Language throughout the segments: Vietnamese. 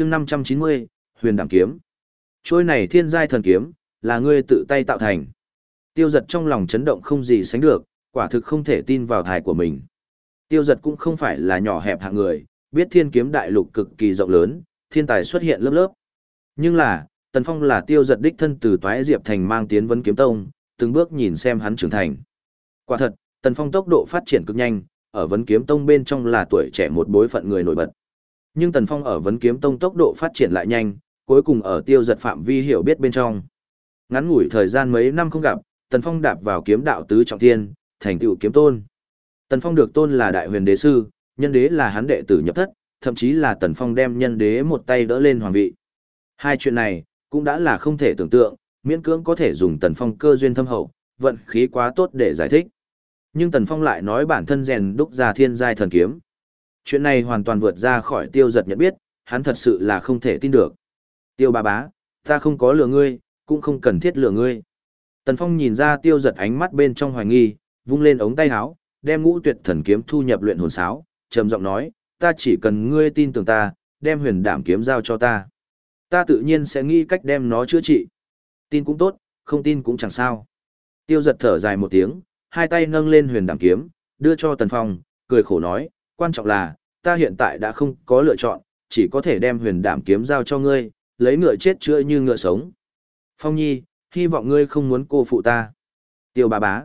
chương 590, huyền đảm kiếm. Trôi này thiên giai thần kiếm, là ngươi tự tay tạo thành. Tiêu giật trong lòng chấn động không gì sánh được, quả thực không thể tin vào thải của mình. Tiêu giật cũng không phải là nhỏ hẹp hạng người, biết thiên kiếm đại lục cực kỳ rộng lớn, thiên tài xuất hiện lớp lớp. Nhưng là, Tần Phong là tiêu giật đích thân từ toái diệp thành mang tiến vấn kiếm tông, từng bước nhìn xem hắn trưởng thành. Quả thật, Tần Phong tốc độ phát triển cực nhanh, ở vấn kiếm tông bên trong là tuổi trẻ một bối phận người nổi bật. Nhưng Tần Phong ở vấn kiếm tông tốc độ phát triển lại nhanh, cuối cùng ở tiêu giật phạm vi hiểu biết bên trong. Ngắn ngủi thời gian mấy năm không gặp, Tần Phong đạp vào kiếm đạo tứ trọng thiên, thành tựu kiếm tôn. Tần Phong được tôn là đại huyền đế sư, nhân đế là hắn đệ tử nhập thất, thậm chí là Tần Phong đem nhân đế một tay đỡ lên hoàng vị. Hai chuyện này, cũng đã là không thể tưởng tượng, miễn cưỡng có thể dùng Tần Phong cơ duyên thâm hậu, vận khí quá tốt để giải thích. Nhưng Tần Phong lại nói bản thân rèn đúc ra thiên giai thần kiếm. Chuyện này hoàn toàn vượt ra khỏi tiêu giật nhận biết, hắn thật sự là không thể tin được. Tiêu ba bá, ta không có lừa ngươi, cũng không cần thiết lừa ngươi. Tần Phong nhìn ra tiêu giật ánh mắt bên trong hoài nghi, vung lên ống tay áo, đem ngũ tuyệt thần kiếm thu nhập luyện hồn sáo, trầm giọng nói, ta chỉ cần ngươi tin tưởng ta, đem huyền đảm kiếm giao cho ta. Ta tự nhiên sẽ nghĩ cách đem nó chữa trị. Tin cũng tốt, không tin cũng chẳng sao. Tiêu giật thở dài một tiếng, hai tay nâng lên huyền đảm kiếm, đưa cho Tần Phong, cười khổ nói, quan trọng là, ta hiện tại đã không có lựa chọn, chỉ có thể đem huyền đảm kiếm giao cho ngươi, lấy ngựa chết chữa như ngựa sống. Phong nhi, hy vọng ngươi không muốn cô phụ ta. Tiêu bà bá.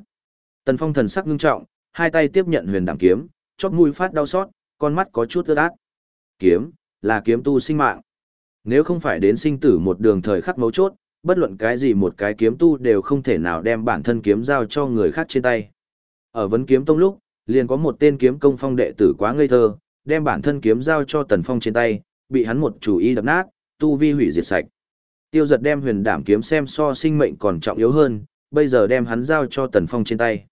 Tần Phong thần sắc ngưng trọng, hai tay tiếp nhận huyền đảm kiếm, chóp mũi phát đau xót, con mắt có chút ướt át. Kiếm, là kiếm tu sinh mạng. Nếu không phải đến sinh tử một đường thời khắc mấu chốt, bất luận cái gì một cái kiếm tu đều không thể nào đem bản thân kiếm giao cho người khác trên tay. Ở vấn kiếm tông lúc, liền có một tên kiếm công phong đệ tử quá ngây thơ, đem bản thân kiếm giao cho tần phong trên tay, bị hắn một chủ ý đập nát, tu vi hủy diệt sạch. Tiêu giật đem huyền đảm kiếm xem so sinh mệnh còn trọng yếu hơn, bây giờ đem hắn giao cho tần phong trên tay.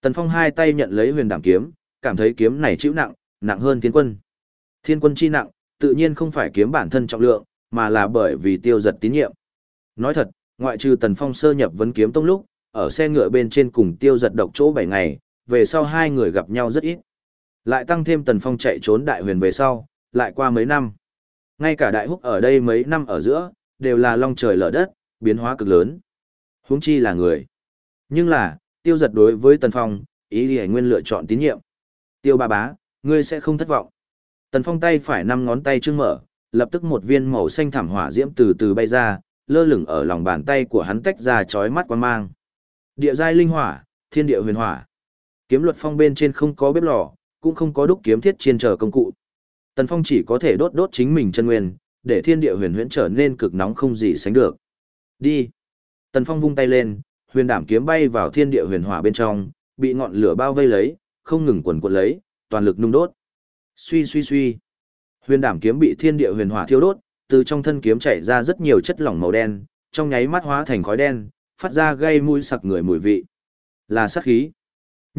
Tần phong hai tay nhận lấy huyền đảm kiếm, cảm thấy kiếm này chịu nặng, nặng hơn thiên quân. Thiên quân chi nặng, tự nhiên không phải kiếm bản thân trọng lượng, mà là bởi vì tiêu giật tín nhiệm. Nói thật, ngoại trừ tần phong sơ nhập vấn kiếm tông lúc, ở xe ngựa bên trên cùng tiêu giật độc chỗ 7 ngày, về sau hai người gặp nhau rất ít. Lại tăng thêm tần phong chạy trốn đại huyền về sau, lại qua mấy năm. Ngay cả đại húc ở đây mấy năm ở giữa, đều là long trời lở đất, biến hóa cực lớn. Huống chi là người. Nhưng là, tiêu giật đối với tần phong, ý nghĩa nguyên lựa chọn tín nhiệm. Tiêu ba bá, ngươi sẽ không thất vọng. Tần phong tay phải năm ngón tay trưng mở, lập tức một viên màu xanh thảm hỏa diễm từ từ bay ra, lơ lửng ở lòng bàn tay của hắn tách ra chói mắt quan mang. Địa giai linh hỏa, thiên địa huyền hỏa. Kiếm luật phong bên trên không có bếp lò, cũng không có đúc kiếm thiết chiên trở công cụ. Tần Phong chỉ có thể đốt đốt chính mình chân nguyên, để thiên địa huyền huyễn trở nên cực nóng không gì sánh được. Đi. Tần Phong vung tay lên, huyền đảm kiếm bay vào thiên địa huyền hỏa bên trong, bị ngọn lửa bao vây lấy, không ngừng quần quật lấy, toàn lực nung đốt. Suy suy suy. Huyền đảm kiếm bị thiên địa huyền hỏa thiêu đốt, từ trong thân kiếm chảy ra rất nhiều chất lỏng màu đen, trong nháy mắt hóa thành khói đen, phát ra gây mũi sặc người mùi vị. Là sát khí.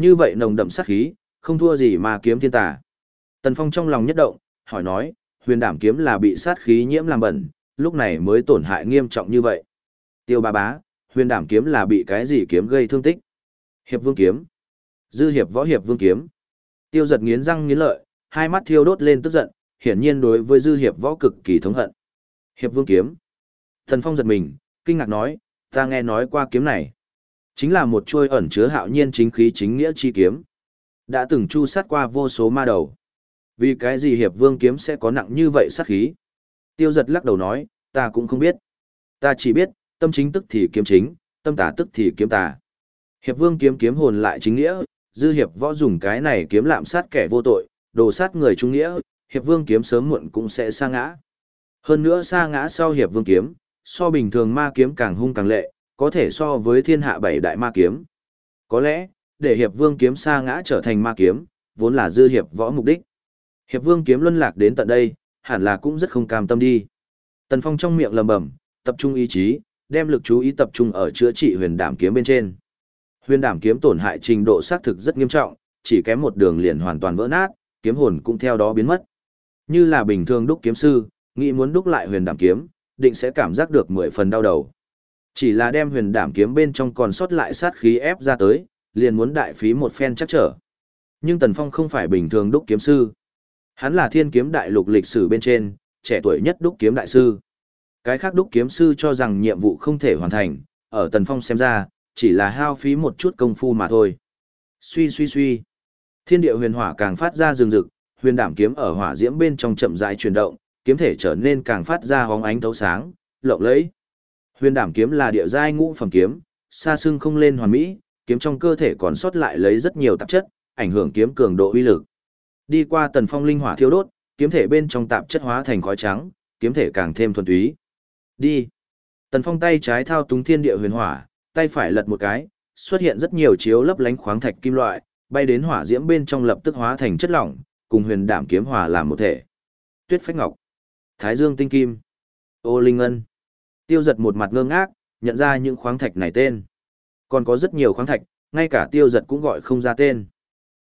Như vậy nồng đậm sát khí, không thua gì mà kiếm thiên tà. Tần Phong trong lòng nhất động, hỏi nói, huyền đảm kiếm là bị sát khí nhiễm làm bẩn, lúc này mới tổn hại nghiêm trọng như vậy. Tiêu ba bá, huyền đảm kiếm là bị cái gì kiếm gây thương tích? Hiệp vương kiếm. Dư hiệp võ hiệp vương kiếm. Tiêu giật nghiến răng nghiến lợi, hai mắt thiêu đốt lên tức giận, hiển nhiên đối với dư hiệp võ cực kỳ thống hận. Hiệp vương kiếm. Thần Phong giật mình, kinh ngạc nói, ta nghe nói qua kiếm này. Chính là một chuôi ẩn chứa hạo nhiên chính khí chính nghĩa chi kiếm. Đã từng chu sát qua vô số ma đầu. Vì cái gì hiệp vương kiếm sẽ có nặng như vậy sát khí? Tiêu giật lắc đầu nói, ta cũng không biết. Ta chỉ biết, tâm chính tức thì kiếm chính, tâm tà tức thì kiếm tà. Hiệp vương kiếm kiếm hồn lại chính nghĩa, dư hiệp võ dùng cái này kiếm lạm sát kẻ vô tội, đồ sát người trung nghĩa, hiệp vương kiếm sớm muộn cũng sẽ sa ngã. Hơn nữa sa ngã sau hiệp vương kiếm, so bình thường ma kiếm càng hung càng lệ, có thể so với thiên hạ bảy đại ma kiếm. Có lẽ, để hiệp vương kiếm sa ngã trở thành ma kiếm, vốn là dư hiệp võ mục đích. Hiệp vương kiếm luân lạc đến tận đây, hẳn là cũng rất không cam tâm đi. Tần Phong trong miệng lầm bầm, tập trung ý chí, đem lực chú ý tập trung ở chữa trị huyền đảm kiếm bên trên. Huyền đảm kiếm tổn hại trình độ xác thực rất nghiêm trọng, chỉ kém một đường liền hoàn toàn vỡ nát, kiếm hồn cũng theo đó biến mất. Như là bình thường đúc kiếm sư, nghĩ muốn đúc lại huyền đảm kiếm, định sẽ cảm giác được mười phần đau đầu. Chỉ là đem huyền đảm kiếm bên trong còn sót lại sát khí ép ra tới, liền muốn đại phí một phen chắc trở. Nhưng Tần Phong không phải bình thường đúc kiếm sư. Hắn là thiên kiếm đại lục lịch sử bên trên, trẻ tuổi nhất đúc kiếm đại sư. Cái khác đúc kiếm sư cho rằng nhiệm vụ không thể hoàn thành, ở Tần Phong xem ra, chỉ là hao phí một chút công phu mà thôi. Suy suy suy. Thiên địa huyền hỏa càng phát ra rừng rực, huyền đảm kiếm ở hỏa diễm bên trong chậm rãi chuyển động, kiếm thể trở nên càng phát ra hóng ánh thấu sáng, lộng lẫy. Huyền đảm kiếm là địa giai ngũ phẩm kiếm, xa xưng không lên hoàn mỹ, kiếm trong cơ thể còn sót lại lấy rất nhiều tạp chất, ảnh hưởng kiếm cường độ uy lực. Đi qua tần phong linh hỏa thiêu đốt, kiếm thể bên trong tạp chất hóa thành khói trắng, kiếm thể càng thêm thuần túy. Đi. Tần phong tay trái thao túng thiên địa huyền hỏa, tay phải lật một cái, xuất hiện rất nhiều chiếu lấp lánh khoáng thạch kim loại, bay đến hỏa diễm bên trong lập tức hóa thành chất lỏng, cùng huyền đảm kiếm hòa làm một thể. Tuyết phách ngọc, Thái Dương tinh kim, Ô Linh Ngân. Tiêu giật một mặt ngơ ngác, nhận ra những khoáng thạch này tên. Còn có rất nhiều khoáng thạch, ngay cả tiêu giật cũng gọi không ra tên.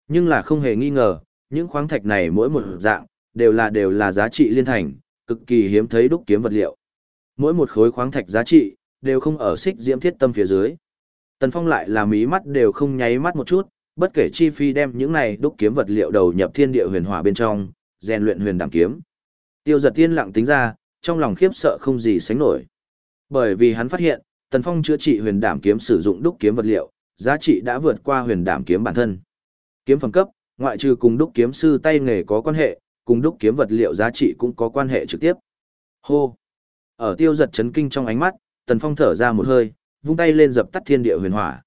Nhưng là không hề nghi ngờ, những khoáng thạch này mỗi một dạng, đều là đều là giá trị liên thành, cực kỳ hiếm thấy đúc kiếm vật liệu. Mỗi một khối khoáng thạch giá trị, đều không ở xích diễm thiết tâm phía dưới. Tần Phong lại là mí mắt đều không nháy mắt một chút, bất kể chi phí đem những này đúc kiếm vật liệu đầu nhập thiên địa huyền hỏa bên trong, rèn luyện huyền đảm kiếm. Tiêu giật tiên lặng tính ra, trong lòng khiếp sợ không gì sánh nổi. Bởi vì hắn phát hiện, Tần Phong chữa trị huyền đảm kiếm sử dụng đúc kiếm vật liệu, giá trị đã vượt qua huyền đảm kiếm bản thân. Kiếm phẩm cấp, ngoại trừ cùng đúc kiếm sư tay nghề có quan hệ, cùng đúc kiếm vật liệu giá trị cũng có quan hệ trực tiếp. Hô! Ở tiêu giật chấn kinh trong ánh mắt, Tần Phong thở ra một hơi, vung tay lên dập tắt thiên địa huyền hỏa.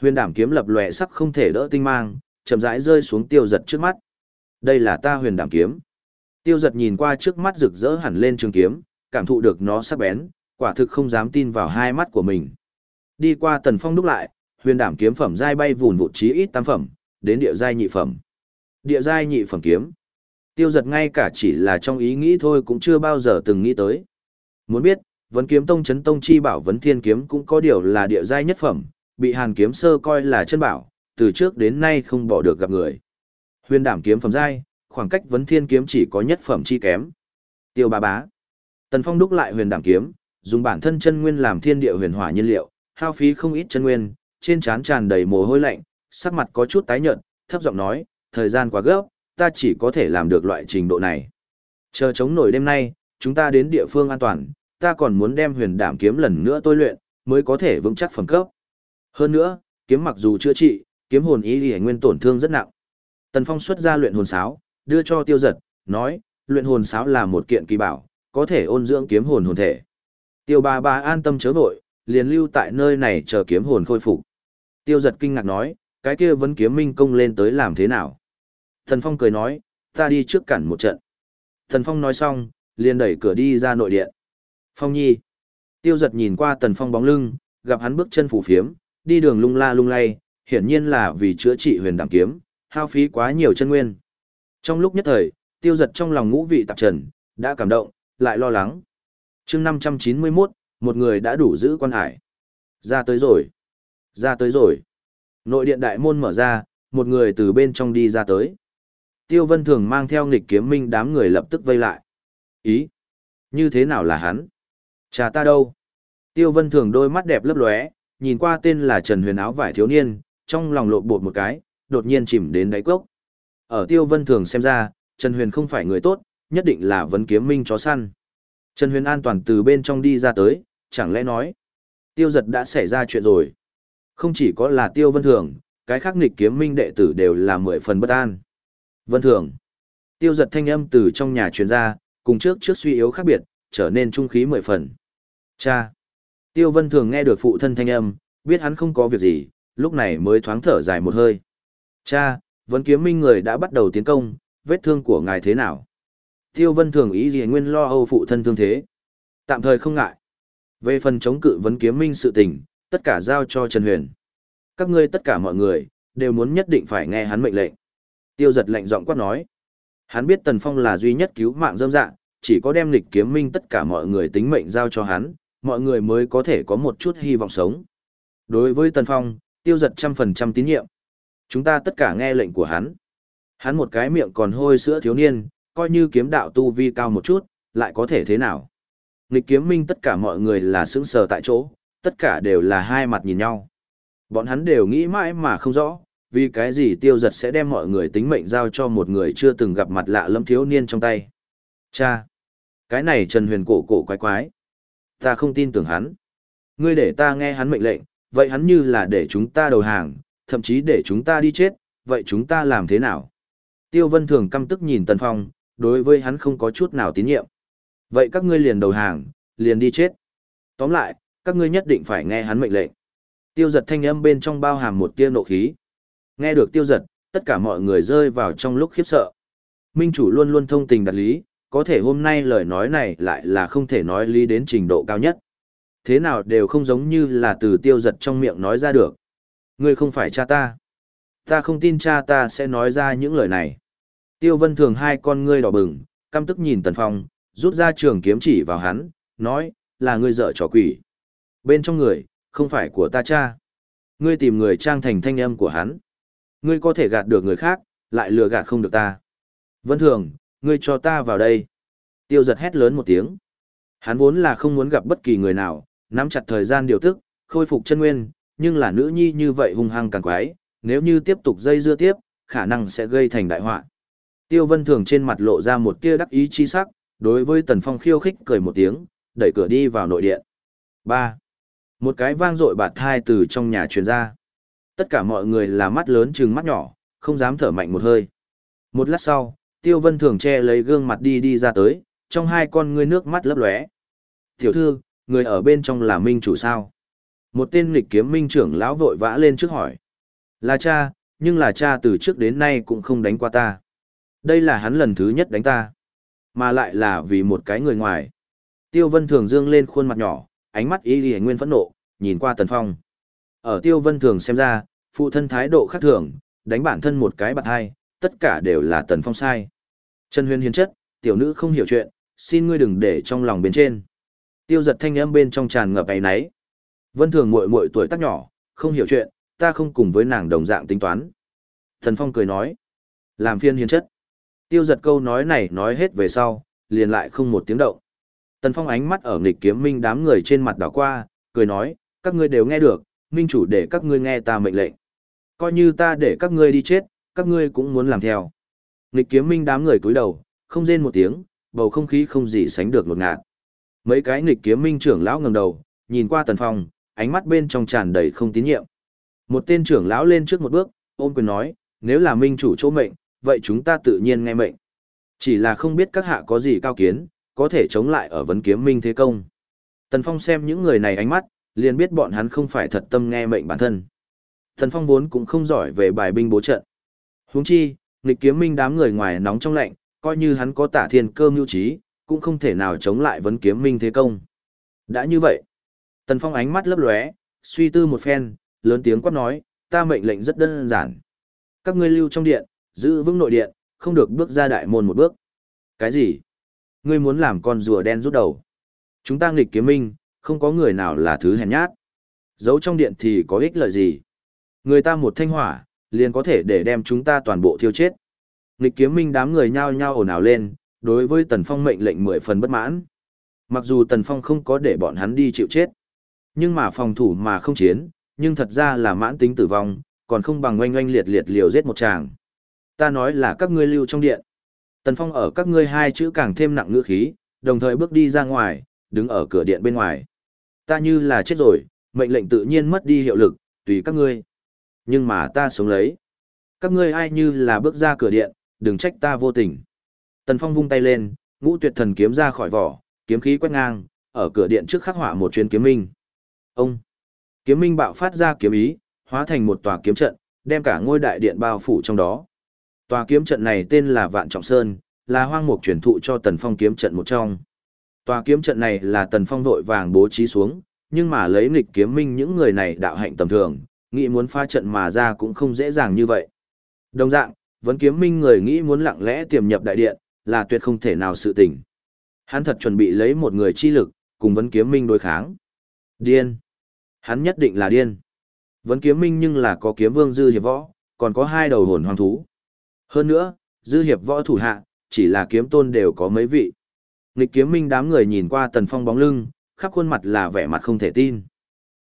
Huyền đảm kiếm lập lòe sắc không thể đỡ tinh mang, chậm rãi rơi xuống tiêu giật trước mắt. Đây là ta huyền đảm kiếm. Tiêu giật nhìn qua trước mắt rực rỡ hẳn lên trường kiếm, cảm thụ được nó sắc bén, quả thực không dám tin vào hai mắt của mình. Đi qua tần phong đúc lại, huyền đảm kiếm phẩm giai bay vùn vụt chí ít tam phẩm, đến địa giai nhị phẩm. Địa giai nhị phẩm kiếm. Tiêu giật ngay cả chỉ là trong ý nghĩ thôi cũng chưa bao giờ từng nghĩ tới. Muốn biết, vấn kiếm tông chấn tông chi bảo vấn thiên kiếm cũng có điều là địa giai nhất phẩm, bị hàn kiếm sơ coi là chân bảo, từ trước đến nay không bỏ được gặp người. Huyền đảm kiếm phẩm giai, khoảng cách vấn thiên kiếm chỉ có nhất phẩm chi kém. Tiêu bà bá. Tần Phong đúc lại huyền đảm kiếm, dùng bản thân chân nguyên làm thiên địa huyền hỏa nhiên liệu, hao phí không ít chân nguyên, trên trán tràn đầy mồ hôi lạnh, sắc mặt có chút tái nhợt, thấp giọng nói, thời gian quá gấp, ta chỉ có thể làm được loại trình độ này. Chờ chống nổi đêm nay, chúng ta đến địa phương an toàn, ta còn muốn đem huyền đảm kiếm lần nữa tôi luyện, mới có thể vững chắc phẩm cấp. Hơn nữa, kiếm mặc dù chữa trị, kiếm hồn ý thì nguyên tổn thương rất nặng. Tần Phong xuất ra luyện hồn sáo, đưa cho tiêu giật, nói, luyện hồn sáo là một kiện kỳ bảo, có thể ôn dưỡng kiếm hồn hồn thể. Tiêu bà bà an tâm chớ vội, liền lưu tại nơi này chờ kiếm hồn khôi phục. Tiêu giật kinh ngạc nói, cái kia vẫn kiếm minh công lên tới làm thế nào? Thần Phong cười nói, ta đi trước cản một trận. Thần Phong nói xong, liền đẩy cửa đi ra nội điện. Phong nhi. Tiêu giật nhìn qua Tần Phong bóng lưng, gặp hắn bước chân phủ phiếm, đi đường lung la lung lay, hiển nhiên là vì chữa trị huyền đảm kiếm, hao phí quá nhiều chân nguyên. Trong lúc nhất thời, tiêu giật trong lòng ngũ vị tạp trần, đã cảm động, lại lo lắng chương 591, một người đã đủ giữ quan hải. Ra tới rồi. Ra tới rồi. Nội điện đại môn mở ra, một người từ bên trong đi ra tới. Tiêu Vân Thường mang theo nghịch kiếm minh đám người lập tức vây lại. Ý? Như thế nào là hắn? Chà ta đâu? Tiêu Vân Thường đôi mắt đẹp lấp lóe, nhìn qua tên là Trần Huyền áo vải thiếu niên, trong lòng lộn bột một cái, đột nhiên chìm đến đáy cốc. Ở Tiêu Vân Thường xem ra, Trần Huyền không phải người tốt, nhất định là vấn kiếm minh chó săn. Trần Huyền an toàn từ bên trong đi ra tới, chẳng lẽ nói, Tiêu giật đã xảy ra chuyện rồi. Không chỉ có là Tiêu Vân Thường, cái khác nghịch kiếm minh đệ tử đều là mười phần bất an. Vân Thường, Tiêu giật thanh âm từ trong nhà truyền ra, cùng trước trước suy yếu khác biệt, trở nên trung khí mười phần. Cha! Tiêu Vân Thường nghe được phụ thân thanh âm, biết hắn không có việc gì, lúc này mới thoáng thở dài một hơi. Cha, Vân kiếm minh người đã bắt đầu tiến công, vết thương của ngài thế nào? Tiêu Vân Thường ý gì nguyên lo âu phụ thân thương thế. Tạm thời không ngại. Về phần chống cự vấn kiếm minh sự tình, tất cả giao cho Trần Huyền. Các ngươi tất cả mọi người, đều muốn nhất định phải nghe hắn mệnh lệnh. Tiêu giật lạnh giọng quát nói. Hắn biết Tần Phong là duy nhất cứu mạng dâm dạng, chỉ có đem lịch kiếm minh tất cả mọi người tính mệnh giao cho hắn, mọi người mới có thể có một chút hy vọng sống. Đối với Tần Phong, tiêu giật trăm phần trăm tín nhiệm. Chúng ta tất cả nghe lệnh của hắn. Hắn một cái miệng còn hôi sữa thiếu niên, coi như kiếm đạo tu vi cao một chút, lại có thể thế nào. Nghịch kiếm minh tất cả mọi người là sững sờ tại chỗ, tất cả đều là hai mặt nhìn nhau. Bọn hắn đều nghĩ mãi mà không rõ, vì cái gì tiêu giật sẽ đem mọi người tính mệnh giao cho một người chưa từng gặp mặt lạ lâm thiếu niên trong tay. Cha! Cái này Trần Huyền cổ cổ quái quái. Ta không tin tưởng hắn. Ngươi để ta nghe hắn mệnh lệnh, vậy hắn như là để chúng ta đầu hàng, thậm chí để chúng ta đi chết, vậy chúng ta làm thế nào? Tiêu Vân Thường căm tức nhìn Tần Phong, đối với hắn không có chút nào tín nhiệm. Vậy các ngươi liền đầu hàng, liền đi chết. Tóm lại, các ngươi nhất định phải nghe hắn mệnh lệnh. Tiêu giật thanh âm bên trong bao hàm một tia nộ khí. Nghe được tiêu giật, tất cả mọi người rơi vào trong lúc khiếp sợ. Minh chủ luôn luôn thông tình đặt lý, có thể hôm nay lời nói này lại là không thể nói lý đến trình độ cao nhất. Thế nào đều không giống như là từ tiêu giật trong miệng nói ra được. Ngươi không phải cha ta. Ta không tin cha ta sẽ nói ra những lời này. Tiêu vân thường hai con ngươi đỏ bừng, căm tức nhìn tần phong, rút ra trường kiếm chỉ vào hắn, nói, là ngươi dợ trò quỷ. Bên trong người, không phải của ta cha. Ngươi tìm người trang thành thanh âm của hắn. Ngươi có thể gạt được người khác, lại lừa gạt không được ta. Vân thường, ngươi cho ta vào đây. Tiêu giật hét lớn một tiếng. Hắn vốn là không muốn gặp bất kỳ người nào, nắm chặt thời gian điều tức, khôi phục chân nguyên, nhưng là nữ nhi như vậy hung hăng càng quái, nếu như tiếp tục dây dưa tiếp, khả năng sẽ gây thành đại họa. Tiêu Vân Thường trên mặt lộ ra một tia đắc ý chi sắc, đối với Tần Phong khiêu khích cười một tiếng, đẩy cửa đi vào nội điện. 3. Một cái vang dội bạt thai từ trong nhà truyền ra. Tất cả mọi người là mắt lớn trừng mắt nhỏ, không dám thở mạnh một hơi. Một lát sau, Tiêu Vân Thường che lấy gương mặt đi đi ra tới, trong hai con ngươi nước mắt lấp lóe. Tiểu thư, người ở bên trong là minh chủ sao? Một tên nghịch kiếm minh trưởng lão vội vã lên trước hỏi. Là cha, nhưng là cha từ trước đến nay cũng không đánh qua ta. Đây là hắn lần thứ nhất đánh ta. Mà lại là vì một cái người ngoài. Tiêu Vân Thường dương lên khuôn mặt nhỏ, ánh mắt y y nguyên phẫn nộ, nhìn qua Tần Phong. Ở Tiêu Vân Thường xem ra, phụ thân thái độ khác thường, đánh bản thân một cái bạc hai, tất cả đều là Tần Phong sai. Trần Huyền hiền chất, tiểu nữ không hiểu chuyện, xin ngươi đừng để trong lòng bên trên. Tiêu giật thanh âm bên trong tràn ngập ấy náy. Vân Thường muội muội tuổi tác nhỏ, không hiểu chuyện, ta không cùng với nàng đồng dạng tính toán. Tần Phong cười nói, làm phiên hiền chất. Tiêu giật câu nói này nói hết về sau, liền lại không một tiếng động. Tần Phong ánh mắt ở nghịch kiếm minh đám người trên mặt đảo qua, cười nói, các ngươi đều nghe được, minh chủ để các ngươi nghe ta mệnh lệnh. Coi như ta để các ngươi đi chết, các ngươi cũng muốn làm theo. Nghịch kiếm minh đám người cúi đầu, không rên một tiếng, bầu không khí không gì sánh được một ngạt. Mấy cái nghịch kiếm minh trưởng lão ngẩng đầu, nhìn qua Tần Phong, ánh mắt bên trong tràn đầy không tín nhiệm. Một tên trưởng lão lên trước một bước, ôm quyền nói, nếu là minh chủ chỗ mệnh, vậy chúng ta tự nhiên nghe mệnh. Chỉ là không biết các hạ có gì cao kiến, có thể chống lại ở vấn kiếm minh thế công. Tần Phong xem những người này ánh mắt, liền biết bọn hắn không phải thật tâm nghe mệnh bản thân. Tần Phong vốn cũng không giỏi về bài binh bố trận. Huống chi, nghịch kiếm minh đám người ngoài nóng trong lạnh, coi như hắn có tả thiên cơ mưu trí, cũng không thể nào chống lại vấn kiếm minh thế công. Đã như vậy, Tần Phong ánh mắt lấp lóe, suy tư một phen, lớn tiếng quát nói, ta mệnh lệnh rất đơn giản. Các ngươi lưu trong điện, giữ vững nội điện, không được bước ra đại môn một bước. Cái gì? Ngươi muốn làm con rùa đen rút đầu. Chúng ta nghịch kiếm minh, không có người nào là thứ hèn nhát. Giấu trong điện thì có ích lợi gì? Người ta một thanh hỏa, liền có thể để đem chúng ta toàn bộ thiêu chết. Nghịch kiếm minh đám người nhao nhao ồn ào lên, đối với Tần Phong mệnh lệnh mười phần bất mãn. Mặc dù Tần Phong không có để bọn hắn đi chịu chết, nhưng mà phòng thủ mà không chiến, nhưng thật ra là mãn tính tử vong, còn không bằng oanh oanh liệt liệt liều giết một chàng. Ta nói là các ngươi lưu trong điện. Tần Phong ở các ngươi hai chữ càng thêm nặng ngữ khí, đồng thời bước đi ra ngoài, đứng ở cửa điện bên ngoài. Ta như là chết rồi, mệnh lệnh tự nhiên mất đi hiệu lực, tùy các ngươi. Nhưng mà ta sống lấy. Các ngươi ai như là bước ra cửa điện, đừng trách ta vô tình. Tần Phong vung tay lên, ngũ tuyệt thần kiếm ra khỏi vỏ, kiếm khí quét ngang, ở cửa điện trước khắc họa một chuyến kiếm minh. Ông! Kiếm minh bạo phát ra kiếm ý, hóa thành một tòa kiếm trận, đem cả ngôi đại điện bao phủ trong đó. Tòa kiếm trận này tên là Vạn Trọng Sơn, là hoang mục truyền thụ cho Tần Phong kiếm trận một trong. Tòa kiếm trận này là Tần Phong vội vàng bố trí xuống, nhưng mà lấy nghịch kiếm minh những người này đạo hạnh tầm thường, nghĩ muốn phá trận mà ra cũng không dễ dàng như vậy. Đồng dạng, vấn kiếm minh người nghĩ muốn lặng lẽ tiềm nhập đại điện, là tuyệt không thể nào sự tình. Hắn thật chuẩn bị lấy một người chi lực, cùng vấn kiếm minh đối kháng. Điên. Hắn nhất định là điên. Vấn kiếm minh nhưng là có kiếm vương dư hiệp võ, còn có hai đầu hồn hoang thú. Hơn nữa, dư hiệp võ thủ hạ, chỉ là kiếm tôn đều có mấy vị. Nghịch kiếm minh đám người nhìn qua tần phong bóng lưng, khắp khuôn mặt là vẻ mặt không thể tin.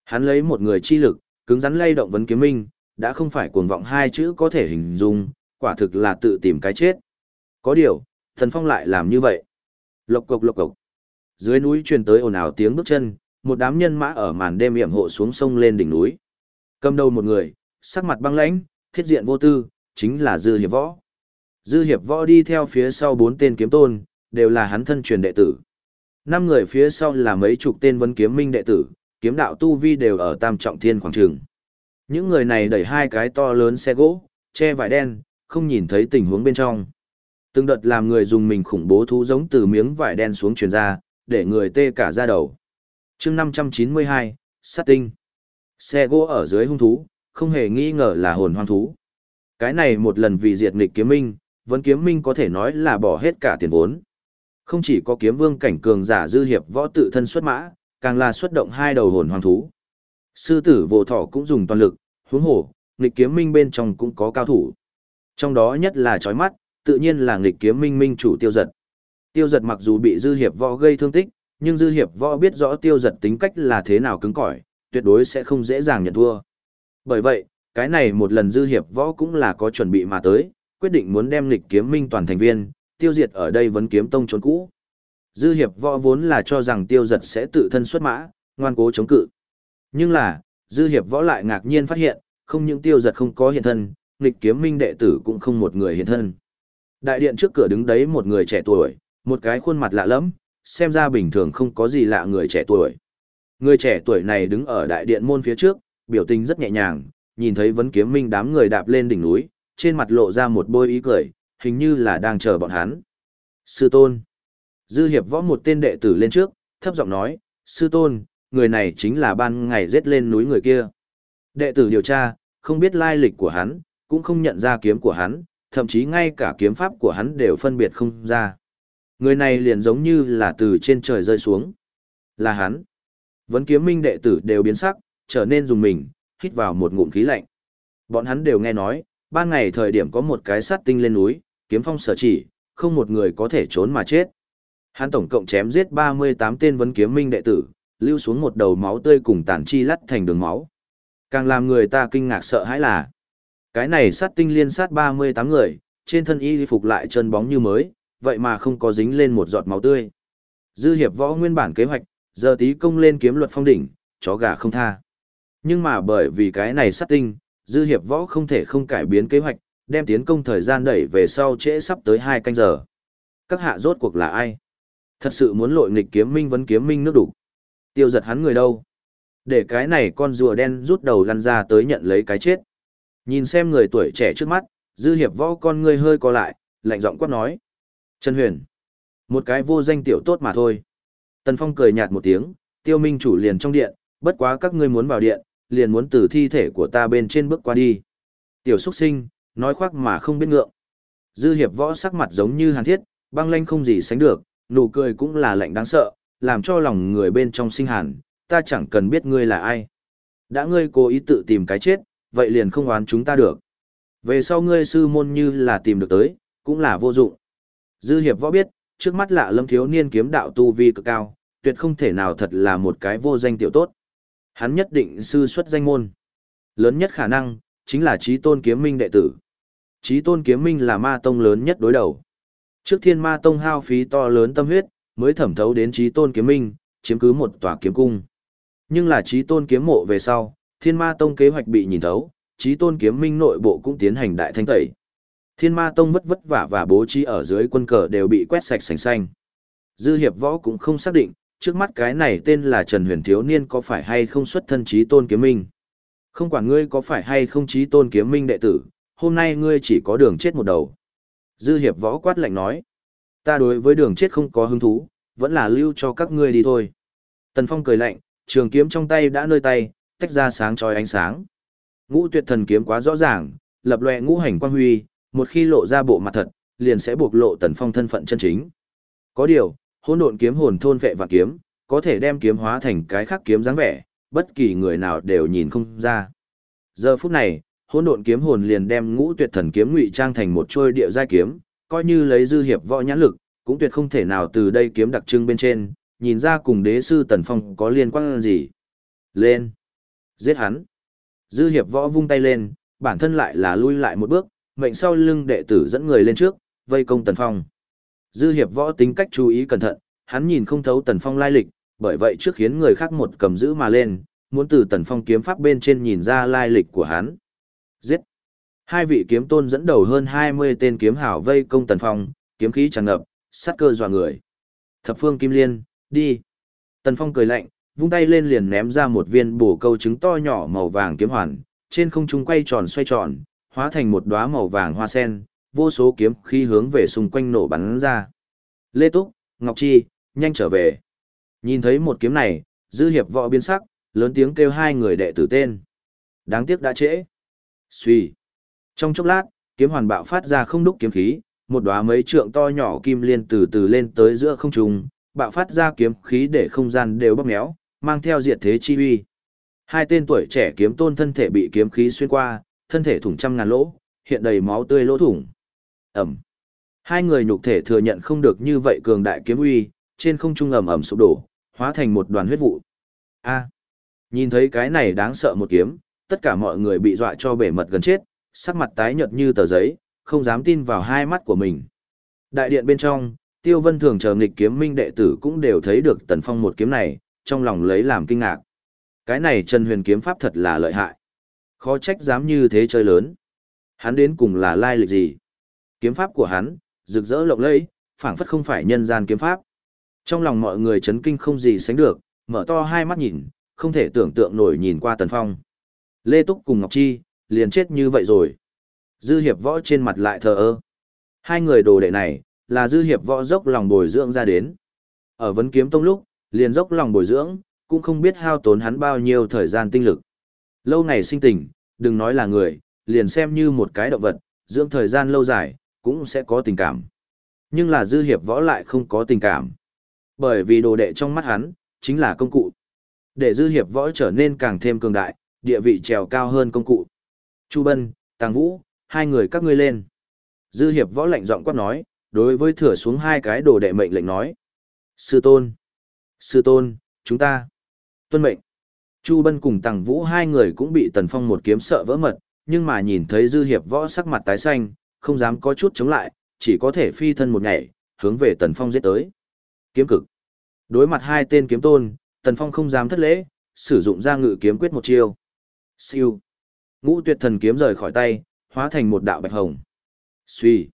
Hắn lấy một người chi lực, cứng rắn lay động vấn kiếm minh, đã không phải cuồng vọng hai chữ có thể hình dung, quả thực là tự tìm cái chết. Có điều, Thần Phong lại làm như vậy. Lộc cộc lộc cộc. Dưới núi truyền tới ồn ào tiếng bước chân, một đám nhân mã ở màn đêm yểm hộ xuống sông lên đỉnh núi. Cầm đầu một người, sắc mặt băng lãnh, thiết diện vô tư, chính là Dư Hiệp Võ. Dư Hiệp Võ đi theo phía sau bốn tên kiếm tôn, đều là hắn thân truyền đệ tử. Năm người phía sau là mấy chục tên vấn kiếm minh đệ tử, kiếm đạo tu vi đều ở tam trọng thiên khoảng trường. Những người này đẩy hai cái to lớn xe gỗ, che vải đen, không nhìn thấy tình huống bên trong. Từng đợt làm người dùng mình khủng bố thú giống từ miếng vải đen xuống truyền ra, để người tê cả da đầu. chương 592, sát tinh. Xe gỗ ở dưới hung thú, không hề nghi ngờ là hồn hoang thú. Cái này một lần vì diệt nghịch kiếm minh, vẫn kiếm minh có thể nói là bỏ hết cả tiền vốn. Không chỉ có kiếm vương cảnh cường giả dư hiệp võ tự thân xuất mã, càng là xuất động hai đầu hồn hoàng thú. Sư tử vô thỏ cũng dùng toàn lực, huống hổ, nghịch kiếm minh bên trong cũng có cao thủ. Trong đó nhất là chói mắt, tự nhiên là nghịch kiếm minh minh chủ tiêu giật. Tiêu giật mặc dù bị dư hiệp võ gây thương tích, nhưng dư hiệp võ biết rõ tiêu giật tính cách là thế nào cứng cỏi, tuyệt đối sẽ không dễ dàng nhận thua. Bởi vậy, cái này một lần dư hiệp võ cũng là có chuẩn bị mà tới, quyết định muốn đem lịch kiếm minh toàn thành viên, tiêu diệt ở đây vấn kiếm tông trốn cũ. Dư hiệp võ vốn là cho rằng tiêu giật sẽ tự thân xuất mã, ngoan cố chống cự. Nhưng là, dư hiệp võ lại ngạc nhiên phát hiện, không những tiêu giật không có hiện thân, nghịch kiếm minh đệ tử cũng không một người hiện thân. Đại điện trước cửa đứng đấy một người trẻ tuổi, một cái khuôn mặt lạ lẫm, xem ra bình thường không có gì lạ người trẻ tuổi. Người trẻ tuổi này đứng ở đại điện môn phía trước, biểu tình rất nhẹ nhàng, nhìn thấy vấn kiếm minh đám người đạp lên đỉnh núi, trên mặt lộ ra một bôi ý cười, hình như là đang chờ bọn hắn. Sư tôn. Dư hiệp võ một tên đệ tử lên trước, thấp giọng nói, sư tôn, người này chính là ban ngày giết lên núi người kia. Đệ tử điều tra, không biết lai lịch của hắn, cũng không nhận ra kiếm của hắn, thậm chí ngay cả kiếm pháp của hắn đều phân biệt không ra. Người này liền giống như là từ trên trời rơi xuống. Là hắn. Vấn kiếm minh đệ tử đều biến sắc, trở nên dùng mình, hít vào một ngụm khí lạnh. Bọn hắn đều nghe nói, ban ngày thời điểm có một cái sát tinh lên núi, kiếm phong sở chỉ, không một người có thể trốn mà chết. Hắn tổng cộng chém giết 38 tên vấn kiếm minh đệ tử, lưu xuống một đầu máu tươi cùng tàn chi lắt thành đường máu. Càng làm người ta kinh ngạc sợ hãi là, cái này sát tinh liên sát 38 người, trên thân y phục lại chân bóng như mới, vậy mà không có dính lên một giọt máu tươi. Dư hiệp võ nguyên bản kế hoạch, giờ tí công lên kiếm luật phong đỉnh, chó gà không tha. Nhưng mà bởi vì cái này sát tinh, dư hiệp võ không thể không cải biến kế hoạch, đem tiến công thời gian đẩy về sau trễ sắp tới 2 canh giờ. Các hạ rốt cuộc là ai? Thật sự muốn lội nghịch kiếm minh vấn kiếm minh nước đủ. Tiêu giật hắn người đâu? Để cái này con rùa đen rút đầu lăn ra tới nhận lấy cái chết. Nhìn xem người tuổi trẻ trước mắt, dư hiệp võ con ngươi hơi co lại, lạnh giọng quát nói. Trần Huyền. Một cái vô danh tiểu tốt mà thôi. Tần Phong cười nhạt một tiếng, tiêu minh chủ liền trong điện, bất quá các ngươi muốn vào điện, liền muốn từ thi thể của ta bên trên bước qua đi. Tiểu xuất sinh, nói khoác mà không biết ngượng. Dư hiệp võ sắc mặt giống như hàn thiết, băng lanh không gì sánh được, nụ cười cũng là lạnh đáng sợ, làm cho lòng người bên trong sinh hàn, ta chẳng cần biết ngươi là ai. Đã ngươi cố ý tự tìm cái chết, vậy liền không oán chúng ta được. Về sau ngươi sư môn như là tìm được tới, cũng là vô dụng. Dư hiệp võ biết, trước mắt lạ lâm thiếu niên kiếm đạo tu vi cực cao, tuyệt không thể nào thật là một cái vô danh tiểu tốt. Hắn nhất định sư xuất danh môn. Lớn nhất khả năng, chính là trí tôn kiếm minh đệ tử. Trí tôn kiếm minh là ma tông lớn nhất đối đầu. Trước thiên ma tông hao phí to lớn tâm huyết, mới thẩm thấu đến trí tôn kiếm minh, chiếm cứ một tòa kiếm cung. Nhưng là trí tôn kiếm mộ về sau, thiên ma tông kế hoạch bị nhìn thấu, trí tôn kiếm minh nội bộ cũng tiến hành đại thanh tẩy. Thiên ma tông vất vất vả và bố trí ở dưới quân cờ đều bị quét sạch sành xanh. Dư hiệp võ cũng không xác định, trước mắt cái này tên là Trần Huyền Thiếu Niên có phải hay không xuất thân trí tôn kiếm minh. Không quản ngươi có phải hay không trí tôn kiếm minh đệ tử, hôm nay ngươi chỉ có đường chết một đầu. Dư hiệp võ quát lạnh nói. Ta đối với đường chết không có hứng thú, vẫn là lưu cho các ngươi đi thôi. Tần Phong cười lạnh, trường kiếm trong tay đã nơi tay, tách ra sáng chói ánh sáng. Ngũ tuyệt thần kiếm quá rõ ràng, lập lòe ngũ hành quang huy, một khi lộ ra bộ mặt thật, liền sẽ bộc lộ Tần Phong thân phận chân chính. Có điều, hỗn độn kiếm hồn thôn vệ và kiếm, có thể đem kiếm hóa thành cái khác kiếm dáng vẻ, bất kỳ người nào đều nhìn không ra. Giờ phút này, hỗn độn kiếm hồn liền đem ngũ tuyệt thần kiếm ngụy trang thành một trôi địa giai kiếm, coi như lấy dư hiệp võ nhãn lực, cũng tuyệt không thể nào từ đây kiếm đặc trưng bên trên, nhìn ra cùng đế sư Tần Phong có liên quan gì. Lên! Giết hắn! Dư hiệp võ vung tay lên, bản thân lại là lui lại một bước, mệnh sau lưng đệ tử dẫn người lên trước, vây công Tần Phong. Dư hiệp võ tính cách chú ý cẩn thận, hắn nhìn không thấu tần phong lai lịch, bởi vậy trước khiến người khác một cầm giữ mà lên, muốn từ tần phong kiếm pháp bên trên nhìn ra lai lịch của hắn. Giết! Hai vị kiếm tôn dẫn đầu hơn 20 tên kiếm hảo vây công tần phong, kiếm khí tràn ngập, sát cơ dọa người. Thập phương kim liên, đi! Tần phong cười lạnh, vung tay lên liền ném ra một viên bổ câu trứng to nhỏ màu vàng kiếm hoàn, trên không trung quay tròn xoay tròn, hóa thành một đóa màu vàng hoa sen, vô số kiếm khí hướng về xung quanh nổ bắn ra. Lê Túc, Ngọc Chi, nhanh trở về. Nhìn thấy một kiếm này, dư hiệp võ biến sắc, lớn tiếng kêu hai người đệ tử tên. Đáng tiếc đã trễ. Xuy. Trong chốc lát, kiếm hoàn bạo phát ra không đúc kiếm khí, một đóa mấy trượng to nhỏ kim liên từ từ lên tới giữa không trung, bạo phát ra kiếm khí để không gian đều bóp méo, mang theo diệt thế chi uy. Hai tên tuổi trẻ kiếm tôn thân thể bị kiếm khí xuyên qua, thân thể thủng trăm ngàn lỗ, hiện đầy máu tươi lỗ thủng. Ẩm. Hai người nhục thể thừa nhận không được như vậy cường đại kiếm uy, trên không trung ầm ầm sụp đổ, hóa thành một đoàn huyết vụ. A. Nhìn thấy cái này đáng sợ một kiếm, tất cả mọi người bị dọa cho bể mật gần chết, sắc mặt tái nhợt như tờ giấy, không dám tin vào hai mắt của mình. Đại điện bên trong, Tiêu Vân Thường chờ nghịch kiếm minh đệ tử cũng đều thấy được Tần Phong một kiếm này, trong lòng lấy làm kinh ngạc. Cái này Trần Huyền kiếm pháp thật là lợi hại. Khó trách dám như thế chơi lớn. Hắn đến cùng là lai lịch gì? Kiếm pháp của hắn, rực rỡ lộng lẫy, phảng phất không phải nhân gian kiếm pháp. Trong lòng mọi người chấn kinh không gì sánh được, mở to hai mắt nhìn, không thể tưởng tượng nổi nhìn qua Tần Phong. Lê Túc cùng Ngọc Chi, liền chết như vậy rồi. Dư hiệp võ trên mặt lại thờ ơ. Hai người đồ đệ này, là dư hiệp võ dốc lòng bồi dưỡng ra đến. Ở vấn kiếm tông lúc, liền dốc lòng bồi dưỡng, cũng không biết hao tốn hắn bao nhiêu thời gian tinh lực. Lâu ngày sinh tình, đừng nói là người, liền xem như một cái động vật, dưỡng thời gian lâu dài, cũng sẽ có tình cảm. Nhưng là dư hiệp võ lại không có tình cảm. Bởi vì đồ đệ trong mắt hắn, chính là công cụ. Để dư hiệp võ trở nên càng thêm cường đại, địa vị trèo cao hơn công cụ. Chu Bân, Tàng Vũ, hai người các ngươi lên. Dư hiệp võ lạnh giọng quát nói, đối với thửa xuống hai cái đồ đệ mệnh lệnh nói. Sư tôn, sư tôn, chúng ta. Tuân mệnh. Chu Bân cùng Tàng Vũ hai người cũng bị Tần Phong một kiếm sợ vỡ mật, nhưng mà nhìn thấy dư hiệp võ sắc mặt tái xanh, không dám có chút chống lại, chỉ có thể phi thân một nhảy, hướng về Tần Phong giết tới. Kiếm cực. Đối mặt hai tên kiếm tôn, Tần Phong không dám thất lễ, sử dụng ra ngự kiếm quyết một chiêu. Siêu. Ngũ tuyệt thần kiếm rời khỏi tay, hóa thành một đạo bạch hồng. Suy.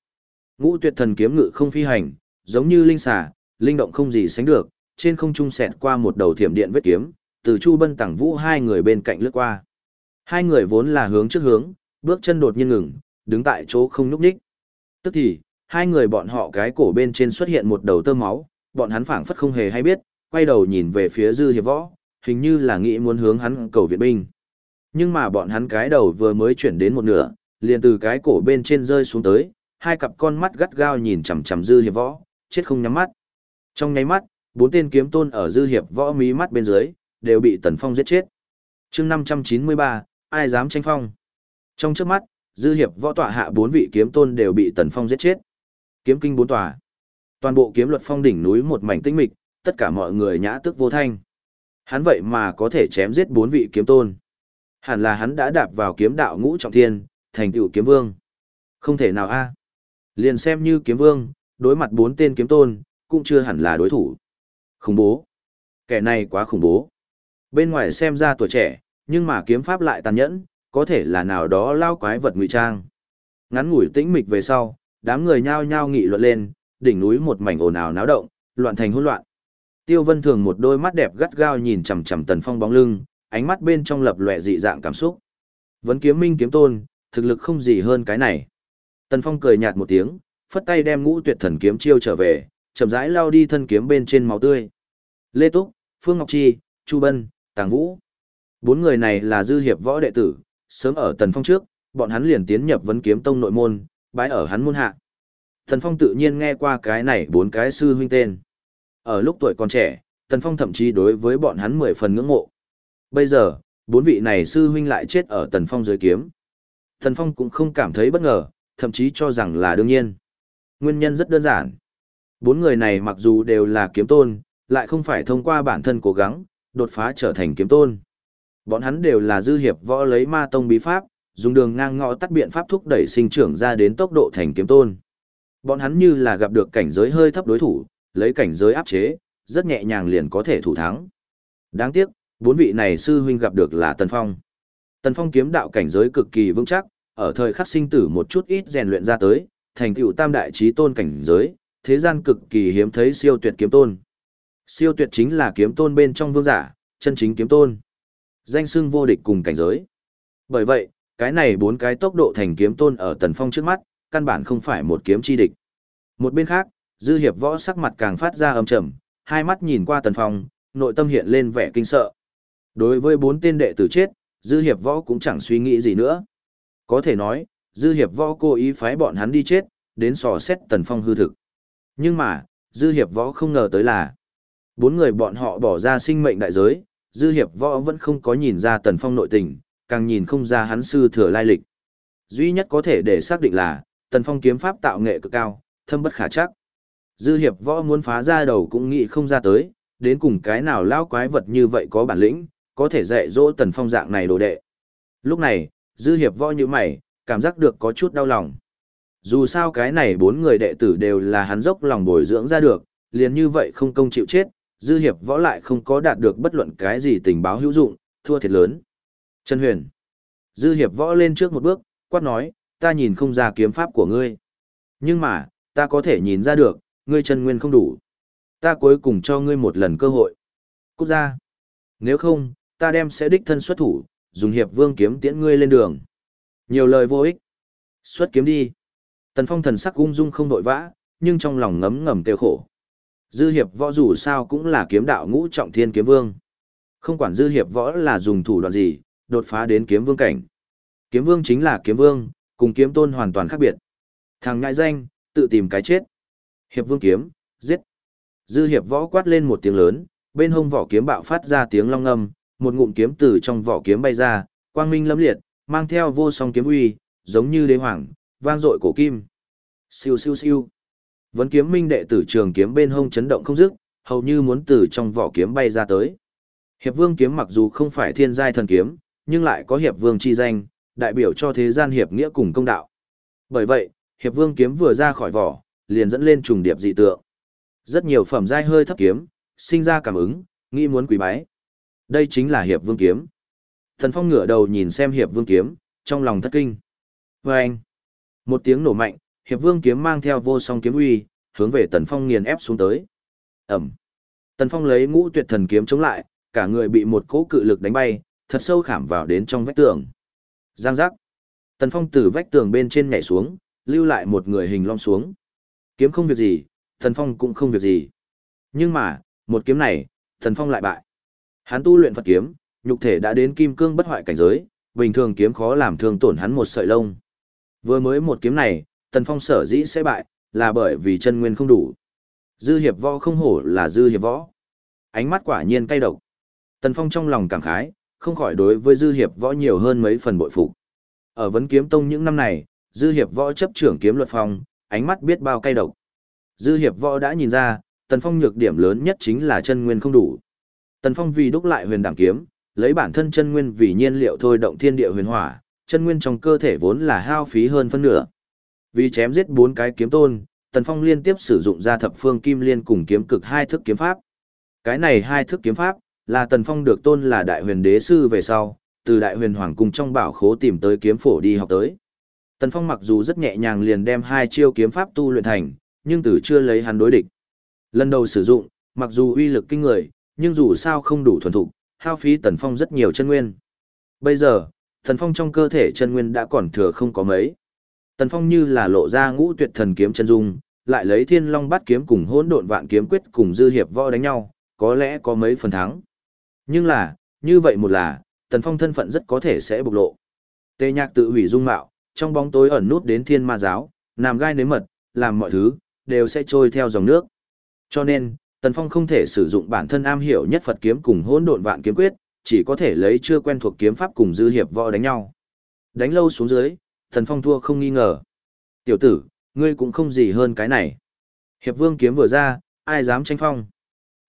Ngũ tuyệt thần kiếm ngự không phi hành, giống như linh xà, linh động không gì sánh được, trên không trung xẹt qua một đầu thiểm điện vết kiếm, từ Chu Bân Tẳng Vũ hai người bên cạnh lướt qua. Hai người vốn là hướng trước hướng, bước chân đột nhiên ngừng, đứng tại chỗ không nhúc nhích. Tức thì, hai người bọn họ cái cổ bên trên xuất hiện một đầu tơ máu, bọn hắn phảng phất không hề hay biết, quay đầu nhìn về phía Dư Hiệp Võ, hình như là nghĩ muốn hướng hắn cầu viện binh. Nhưng mà bọn hắn cái đầu vừa mới chuyển đến một nửa, liền từ cái cổ bên trên rơi xuống tới, hai cặp con mắt gắt gao nhìn chằm chằm Dư Hiệp Võ, chết không nhắm mắt. Trong nháy mắt, bốn tên kiếm tôn ở Dư Hiệp Võ mí mắt bên dưới, đều bị Tần Phong giết chết. Chương 593, ai dám tranh phong? Trong trước mắt, Dư Hiệp Võ tọa hạ bốn vị kiếm tôn đều bị Tần Phong giết chết. Kiếm kinh bốn tòa. Toàn bộ kiếm luật phong đỉnh núi một mảnh tĩnh mịch, tất cả mọi người nhã tức vô thanh. Hắn vậy mà có thể chém giết bốn vị kiếm tôn. Hẳn là hắn đã đạp vào kiếm đạo ngũ trọng thiên, thành tựu kiếm vương. Không thể nào a. Liền xem như kiếm vương, đối mặt bốn tên kiếm tôn, cũng chưa hẳn là đối thủ. Khủng bố. Kẻ này quá khủng bố. Bên ngoài xem ra tuổi trẻ, nhưng mà kiếm pháp lại tàn nhẫn, có thể là nào đó lao quái vật ngụy trang. Ngắn ngủi tĩnh mịch về sau, đám người nhao nhao nghị luận lên, đỉnh núi một mảnh ồn ào náo động, loạn thành hỗn loạn. Tiêu Vân Thường một đôi mắt đẹp gắt gao nhìn chằm chằm Tần Phong bóng lưng, ánh mắt bên trong lập lòe dị dạng cảm xúc. Vấn kiếm minh kiếm tôn, thực lực không gì hơn cái này. Tần Phong cười nhạt một tiếng, phất tay đem ngũ tuyệt thần kiếm chiêu trở về, chậm rãi lao đi thân kiếm bên trên máu tươi. Lê Túc, Phương Ngọc Chi, Chu Bân, Tàng Vũ. Bốn người này là dư hiệp võ đệ tử, sớm ở Tần Phong trước, bọn hắn liền tiến nhập vấn kiếm tông nội môn, bái ở hắn môn hạ. Tần Phong tự nhiên nghe qua cái này bốn cái sư huynh tên. Ở lúc tuổi còn trẻ, Tần Phong thậm chí đối với bọn hắn mười phần ngưỡng mộ. Bây giờ, bốn vị này sư huynh lại chết ở Tần Phong dưới kiếm. Tần Phong cũng không cảm thấy bất ngờ, thậm chí cho rằng là đương nhiên. Nguyên nhân rất đơn giản. Bốn người này mặc dù đều là kiếm tôn, lại không phải thông qua bản thân cố gắng, đột phá trở thành kiếm tôn. Bọn hắn đều là dư hiệp võ lấy ma tông bí pháp, dùng đường ngang ngõ tắt biện pháp thúc đẩy sinh trưởng ra đến tốc độ thành kiếm tôn. Bọn hắn như là gặp được cảnh giới hơi thấp đối thủ, lấy cảnh giới áp chế, rất nhẹ nhàng liền có thể thủ thắng. Đáng tiếc, bốn vị này sư huynh gặp được là Tần Phong. Tần Phong kiếm đạo cảnh giới cực kỳ vững chắc, ở thời khắc sinh tử một chút ít rèn luyện ra tới, thành tựu tam đại chí tôn cảnh giới, thế gian cực kỳ hiếm thấy siêu tuyệt kiếm tôn. Siêu tuyệt chính là kiếm tôn bên trong vương giả, chân chính kiếm tôn. Danh xưng vô địch cùng cảnh giới. Bởi vậy, cái này bốn cái tốc độ thành kiếm tôn ở Tần Phong trước mắt, căn bản không phải một kiếm chi địch. Một bên khác, Dư Hiệp Võ sắc mặt càng phát ra âm trầm, hai mắt nhìn qua Tần Phong, nội tâm hiện lên vẻ kinh sợ. Đối với bốn tên đệ tử chết, Dư Hiệp Võ cũng chẳng suy nghĩ gì nữa. Có thể nói, Dư Hiệp Võ cố ý phái bọn hắn đi chết, đến sò xét Tần Phong hư thực. Nhưng mà, Dư Hiệp Võ không ngờ tới là, bốn người bọn họ bỏ ra sinh mệnh đại giới, Dư Hiệp Võ vẫn không có nhìn ra Tần Phong nội tình, càng nhìn không ra hắn sư thừa lai lịch. Duy nhất có thể để xác định là, Tần Phong kiếm pháp tạo nghệ cực cao, thâm bất khả chắc. Dư Hiệp Võ muốn phá ra đầu cũng nghĩ không ra tới, đến cùng cái nào lao quái vật như vậy có bản lĩnh, có thể dạy dỗ Tần Phong dạng này đồ đệ. Lúc này, Dư Hiệp Võ như mày, cảm giác được có chút đau lòng. Dù sao cái này bốn người đệ tử đều là hắn dốc lòng bồi dưỡng ra được, liền như vậy không công chịu chết, Dư Hiệp Võ lại không có đạt được bất luận cái gì tình báo hữu dụng, thua thiệt lớn. Trần Huyền. Dư Hiệp Võ lên trước một bước, quát nói, ta nhìn không ra kiếm pháp của ngươi. Nhưng mà, ta có thể nhìn ra được, ngươi chân nguyên không đủ. Ta cuối cùng cho ngươi một lần cơ hội. Cút ra. Nếu không, ta đem sẽ đích thân xuất thủ, dùng hiệp vương kiếm tiễn ngươi lên đường. Nhiều lời vô ích. Xuất kiếm đi. Tần Phong thần sắc ung dung không đội vã, nhưng trong lòng ngấm ngầm tiêu khổ. Dư hiệp võ dù sao cũng là kiếm đạo ngũ trọng thiên kiếm vương. Không quản dư hiệp võ là dùng thủ đoạn gì, đột phá đến kiếm vương cảnh. Kiếm vương chính là kiếm vương, cùng kiếm tôn hoàn toàn khác biệt. Thằng ngại danh, tự tìm cái chết. Hiệp vương kiếm, giết. Dư hiệp võ quát lên một tiếng lớn, bên hông vỏ kiếm bạo phát ra tiếng long ngâm, một ngụm kiếm từ trong vỏ kiếm bay ra, quang minh lâm liệt, mang theo vô song kiếm uy, giống như đế hoàng, vang dội cổ kim. Siêu siêu siêu. Vấn kiếm minh đệ tử trường kiếm bên hông chấn động không dứt, hầu như muốn từ trong vỏ kiếm bay ra tới. Hiệp vương kiếm mặc dù không phải thiên giai thần kiếm, nhưng lại có hiệp vương chi danh, đại biểu cho thế gian hiệp nghĩa cùng công đạo. Bởi vậy, hiệp vương kiếm vừa ra khỏi vỏ, liền dẫn lên trùng điệp dị tượng. Rất nhiều phẩm giai hơi thấp kiếm, sinh ra cảm ứng, nghĩ muốn quỳ bái. Đây chính là hiệp vương kiếm. Thần Phong ngửa đầu nhìn xem hiệp vương kiếm, trong lòng thất kinh. Và anh, một tiếng nổ mạnh, hiệp vương kiếm mang theo vô song kiếm uy, hướng về Tần Phong nghiền ép xuống tới. Ẩm. Tần Phong lấy ngũ tuyệt thần kiếm chống lại, cả người bị một cỗ cự lực đánh bay, thật sâu khảm vào đến trong vách tường. Giang giác. Tần Phong từ vách tường bên trên nhảy xuống, lưu lại một người hình long xuống. Kiếm không việc gì, Tần Phong cũng không việc gì. Nhưng mà, một kiếm này, Tần Phong lại bại. Hắn tu luyện Phật kiếm, nhục thể đã đến kim cương bất hoại cảnh giới, bình thường kiếm khó làm thương tổn hắn một sợi lông. Vừa mới một kiếm này, Tần Phong sở dĩ sẽ bại, là bởi vì chân nguyên không đủ. Dư hiệp võ không hổ là dư hiệp võ. Ánh mắt quả nhiên cay độc. Tần Phong trong lòng cảm khái, không khỏi đối với dư hiệp võ nhiều hơn mấy phần bội phục. Ở vấn kiếm tông những năm này, dư hiệp võ chấp trưởng kiếm luật phong, ánh mắt biết bao cay độc. Dư hiệp võ đã nhìn ra, Tần Phong nhược điểm lớn nhất chính là chân nguyên không đủ. Tần Phong vì đúc lại huyền đảm kiếm, lấy bản thân chân nguyên vì nhiên liệu thôi động thiên địa huyền hỏa, chân nguyên trong cơ thể vốn là hao phí hơn phân nửa. Vì chém giết bốn cái kiếm tôn, Tần Phong liên tiếp sử dụng ra thập phương kim liên cùng kiếm cực hai thức kiếm pháp. Cái này hai thức kiếm pháp, là Tần Phong được tôn là đại huyền đế sư về sau, từ đại huyền hoàng cung trong bảo khố tìm tới kiếm phổ đi học tới. Tần Phong mặc dù rất nhẹ nhàng liền đem hai chiêu kiếm pháp tu luyện thành, nhưng từ chưa lấy hắn đối địch. Lần đầu sử dụng, mặc dù uy lực kinh người, nhưng dù sao không đủ thuần thục, hao phí Tần Phong rất nhiều chân nguyên. Bây giờ, Tần Phong trong cơ thể chân nguyên đã còn thừa không có mấy. Tần Phong như là lộ ra ngũ tuyệt thần kiếm chân dung, lại lấy Thiên Long bát kiếm cùng hỗn độn vạn kiếm quyết cùng dư hiệp võ đánh nhau, có lẽ có mấy phần thắng. Nhưng là, như vậy một là, Tần Phong thân phận rất có thể sẽ bộc lộ. Tề Nhạc tự hủy dung mạo, trong bóng tối ẩn nút đến Thiên Ma giáo, làm gai nếm mật, làm mọi thứ đều sẽ trôi theo dòng nước. Cho nên, Tần Phong không thể sử dụng bản thân am hiểu nhất Phật kiếm cùng hỗn độn vạn kiếm quyết, chỉ có thể lấy chưa quen thuộc kiếm pháp cùng dư hiệp võ đánh nhau. Đánh lâu xuống dưới, Thần Phong thua không nghi ngờ. Tiểu tử, ngươi cũng không gì hơn cái này. Hiệp vương kiếm vừa ra, ai dám tranh phong.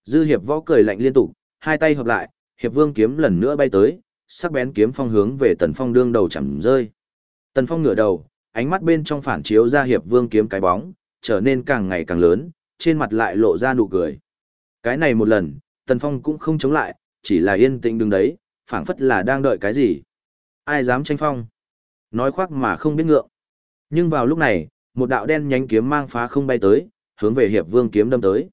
Dư hiệp võ cười lạnh liên tục, hai tay hợp lại, hiệp vương kiếm lần nữa bay tới, sắc bén kiếm phong hướng về Tần Phong đương đầu chẳng rơi. Tần Phong ngửa đầu, ánh mắt bên trong phản chiếu ra hiệp vương kiếm cái bóng, trở nên càng ngày càng lớn, trên mặt lại lộ ra nụ cười. Cái này một lần, Tần Phong cũng không chống lại, chỉ là yên tĩnh đứng đấy, phảng phất là đang đợi cái gì. Ai dám tranh phong? Nói khoác mà không biết ngượng. Nhưng vào lúc này, một đạo đen nhánh kiếm mang phá không bay tới, hướng về Hiệp Vương kiếm đâm tới.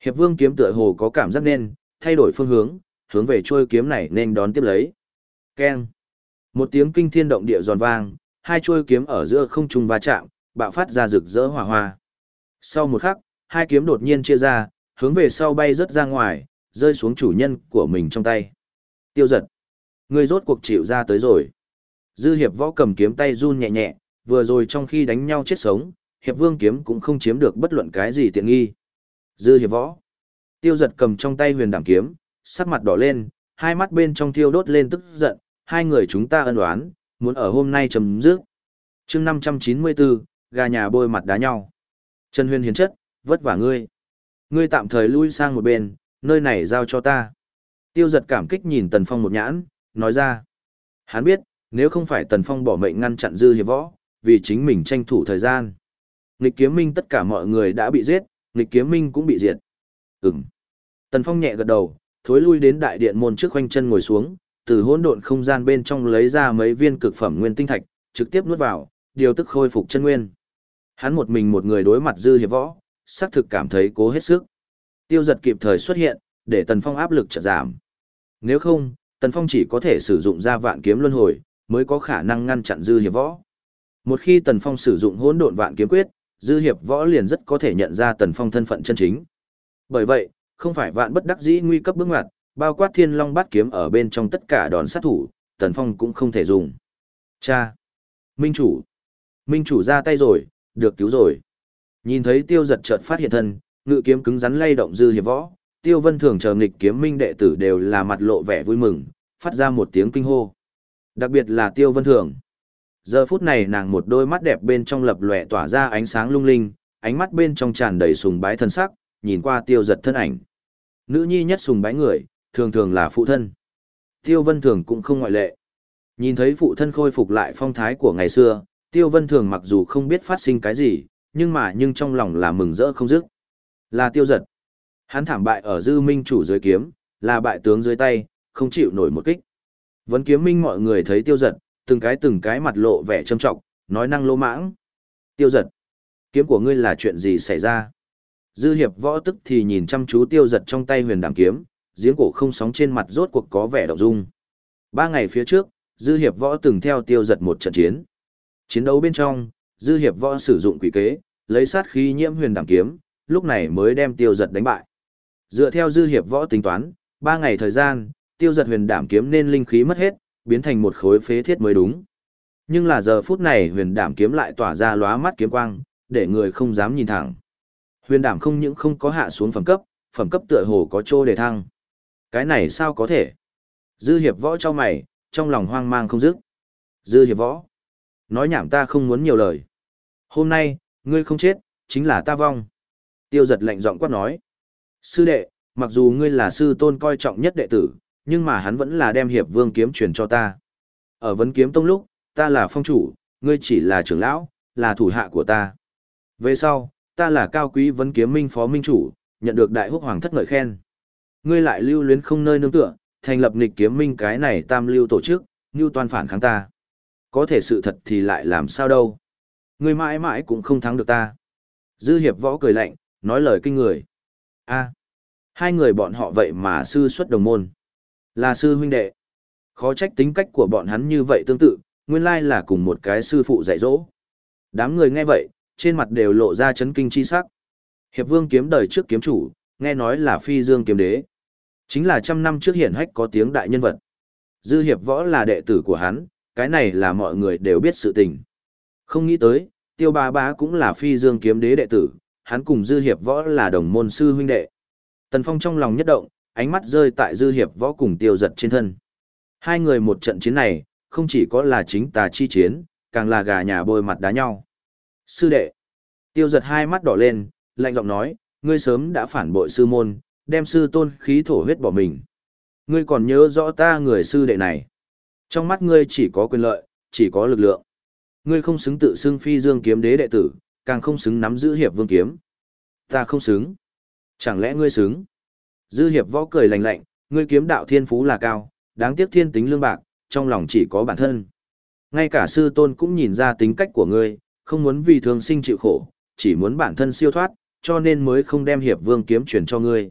Hiệp Vương kiếm tựa hồ có cảm giác nên, thay đổi phương hướng, hướng về trôi kiếm này nên đón tiếp lấy. Keng. Một tiếng kinh thiên động địa giòn vang, hai trôi kiếm ở giữa không trung va chạm, bạo phát ra rực rỡ hỏa hoa. Sau một khắc, hai kiếm đột nhiên chia ra, hướng về sau bay rất ra ngoài, rơi xuống chủ nhân của mình trong tay. Tiêu giật. Người rốt cuộc chịu ra tới rồi. Dư hiệp võ cầm kiếm tay run nhẹ nhẹ, vừa rồi trong khi đánh nhau chết sống, hiệp vương kiếm cũng không chiếm được bất luận cái gì tiện nghi. Dư hiệp võ. Tiêu giật cầm trong tay huyền đảm kiếm, sắc mặt đỏ lên, hai mắt bên trong thiêu đốt lên tức giận, hai người chúng ta ân oán, muốn ở hôm nay chấm dứt. chương 594, gà nhà bôi mặt đá nhau. Trần huyền hiến chất, vất vả ngươi. Ngươi tạm thời lui sang một bên, nơi này giao cho ta. Tiêu giật cảm kích nhìn Tần Phong một nhãn, nói ra. Hắn biết, nếu không phải Tần Phong bỏ mệnh ngăn chặn dư hiệp võ, vì chính mình tranh thủ thời gian. Nghịch kiếm minh tất cả mọi người đã bị giết, nghịch kiếm minh cũng bị diệt. Ừm. Tần Phong nhẹ gật đầu, thối lui đến đại điện môn trước khoanh chân ngồi xuống, từ hỗn độn không gian bên trong lấy ra mấy viên cực phẩm nguyên tinh thạch, trực tiếp nuốt vào, điều tức khôi phục chân nguyên. Hắn một mình một người đối mặt dư hiệp võ, xác thực cảm thấy cố hết sức. Tiêu giật kịp thời xuất hiện, để Tần Phong áp lực chợt giảm. Nếu không, Tần Phong chỉ có thể sử dụng ra vạn kiếm luân hồi, mới có khả năng ngăn chặn dư hiệp võ. Một khi Tần Phong sử dụng hỗn độn vạn kiếm quyết, dư hiệp võ liền rất có thể nhận ra Tần Phong thân phận chân chính. Bởi vậy, không phải vạn bất đắc dĩ nguy cấp bước ngoặt, bao quát thiên long bát kiếm ở bên trong tất cả đòn sát thủ, Tần Phong cũng không thể dùng. Cha! Minh chủ! Minh chủ ra tay rồi, được cứu rồi. Nhìn thấy tiêu giật chợt phát hiện thân, ngự kiếm cứng rắn lay động dư hiệp võ, tiêu vân thường chờ nghịch kiếm minh đệ tử đều là mặt lộ vẻ vui mừng, phát ra một tiếng kinh hô. Đặc biệt là tiêu vân thường. Giờ phút này nàng một đôi mắt đẹp bên trong lập lòe tỏa ra ánh sáng lung linh, ánh mắt bên trong tràn đầy sùng bái thân sắc, nhìn qua tiêu giật thân ảnh. Nữ nhi nhất sùng bái người, thường thường là phụ thân. Tiêu vân thường cũng không ngoại lệ. Nhìn thấy phụ thân khôi phục lại phong thái của ngày xưa, tiêu vân thường mặc dù không biết phát sinh cái gì, nhưng mà nhưng trong lòng là mừng rỡ không dứt. Là tiêu giật. Hắn thảm bại ở dư minh chủ dưới kiếm, là bại tướng dưới tay, không chịu nổi một kích. Vấn kiếm minh mọi người thấy tiêu giật, từng cái từng cái mặt lộ vẻ trâm trọng, nói năng lô mãng. Tiêu giật. Kiếm của ngươi là chuyện gì xảy ra? Dư hiệp võ tức thì nhìn chăm chú tiêu giật trong tay huyền đảm kiếm, giếng cổ không sóng trên mặt rốt cuộc có vẻ động dung. Ba ngày phía trước, Dư hiệp võ từng theo tiêu giật một trận chiến. Chiến đấu bên trong, Dư hiệp võ sử dụng quỷ kế, lấy sát khí nhiễm huyền đảm kiếm, lúc này mới đem tiêu giật đánh bại. Dựa theo Dư hiệp võ tính toán, ba ngày thời gian, tiêu giật huyền đảm kiếm nên linh khí mất hết, biến thành một khối phế thiết mới đúng. Nhưng là giờ phút này huyền đảm kiếm lại tỏa ra lóa mắt kiếm quang, để người không dám nhìn thẳng. Huyền đảm không những không có hạ xuống phẩm cấp, phẩm cấp tựa hồ có trô để thăng. Cái này sao có thể? Dư hiệp võ cho mày, trong lòng hoang mang không dứt. Dư hiệp võ. Nói nhảm ta không muốn nhiều lời. Hôm nay, ngươi không chết, chính là ta vong. Tiêu giật lạnh giọng quát nói. Sư đệ, mặc dù ngươi là sư tôn coi trọng nhất đệ tử, nhưng mà hắn vẫn là đem hiệp vương kiếm truyền cho ta. Ở vấn kiếm tông lúc, ta là phong chủ, ngươi chỉ là trưởng lão, là thủ hạ của ta. Về sau, ta là cao quý vấn kiếm minh phó minh chủ, nhận được đại húc hoàng thất ngợi khen. Ngươi lại lưu luyến không nơi nương tựa, thành lập nghịch kiếm minh cái này tam lưu tổ chức, như toàn phản kháng ta. Có thể sự thật thì lại làm sao đâu. Ngươi mãi mãi cũng không thắng được ta. Dư hiệp võ cười lạnh, nói lời kinh người. a hai người bọn họ vậy mà sư xuất đồng môn. Là sư huynh đệ. Khó trách tính cách của bọn hắn như vậy tương tự, nguyên lai là cùng một cái sư phụ dạy dỗ. Đám người nghe vậy, trên mặt đều lộ ra chấn kinh chi sắc. Hiệp vương kiếm đời trước kiếm chủ, nghe nói là phi dương kiếm đế. Chính là trăm năm trước hiển hách có tiếng đại nhân vật. Dư hiệp võ là đệ tử của hắn, cái này là mọi người đều biết sự tình. Không nghĩ tới, tiêu ba bá cũng là phi dương kiếm đế đệ tử, hắn cùng dư hiệp võ là đồng môn sư huynh đệ. Tần Phong trong lòng nhất động, ánh mắt rơi tại dư hiệp võ cùng tiêu giật trên thân. Hai người một trận chiến này, không chỉ có là chính tà chi chiến, càng là gà nhà bôi mặt đá nhau. Sư đệ, tiêu giật hai mắt đỏ lên, lạnh giọng nói, ngươi sớm đã phản bội sư môn, đem sư tôn khí thổ huyết bỏ mình. Ngươi còn nhớ rõ ta người sư đệ này. Trong mắt ngươi chỉ có quyền lợi, chỉ có lực lượng. Ngươi không xứng tự xưng phi dương kiếm đế đệ tử, càng không xứng nắm giữ hiệp vương kiếm. Ta không xứng. Chẳng lẽ ngươi xứng? Dư hiệp võ cười lạnh lạnh, ngươi kiếm đạo thiên phú là cao, đáng tiếc thiên tính lương bạc, trong lòng chỉ có bản thân. Ngay cả sư tôn cũng nhìn ra tính cách của ngươi, không muốn vì thường sinh chịu khổ, chỉ muốn bản thân siêu thoát, cho nên mới không đem hiệp vương kiếm truyền cho ngươi.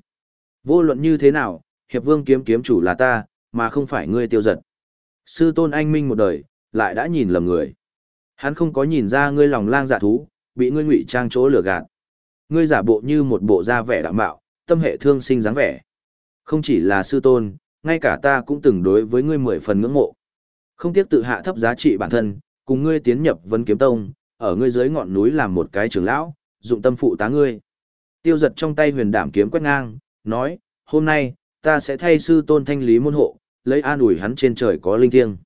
Vô luận như thế nào, hiệp vương kiếm kiếm chủ là ta, mà không phải ngươi tiêu giật. Sư tôn anh minh một đời, lại đã nhìn lầm người. Hắn không có nhìn ra ngươi lòng lang dạ thú, bị ngươi ngụy trang chỗ lừa gạt. Ngươi giả bộ như một bộ da vẻ đạm bạo, tâm hệ thương sinh dáng vẻ. Không chỉ là sư tôn, ngay cả ta cũng từng đối với ngươi mười phần ngưỡng mộ. Không tiếc tự hạ thấp giá trị bản thân, cùng ngươi tiến nhập Vân kiếm tông, ở ngươi dưới ngọn núi làm một cái trưởng lão, dụng tâm phụ tá ngươi. Tiêu giật trong tay huyền đảm kiếm quét ngang, nói, hôm nay, ta sẽ thay sư tôn thanh lý môn hộ, lấy an ủi hắn trên trời có linh thiêng.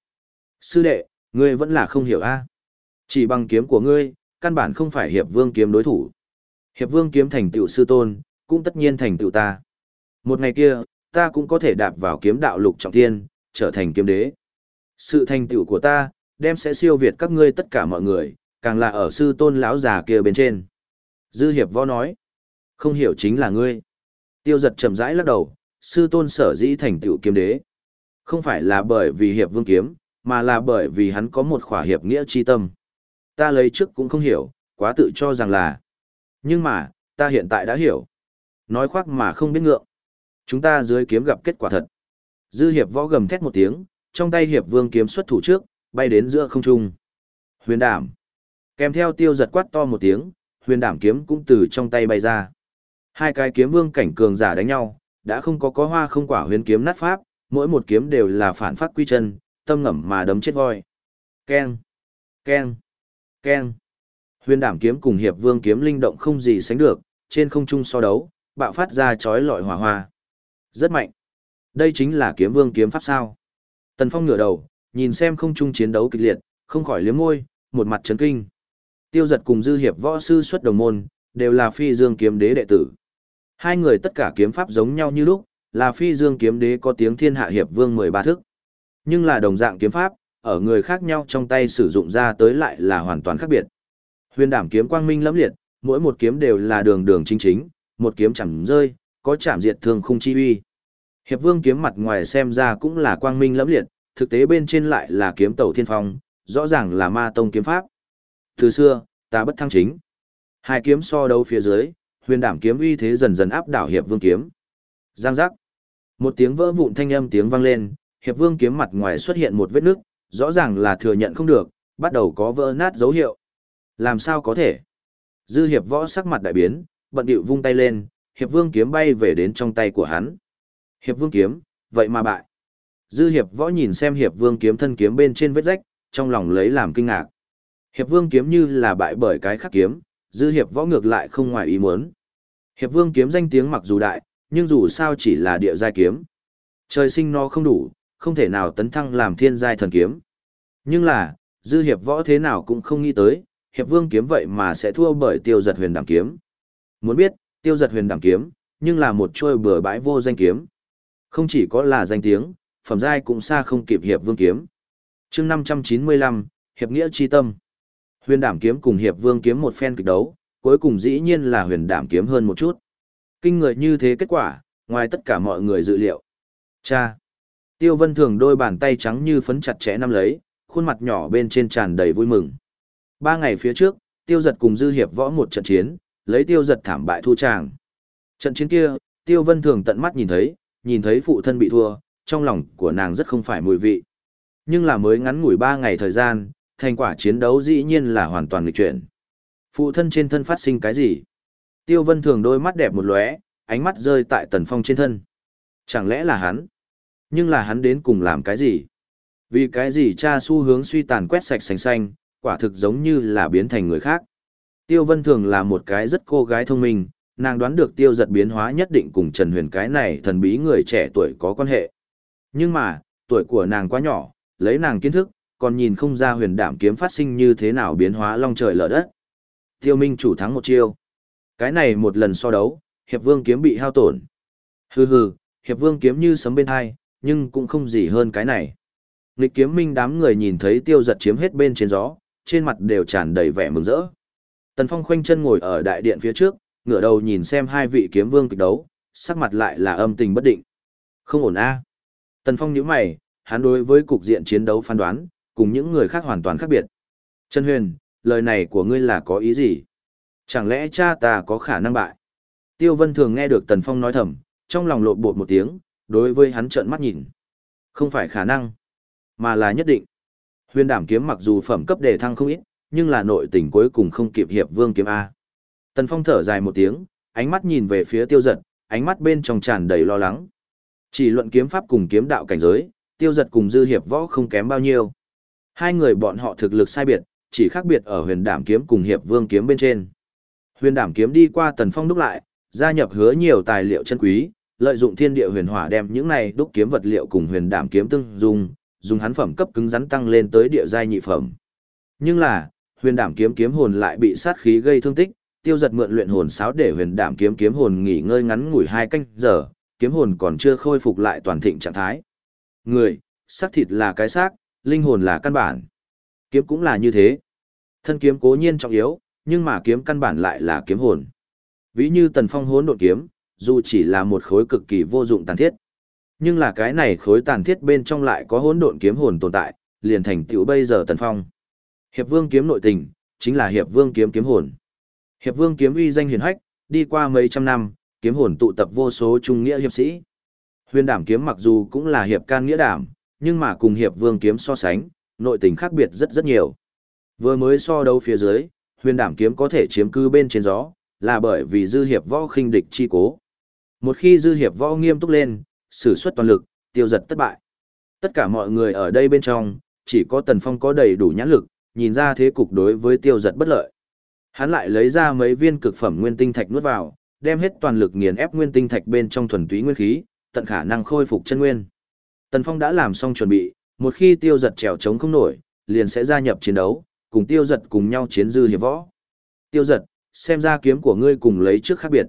Sư đệ, ngươi vẫn là không hiểu a Chỉ bằng kiếm của ngươi, căn bản không phải hiệp vương kiếm đối thủ. Hiệp vương kiếm thành tựu sư tôn, cũng tất nhiên thành tựu ta. Một ngày kia, ta cũng có thể đạp vào kiếm đạo lục trọng thiên, trở thành kiếm đế. Sự thành tựu của ta, đem sẽ siêu việt các ngươi tất cả mọi người, càng là ở sư tôn lão già kia bên trên. Dư hiệp võ nói, không hiểu chính là ngươi. Tiêu giật chậm rãi lắc đầu, sư tôn sở dĩ thành tựu kiếm đế. Không phải là bởi vì hiệp vương kiếm, mà là bởi vì hắn có một khỏa hiệp nghĩa chi tâm. Ta lấy trước cũng không hiểu, quá tự cho rằng là. Nhưng mà, ta hiện tại đã hiểu. Nói khoác mà không biết ngượng. Chúng ta dưới kiếm gặp kết quả thật. Dư hiệp võ gầm thét một tiếng, trong tay hiệp vương kiếm xuất thủ trước, bay đến giữa không trung. Huyền đảm. Kèm theo tiêu giật quát to một tiếng, huyền đảm kiếm cũng từ trong tay bay ra. Hai cái kiếm vương cảnh cường giả đánh nhau, đã không có có hoa không quả huyền kiếm nát pháp, mỗi một kiếm đều là phản phát quy chân, tâm ngẩm mà đấm chết voi. Keng, keng, keng. Huyền đảm kiếm cùng hiệp vương kiếm linh động không gì sánh được, trên không trung so đấu, bạo phát ra chói lọi hỏa hoa. Rất mạnh. Đây chính là kiếm vương kiếm pháp sao. Tần Phong ngửa đầu, nhìn xem không trung chiến đấu kịch liệt, không khỏi liếm môi, một mặt chấn kinh. Tiêu giật cùng dư hiệp võ sư xuất đồng môn, đều là phi dương kiếm đế đệ tử. Hai người tất cả kiếm pháp giống nhau như lúc, là phi dương kiếm đế có tiếng thiên hạ hiệp vương 13 thức. Nhưng là đồng dạng kiếm pháp, ở người khác nhau trong tay sử dụng ra tới lại là hoàn toàn khác biệt. Huyền đảm kiếm quang minh lẫm liệt, mỗi một kiếm đều là đường đường chính chính, một kiếm chẳng rơi, có chạm diệt thường khung chi uy. Hiệp vương kiếm mặt ngoài xem ra cũng là quang minh lẫm liệt, thực tế bên trên lại là kiếm tẩu thiên phong, rõ ràng là ma tông kiếm pháp. Từ xưa, ta bất thăng chính. Hai kiếm so đấu phía dưới, huyền đảm kiếm uy thế dần dần áp đảo hiệp vương kiếm. Giang giác. Một tiếng vỡ vụn thanh âm tiếng vang lên, hiệp vương kiếm mặt ngoài xuất hiện một vết nước, rõ ràng là thừa nhận không được, bắt đầu có vỡ nát dấu hiệu. Làm sao có thể? Dư hiệp võ sắc mặt đại biến, bận điệu vung tay lên, hiệp vương kiếm bay về đến trong tay của hắn. Hiệp vương kiếm, vậy mà bại. Dư hiệp võ nhìn xem hiệp vương kiếm thân kiếm bên trên vết rách, trong lòng lấy làm kinh ngạc. Hiệp vương kiếm như là bại bởi cái khắc kiếm, dư hiệp võ ngược lại không ngoài ý muốn. Hiệp vương kiếm danh tiếng mặc dù đại, nhưng dù sao chỉ là địa giai kiếm. Trời sinh nó không đủ, không thể nào tấn thăng làm thiên giai thần kiếm. Nhưng là, dư hiệp võ thế nào cũng không nghĩ tới, hiệp vương kiếm vậy mà sẽ thua bởi tiêu giật huyền đảm kiếm. Muốn biết, tiêu giật huyền đảm kiếm, nhưng là một chuôi bừa bãi vô danh kiếm. Không chỉ có là danh tiếng, phẩm giai cũng xa không kịp hiệp vương kiếm. chương 595, hiệp nghĩa chi tâm. Huyền đảm kiếm cùng hiệp vương kiếm một phen kịch đấu, cuối cùng dĩ nhiên là huyền đảm kiếm hơn một chút. Kinh người như thế kết quả, ngoài tất cả mọi người dự liệu. Cha! Tiêu vân thường đôi bàn tay trắng như phấn chặt chẽ nắm lấy, khuôn mặt nhỏ bên trên tràn đầy vui mừng. Ba ngày phía trước, tiêu giật cùng dư hiệp võ một trận chiến, lấy tiêu giật thảm bại thu tràng. Trận chiến kia, tiêu vân thường tận mắt nhìn thấy, nhìn thấy phụ thân bị thua, trong lòng của nàng rất không phải mùi vị. Nhưng là mới ngắn ngủi ba ngày thời gian, thành quả chiến đấu dĩ nhiên là hoàn toàn nghịch chuyển. Phụ thân trên thân phát sinh cái gì? Tiêu Vân Thường đôi mắt đẹp một lóe, ánh mắt rơi tại Tần Phong trên thân. Chẳng lẽ là hắn? Nhưng là hắn đến cùng làm cái gì? Vì cái gì cha xu hướng suy tàn quét sạch sành xanh, quả thực giống như là biến thành người khác. Tiêu Vân Thường là một cái rất cô gái thông minh, nàng đoán được tiêu giật biến hóa nhất định cùng Trần Huyền cái này thần bí người trẻ tuổi có quan hệ. Nhưng mà, tuổi của nàng quá nhỏ, lấy nàng kiến thức, còn nhìn không ra huyền đảm kiếm phát sinh như thế nào biến hóa long trời lở đất. Tiêu Minh chủ thắng một chiêu. Cái này một lần so đấu, hiệp vương kiếm bị hao tổn. Hừ hừ, hiệp vương kiếm như sấm bên hai, nhưng cũng không gì hơn cái này. Nghịch kiếm minh đám người nhìn thấy tiêu giật chiếm hết bên trên gió, trên mặt đều tràn đầy vẻ mừng rỡ. Tần Phong khoanh chân ngồi ở đại điện phía trước, ngửa đầu nhìn xem hai vị kiếm vương kịch đấu, sắc mặt lại là âm tình bất định. Không ổn a. Tần Phong nhíu mày, hắn đối với cục diện chiến đấu phán đoán, cùng những người khác hoàn toàn khác biệt. Trần Huyền, lời này của ngươi là có ý gì? Chẳng lẽ cha ta có khả năng bại? Tiêu Vân thường nghe được Tần Phong nói thầm, trong lòng lộn bột một tiếng, đối với hắn trợn mắt nhìn. Không phải khả năng, mà là nhất định. Huyền đảm kiếm mặc dù phẩm cấp đề thăng không ít, nhưng là nội tình cuối cùng không kịp hiệp vương kiếm A. Tần Phong thở dài một tiếng, ánh mắt nhìn về phía tiêu giật, ánh mắt bên trong tràn đầy lo lắng. Chỉ luận kiếm pháp cùng kiếm đạo cảnh giới, tiêu giật cùng dư hiệp võ không kém bao nhiêu. Hai người bọn họ thực lực sai biệt, chỉ khác biệt ở huyền đảm kiếm cùng hiệp vương kiếm bên trên. Huyền đảm kiếm đi qua tần phong đúc lại, gia nhập hứa nhiều tài liệu chân quý, lợi dụng thiên địa huyền hỏa đem những này đúc kiếm vật liệu cùng huyền đảm kiếm tương dùng, dùng hắn phẩm cấp cứng rắn tăng lên tới địa giai nhị phẩm. Nhưng là, huyền đảm kiếm kiếm hồn lại bị sát khí gây thương tích, tiêu giật mượn luyện hồn sáo để huyền đảm kiếm kiếm hồn nghỉ ngơi ngắn ngủi hai canh giờ, kiếm hồn còn chưa khôi phục lại toàn thịnh trạng thái. Người, xác thịt là cái xác, linh hồn là căn bản. Kiếm cũng là như thế. Thân kiếm cố nhiên trọng yếu, nhưng mà kiếm căn bản lại là kiếm hồn. Ví như tần phong hốn độn kiếm, dù chỉ là một khối cực kỳ vô dụng tàn thiết. Nhưng là cái này khối tàn thiết bên trong lại có hỗn độn kiếm hồn tồn tại, liền thành tựu bây giờ tần phong. Hiệp vương kiếm nội tình, chính là hiệp vương kiếm kiếm hồn. Hiệp vương kiếm uy danh hiển hách, đi qua mấy trăm năm, kiếm hồn tụ tập vô số trung nghĩa hiệp sĩ. Huyền đảm kiếm mặc dù cũng là hiệp can nghĩa đảm, nhưng mà cùng hiệp vương kiếm so sánh, nội tình khác biệt rất rất nhiều. Vừa mới so đấu phía dưới, huyền đảm kiếm có thể chiếm cư bên trên gió, là bởi vì dư hiệp võ khinh địch chi cố. Một khi dư hiệp võ nghiêm túc lên, sử xuất toàn lực, tiêu giật thất bại. Tất cả mọi người ở đây bên trong, chỉ có Tần Phong có đầy đủ nhãn lực, nhìn ra thế cục đối với tiêu giật bất lợi. Hắn lại lấy ra mấy viên cực phẩm nguyên tinh thạch nuốt vào, đem hết toàn lực nghiền ép nguyên tinh thạch bên trong thuần túy nguyên khí, tận khả năng khôi phục chân nguyên. Tần Phong đã làm xong chuẩn bị, một khi tiêu giật trèo chống không nổi, liền sẽ gia nhập chiến đấu, cùng tiêu giật cùng nhau chiến dư hiệp võ. Tiêu giật, xem ra kiếm của ngươi cùng lấy trước khác biệt.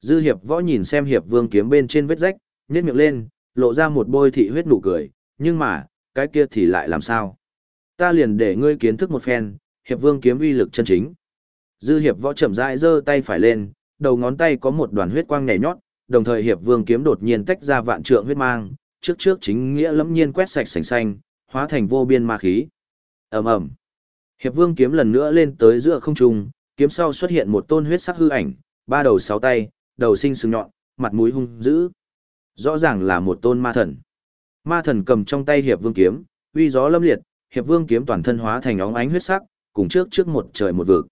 Dư hiệp võ nhìn xem hiệp vương kiếm bên trên vết rách, nhếch miệng lên, lộ ra một bôi thị huyết nụ cười, nhưng mà, cái kia thì lại làm sao? Ta liền để ngươi kiến thức một phen, hiệp vương kiếm uy lực chân chính. Dư hiệp võ chậm rãi giơ tay phải lên, đầu ngón tay có một đoàn huyết quang nhảy nhót, đồng thời hiệp vương kiếm đột nhiên tách ra vạn trượng huyết mang, trước trước chính nghĩa lẫm nhiên quét sạch sành xanh, hóa thành vô biên ma khí. Ầm ầm. Hiệp vương kiếm lần nữa lên tới giữa không trung, kiếm sau xuất hiện một tôn huyết sắc hư ảnh, ba đầu sáu tay, đầu sinh sừng nhọn, mặt mũi hung dữ. Rõ ràng là một tôn ma thần. Ma thần cầm trong tay hiệp vương kiếm, uy gió lâm liệt, hiệp vương kiếm toàn thân hóa thành óng ánh huyết sắc, cùng trước trước một trời một vực.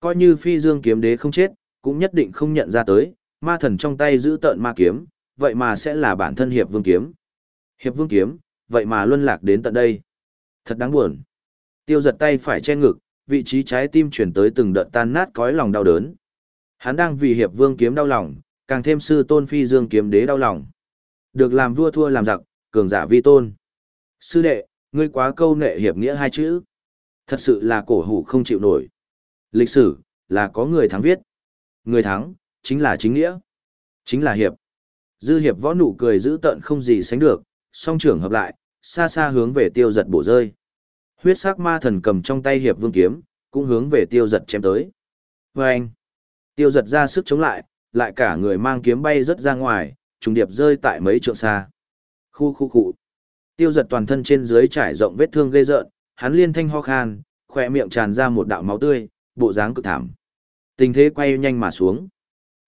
Coi như phi dương kiếm đế không chết, cũng nhất định không nhận ra tới, ma thần trong tay giữ tợn ma kiếm, vậy mà sẽ là bản thân hiệp vương kiếm. Hiệp vương kiếm, vậy mà luân lạc đến tận đây. Thật đáng buồn. Tiêu giật tay phải che ngực, vị trí trái tim chuyển tới từng đợt tan nát cõi lòng đau đớn. Hắn đang vì hiệp vương kiếm đau lòng, càng thêm sư tôn phi dương kiếm đế đau lòng. Được làm vua thua làm giặc, cường giả vi tôn. Sư đệ, ngươi quá câu nệ hiệp nghĩa hai chữ. Thật sự là cổ hủ không chịu nổi. Lịch sử, là có người thắng viết. Người thắng, chính là chính nghĩa. Chính là hiệp. Dư hiệp võ nụ cười giữ tận không gì sánh được, song trưởng hợp lại, xa xa hướng về tiêu giật bổ rơi. Huyết sắc ma thần cầm trong tay hiệp vương kiếm, cũng hướng về tiêu giật chém tới. Và anh, tiêu giật ra sức chống lại, lại cả người mang kiếm bay rất ra ngoài, trùng điệp rơi tại mấy trượng xa. Khu khu khu. Tiêu giật toàn thân trên dưới trải rộng vết thương gây rợn, hắn liên thanh ho khan, khỏe miệng tràn ra một đạo máu tươi, bộ dáng cực thảm. Tình thế quay nhanh mà xuống.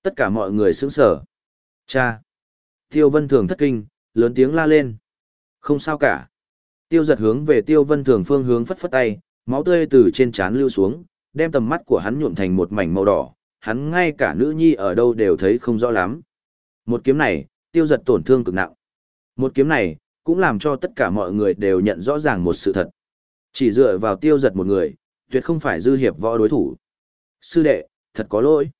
Tất cả mọi người sững sờ. Cha! Tiêu Vân Thường thất kinh, lớn tiếng la lên. Không sao cả. Tiêu giật hướng về Tiêu Vân Thường phương hướng phất phất tay, máu tươi từ trên trán lưu xuống, đem tầm mắt của hắn nhuộm thành một mảnh màu đỏ, hắn ngay cả nữ nhi ở đâu đều thấy không rõ lắm. Một kiếm này, tiêu giật tổn thương cực nặng. Một kiếm này, cũng làm cho tất cả mọi người đều nhận rõ ràng một sự thật. Chỉ dựa vào tiêu giật một người, tuyệt không phải dư hiệp võ đối thủ. Sư đệ, thật có lỗi.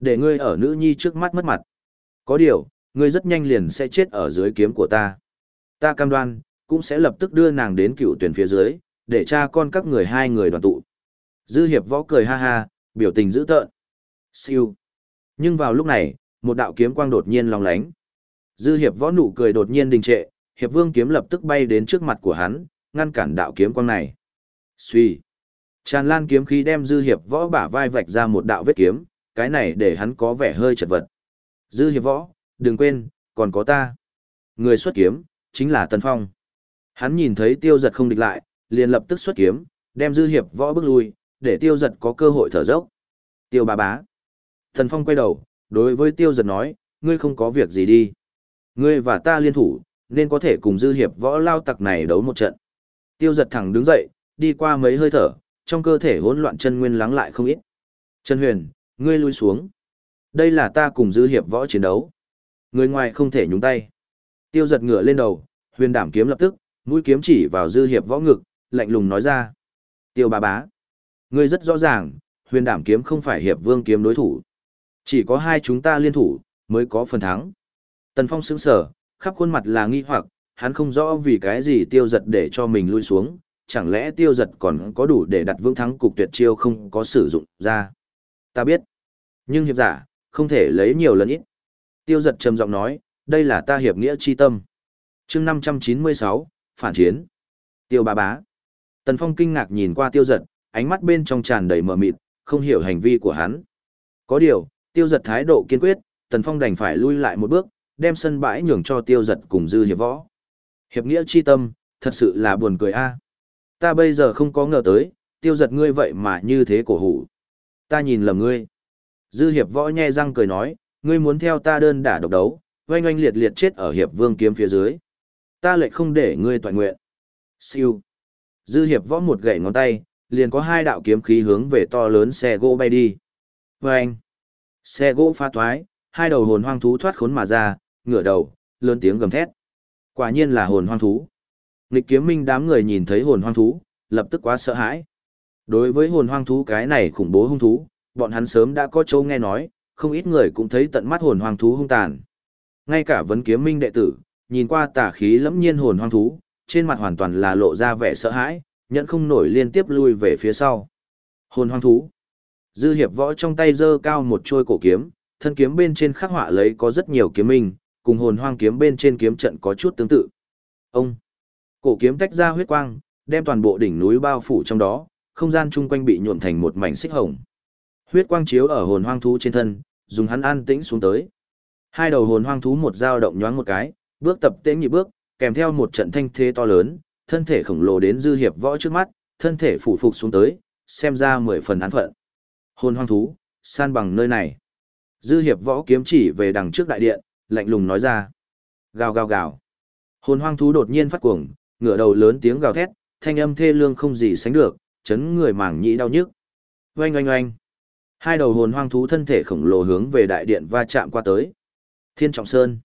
Để ngươi ở nữ nhi trước mắt mất mặt. Có điều, ngươi rất nhanh liền sẽ chết ở dưới kiếm của ta. Ta cam đoan, cũng sẽ lập tức đưa nàng đến cựu tuyển phía dưới, để cha con các người hai người đoàn tụ. Dư hiệp võ cười ha ha, biểu tình dữ tợn. Siêu. Nhưng vào lúc này, một đạo kiếm quang đột nhiên long lánh. Dư hiệp võ nụ cười đột nhiên đình trệ, hiệp vương kiếm lập tức bay đến trước mặt của hắn, ngăn cản đạo kiếm quang này. Suy. Tràn lan kiếm khí đem dư hiệp võ bả vai vạch ra một đạo vết kiếm, cái này để hắn có vẻ hơi chật vật. Dư hiệp võ, đừng quên, còn có ta. Người xuất kiếm, chính là Tần Phong. Hắn nhìn thấy tiêu giật không địch lại, liền lập tức xuất kiếm, đem dư hiệp võ bước lui, để tiêu giật có cơ hội thở dốc. Tiêu bá bá. Tần Phong quay đầu, đối với tiêu giật nói, ngươi không có việc gì đi. Ngươi và ta liên thủ, nên có thể cùng dư hiệp võ lao tặc này đấu một trận. Tiêu giật thẳng đứng dậy, đi qua mấy hơi thở, trong cơ thể hỗn loạn chân nguyên lắng lại không ít. Trần Huyền, ngươi lui xuống. Đây là ta cùng dư hiệp võ chiến đấu. Người ngoài không thể nhúng tay. Tiêu giật ngựa lên đầu, huyền đảm kiếm lập tức, mũi kiếm chỉ vào dư hiệp võ ngực, lạnh lùng nói ra. Tiêu bà bá. Ngươi rất rõ ràng, huyền đảm kiếm không phải hiệp vương kiếm đối thủ. Chỉ có hai chúng ta liên thủ, mới có phần thắng. Tần Phong sững sở, khắp khuôn mặt là nghi hoặc, hắn không rõ vì cái gì tiêu giật để cho mình lui xuống, chẳng lẽ tiêu giật còn có đủ để đặt vững thắng cục tuyệt chiêu không có sử dụng ra. Ta biết. Nhưng hiệp giả, không thể lấy nhiều lần ít. Tiêu giật trầm giọng nói, đây là ta hiệp nghĩa chi tâm. chương 596, phản chiến. Tiêu bá bá. Tần Phong kinh ngạc nhìn qua tiêu giật, ánh mắt bên trong tràn đầy mờ mịt, không hiểu hành vi của hắn. Có điều, tiêu giật thái độ kiên quyết, Tần Phong đành phải lui lại một bước, đem sân bãi nhường cho tiêu giật cùng dư hiệp võ. Hiệp nghĩa chi tâm, thật sự là buồn cười a. À. Ta bây giờ không có ngờ tới, tiêu giật ngươi vậy mà như thế cổ hủ. Ta nhìn lầm ngươi. Dư hiệp võ nhe răng cười nói, ngươi muốn theo ta đơn đả độc đấu, oanh oanh liệt liệt chết ở hiệp vương kiếm phía dưới. Ta lại không để ngươi toàn nguyện. Siêu. Dư hiệp võ một gậy ngón tay, liền có hai đạo kiếm khí hướng về to lớn xe gỗ bay đi. Oanh. Xe gỗ pha toái hai đầu hồn hoang thú thoát khốn mà ra, ngửa đầu, lớn tiếng gầm thét. Quả nhiên là hồn hoang thú. Nghịch kiếm minh đám người nhìn thấy hồn hoang thú, lập tức quá sợ hãi. Đối với hồn hoang thú cái này khủng bố hung thú, bọn hắn sớm đã có châu nghe nói, không ít người cũng thấy tận mắt hồn hoang thú hung tàn. Ngay cả vấn kiếm minh đệ tử, nhìn qua tà khí lẫm nhiên hồn hoang thú, trên mặt hoàn toàn là lộ ra vẻ sợ hãi, nhận không nổi liên tiếp lui về phía sau. Hồn hoang thú. Dư hiệp võ trong tay giơ cao một trôi cổ kiếm, thân kiếm bên trên khắc họa lấy có rất nhiều kiếm minh, cùng hồn hoang kiếm bên trên kiếm trận có chút tương tự. Ông. Cổ kiếm tách ra huyết quang, đem toàn bộ đỉnh núi bao phủ trong đó, không gian chung quanh bị nhuộm thành một mảnh xích hồng. Huyết quang chiếu ở hồn hoang thú trên thân, dùng hắn an tĩnh xuống tới. Hai đầu hồn hoang thú một dao động nhoáng một cái, bước tập tễnh nhị bước, kèm theo một trận thanh thế to lớn, thân thể khổng lồ đến dư hiệp võ trước mắt, thân thể phủ phục xuống tới, xem ra mười phần án phận. Hồn hoang thú, san bằng nơi này. Dư hiệp võ kiếm chỉ về đằng trước đại điện, lạnh lùng nói ra. Gào gào gào. Hồn hoang thú đột nhiên phát cuồng, ngửa đầu lớn tiếng gào thét, thanh âm thê lương không gì sánh được, chấn người màng nhĩ đau nhức. Oanh oanh oanh. Hai đầu hồn hoang thú thân thể khổng lồ hướng về đại điện va chạm qua tới. Thiên Trọng Sơn.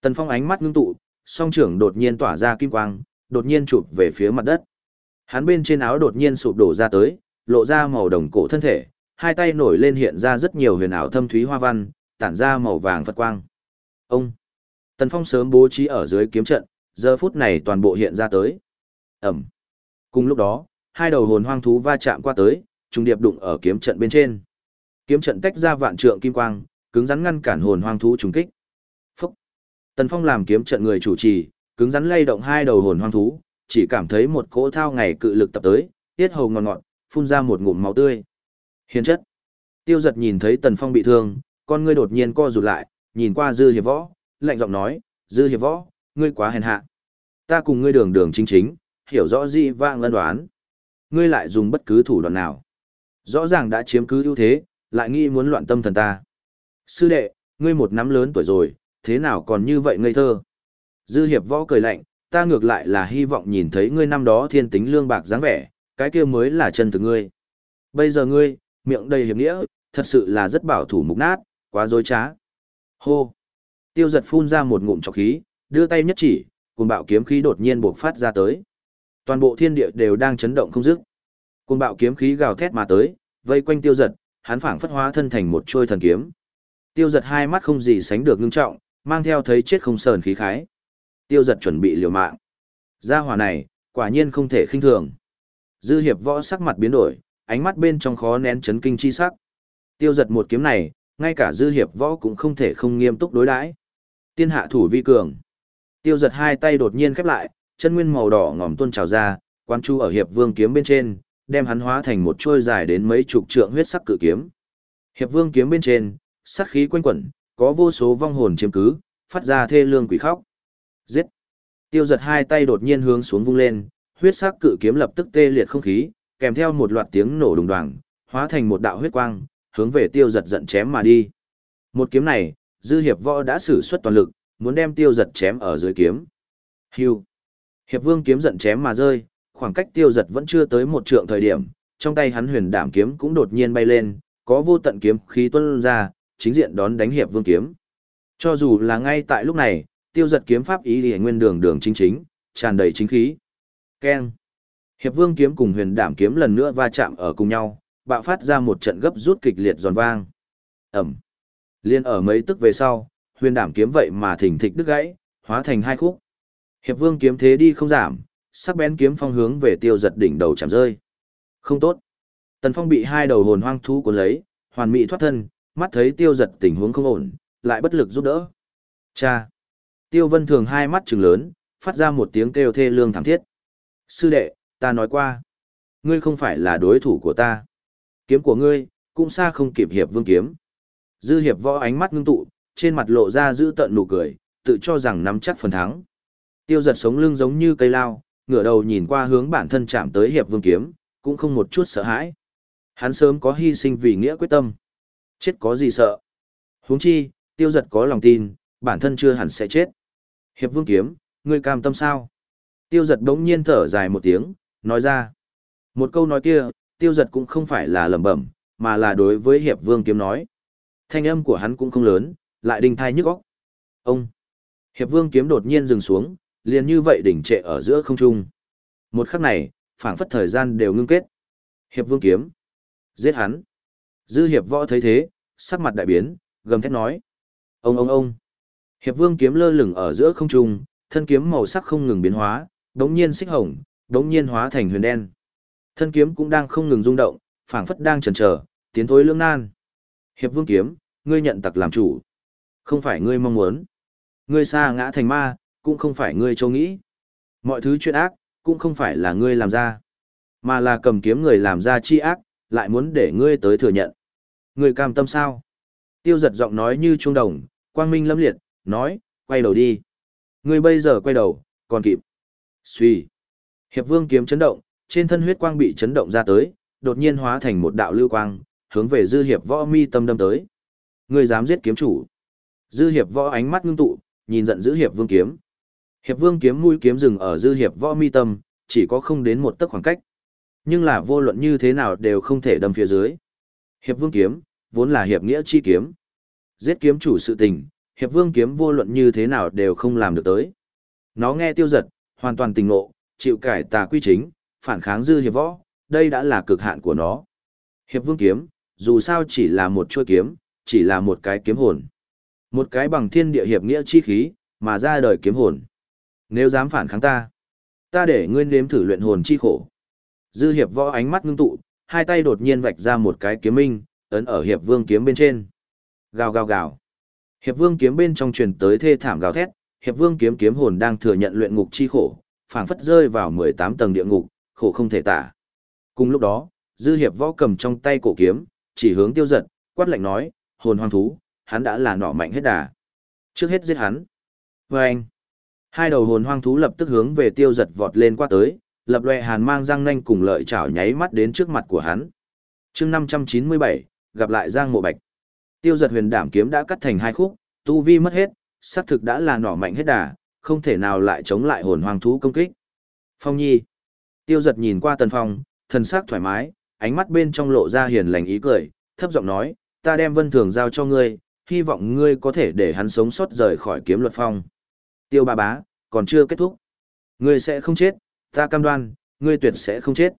Tần Phong ánh mắt ngưng tụ, song trưởng đột nhiên tỏa ra kim quang, đột nhiên chụp về phía mặt đất. Hắn bên trên áo đột nhiên sụp đổ ra tới, lộ ra màu đồng cổ thân thể, hai tay nổi lên hiện ra rất nhiều huyền ảo thâm thúy hoa văn, tản ra màu vàng phật quang. Ông. Tần Phong sớm bố trí ở dưới kiếm trận, giờ phút này toàn bộ hiện ra tới. Ẩm. Cùng lúc đó, hai đầu hồn hoang thú va chạm qua tới, trùng điệp đụng ở kiếm trận bên trên. Kiếm trận tách ra vạn trượng kim quang, cứng rắn ngăn cản hồn hoang thú trùng kích. Phúc. Tần Phong làm kiếm trận người chủ trì, cứng rắn lay động hai đầu hồn hoang thú, chỉ cảm thấy một cỗ thao ngày cự lực tập tới, tiết hầu ngọt ngọt, phun ra một ngụm máu tươi. Hiền chất. Tiêu giật nhìn thấy Tần Phong bị thương, con ngươi đột nhiên co rụt lại, nhìn qua Dư Hiệp Võ, lạnh giọng nói, Dư Hiệp Võ, ngươi quá hèn hạ. Ta cùng ngươi đường đường chính chính, hiểu rõ gì vang lân đoán. Ngươi lại dùng bất cứ thủ đoạn nào. Rõ ràng đã chiếm cứ ưu thế, lại nghĩ muốn loạn tâm thần ta. Sư đệ, ngươi một năm lớn tuổi rồi, thế nào còn như vậy ngây thơ? Dư hiệp võ cười lạnh, ta ngược lại là hy vọng nhìn thấy ngươi năm đó thiên tính lương bạc dáng vẻ, cái kia mới là chân thực ngươi. Bây giờ ngươi, miệng đầy hiểm nghĩa, thật sự là rất bảo thủ mục nát, quá dối trá. Hô! Tiêu giật phun ra một ngụm trọc khí, đưa tay nhất chỉ, cùng bạo kiếm khí đột nhiên bộc phát ra tới. Toàn bộ thiên địa đều đang chấn động không dứt. Cùng bạo kiếm khí gào thét mà tới, vây quanh tiêu giật, hắn phảng phất hóa thân thành một trôi thần kiếm. Tiêu giật hai mắt không gì sánh được ngưng trọng, mang theo thấy chết không sờn khí khái. Tiêu giật chuẩn bị liều mạng. Gia hỏa này, quả nhiên không thể khinh thường. Dư hiệp võ sắc mặt biến đổi, ánh mắt bên trong khó nén chấn kinh chi sắc. Tiêu giật một kiếm này, ngay cả dư hiệp võ cũng không thể không nghiêm túc đối đãi. Tiên hạ thủ vi cường. Tiêu giật hai tay đột nhiên khép lại, chân nguyên màu đỏ ngòm tuôn trào ra, quan chu ở hiệp vương kiếm bên trên, đem hắn hóa thành một trôi dài đến mấy chục trượng huyết sắc cự kiếm. Hiệp vương kiếm bên trên, sát khí quanh quẩn, có vô số vong hồn chiếm cứ, phát ra thê lương quỷ khóc. Giết! Tiêu giật hai tay đột nhiên hướng xuống vung lên, huyết sắc cự kiếm lập tức tê liệt không khí, kèm theo một loạt tiếng nổ đùng đoàng, hóa thành một đạo huyết quang, hướng về tiêu giật giận chém mà đi. Một kiếm này, dư hiệp võ đã sử xuất toàn lực, muốn đem tiêu giật chém ở dưới kiếm. Hưu. Hiệp vương kiếm giận chém mà rơi, khoảng cách tiêu giật vẫn chưa tới một trượng thời điểm, trong tay hắn huyền đảm kiếm cũng đột nhiên bay lên, có vô tận kiếm khí tuôn ra, chính diện đón đánh hiệp vương kiếm. Cho dù là ngay tại lúc này, tiêu giật kiếm pháp ý liễu nguyên đường đường chính chính, tràn đầy chính khí. Keng. Hiệp vương kiếm cùng huyền đảm kiếm lần nữa va chạm ở cùng nhau, bạo phát ra một trận gấp rút kịch liệt giòn vang. Ẩm. Liên ở mấy tức về sau, huyền đảm kiếm vậy mà thỉnh thịch đứt gãy, hóa thành hai khúc. Hiệp vương kiếm thế đi không giảm, sắc bén kiếm phong hướng về tiêu giật đỉnh đầu chạm rơi. Không tốt. Tần phong bị hai đầu hồn hoang thú cuốn lấy, hoàn mỹ thoát thân, mắt thấy tiêu giật tình huống không ổn, lại bất lực giúp đỡ. Cha. Tiêu vân thường hai mắt trừng lớn, phát ra một tiếng kêu thê lương thảm thiết. Sư đệ, ta nói qua. Ngươi không phải là đối thủ của ta. Kiếm của ngươi, cũng xa không kịp hiệp vương kiếm. Dư hiệp võ ánh mắt ngưng tụ, trên mặt lộ ra giữ tận nụ cười, tự cho rằng nắm chắc phần thắng. Tiêu giật sống lưng giống như cây lao, ngửa đầu nhìn qua hướng bản thân chạm tới hiệp vương kiếm, cũng không một chút sợ hãi. Hắn sớm có hy sinh vì nghĩa quyết tâm. Chết có gì sợ. huống chi, tiêu giật có lòng tin, bản thân chưa hẳn sẽ chết. Hiệp vương kiếm, ngươi cam tâm sao? Tiêu giật đống nhiên thở dài một tiếng, nói ra. Một câu nói kia, tiêu giật cũng không phải là lẩm bẩm, mà là đối với hiệp vương kiếm nói. Thanh âm của hắn cũng không lớn, lại đinh thai nhức óc. Ông! Hiệp vương kiếm đột nhiên dừng xuống, liền như vậy đỉnh trệ ở giữa không trung. Một khắc này, phảng phất thời gian đều ngưng kết. Hiệp vương kiếm. Giết hắn. Dư hiệp võ thấy thế, sắc mặt đại biến, gầm thét nói. Ông ông ông. Hiệp vương kiếm lơ lửng ở giữa không trung, thân kiếm màu sắc không ngừng biến hóa, đống nhiên xích hồng, đống nhiên hóa thành huyền đen. Thân kiếm cũng đang không ngừng rung động, phảng phất đang chần chờ, tiến thối lưỡng nan. Hiệp vương kiếm, ngươi nhận tặc làm chủ. Không phải ngươi mong muốn. Ngươi xa ngã thành ma, cũng không phải ngươi châu nghĩ. Mọi thứ chuyện ác, cũng không phải là ngươi làm ra. Mà là cầm kiếm người làm ra chi ác, lại muốn để ngươi tới thừa nhận. Ngươi cam tâm sao? Tiêu giật giọng nói như trung đồng, quang minh lâm liệt, nói, quay đầu đi. Ngươi bây giờ quay đầu, còn kịp. Xuy. Hiệp vương kiếm chấn động, trên thân huyết quang bị chấn động ra tới, đột nhiên hóa thành một đạo lưu quang, hướng về dư hiệp võ mi tâm đâm tới. Ngươi dám giết kiếm chủ. Dư hiệp võ ánh mắt ngưng tụ, nhìn giận dữ hiệp vương kiếm. Hiệp vương kiếm mũi kiếm dừng ở dư hiệp võ mi tâm, chỉ có không đến một tấc khoảng cách. Nhưng là vô luận như thế nào đều không thể đâm phía dưới. Hiệp vương kiếm, vốn là hiệp nghĩa chi kiếm. Giết kiếm chủ sự tình, hiệp vương kiếm vô luận như thế nào đều không làm được tới. Nó nghe tiêu giật, hoàn toàn tình ngộ, chịu cải tà quy chính, phản kháng dư hiệp võ, đây đã là cực hạn của nó. Hiệp vương kiếm, dù sao chỉ là một chuôi kiếm, chỉ là một cái kiếm hồn. Một cái bằng thiên địa hiệp nghĩa chi khí, mà ra đời kiếm hồn. Nếu dám phản kháng ta, ta để ngươi nếm thử luyện hồn chi khổ. Dư hiệp võ ánh mắt ngưng tụ, hai tay đột nhiên vạch ra một cái kiếm minh, ấn ở hiệp vương kiếm bên trên. Gào gào gào. Hiệp vương kiếm bên trong truyền tới thê thảm gào thét, hiệp vương kiếm kiếm hồn đang thừa nhận luyện ngục chi khổ, phảng phất rơi vào 18 tầng địa ngục, khổ không thể tả. Cùng lúc đó, dư hiệp võ cầm trong tay cổ kiếm, chỉ hướng tiêu giật, quát lạnh nói, hồn hoang thú, hắn đã là nỏ mạnh hết đà. Trước hết giết hắn. Và anh, hai đầu hồn hoang thú lập tức hướng về tiêu giật vọt lên qua tới, lập loè hàn mang răng nanh cùng lợi chảo nháy mắt đến trước mặt của hắn. chương 597, gặp lại Giang Mộ Bạch. Tiêu giật huyền đảm kiếm đã cắt thành hai khúc, tu vi mất hết, xác thực đã là nỏ mạnh hết đà, không thể nào lại chống lại hồn hoang thú công kích. Phong Nhi. Tiêu giật nhìn qua tần phong, thần sắc thoải mái, ánh mắt bên trong lộ ra hiền lành ý cười, thấp giọng nói, ta đem vân thường giao cho ngươi, hy vọng ngươi có thể để hắn sống sót rời khỏi kiếm luật phong. Tiêu ba bá, còn chưa kết thúc. Ngươi sẽ không chết, ta cam đoan, ngươi tuyệt sẽ không chết.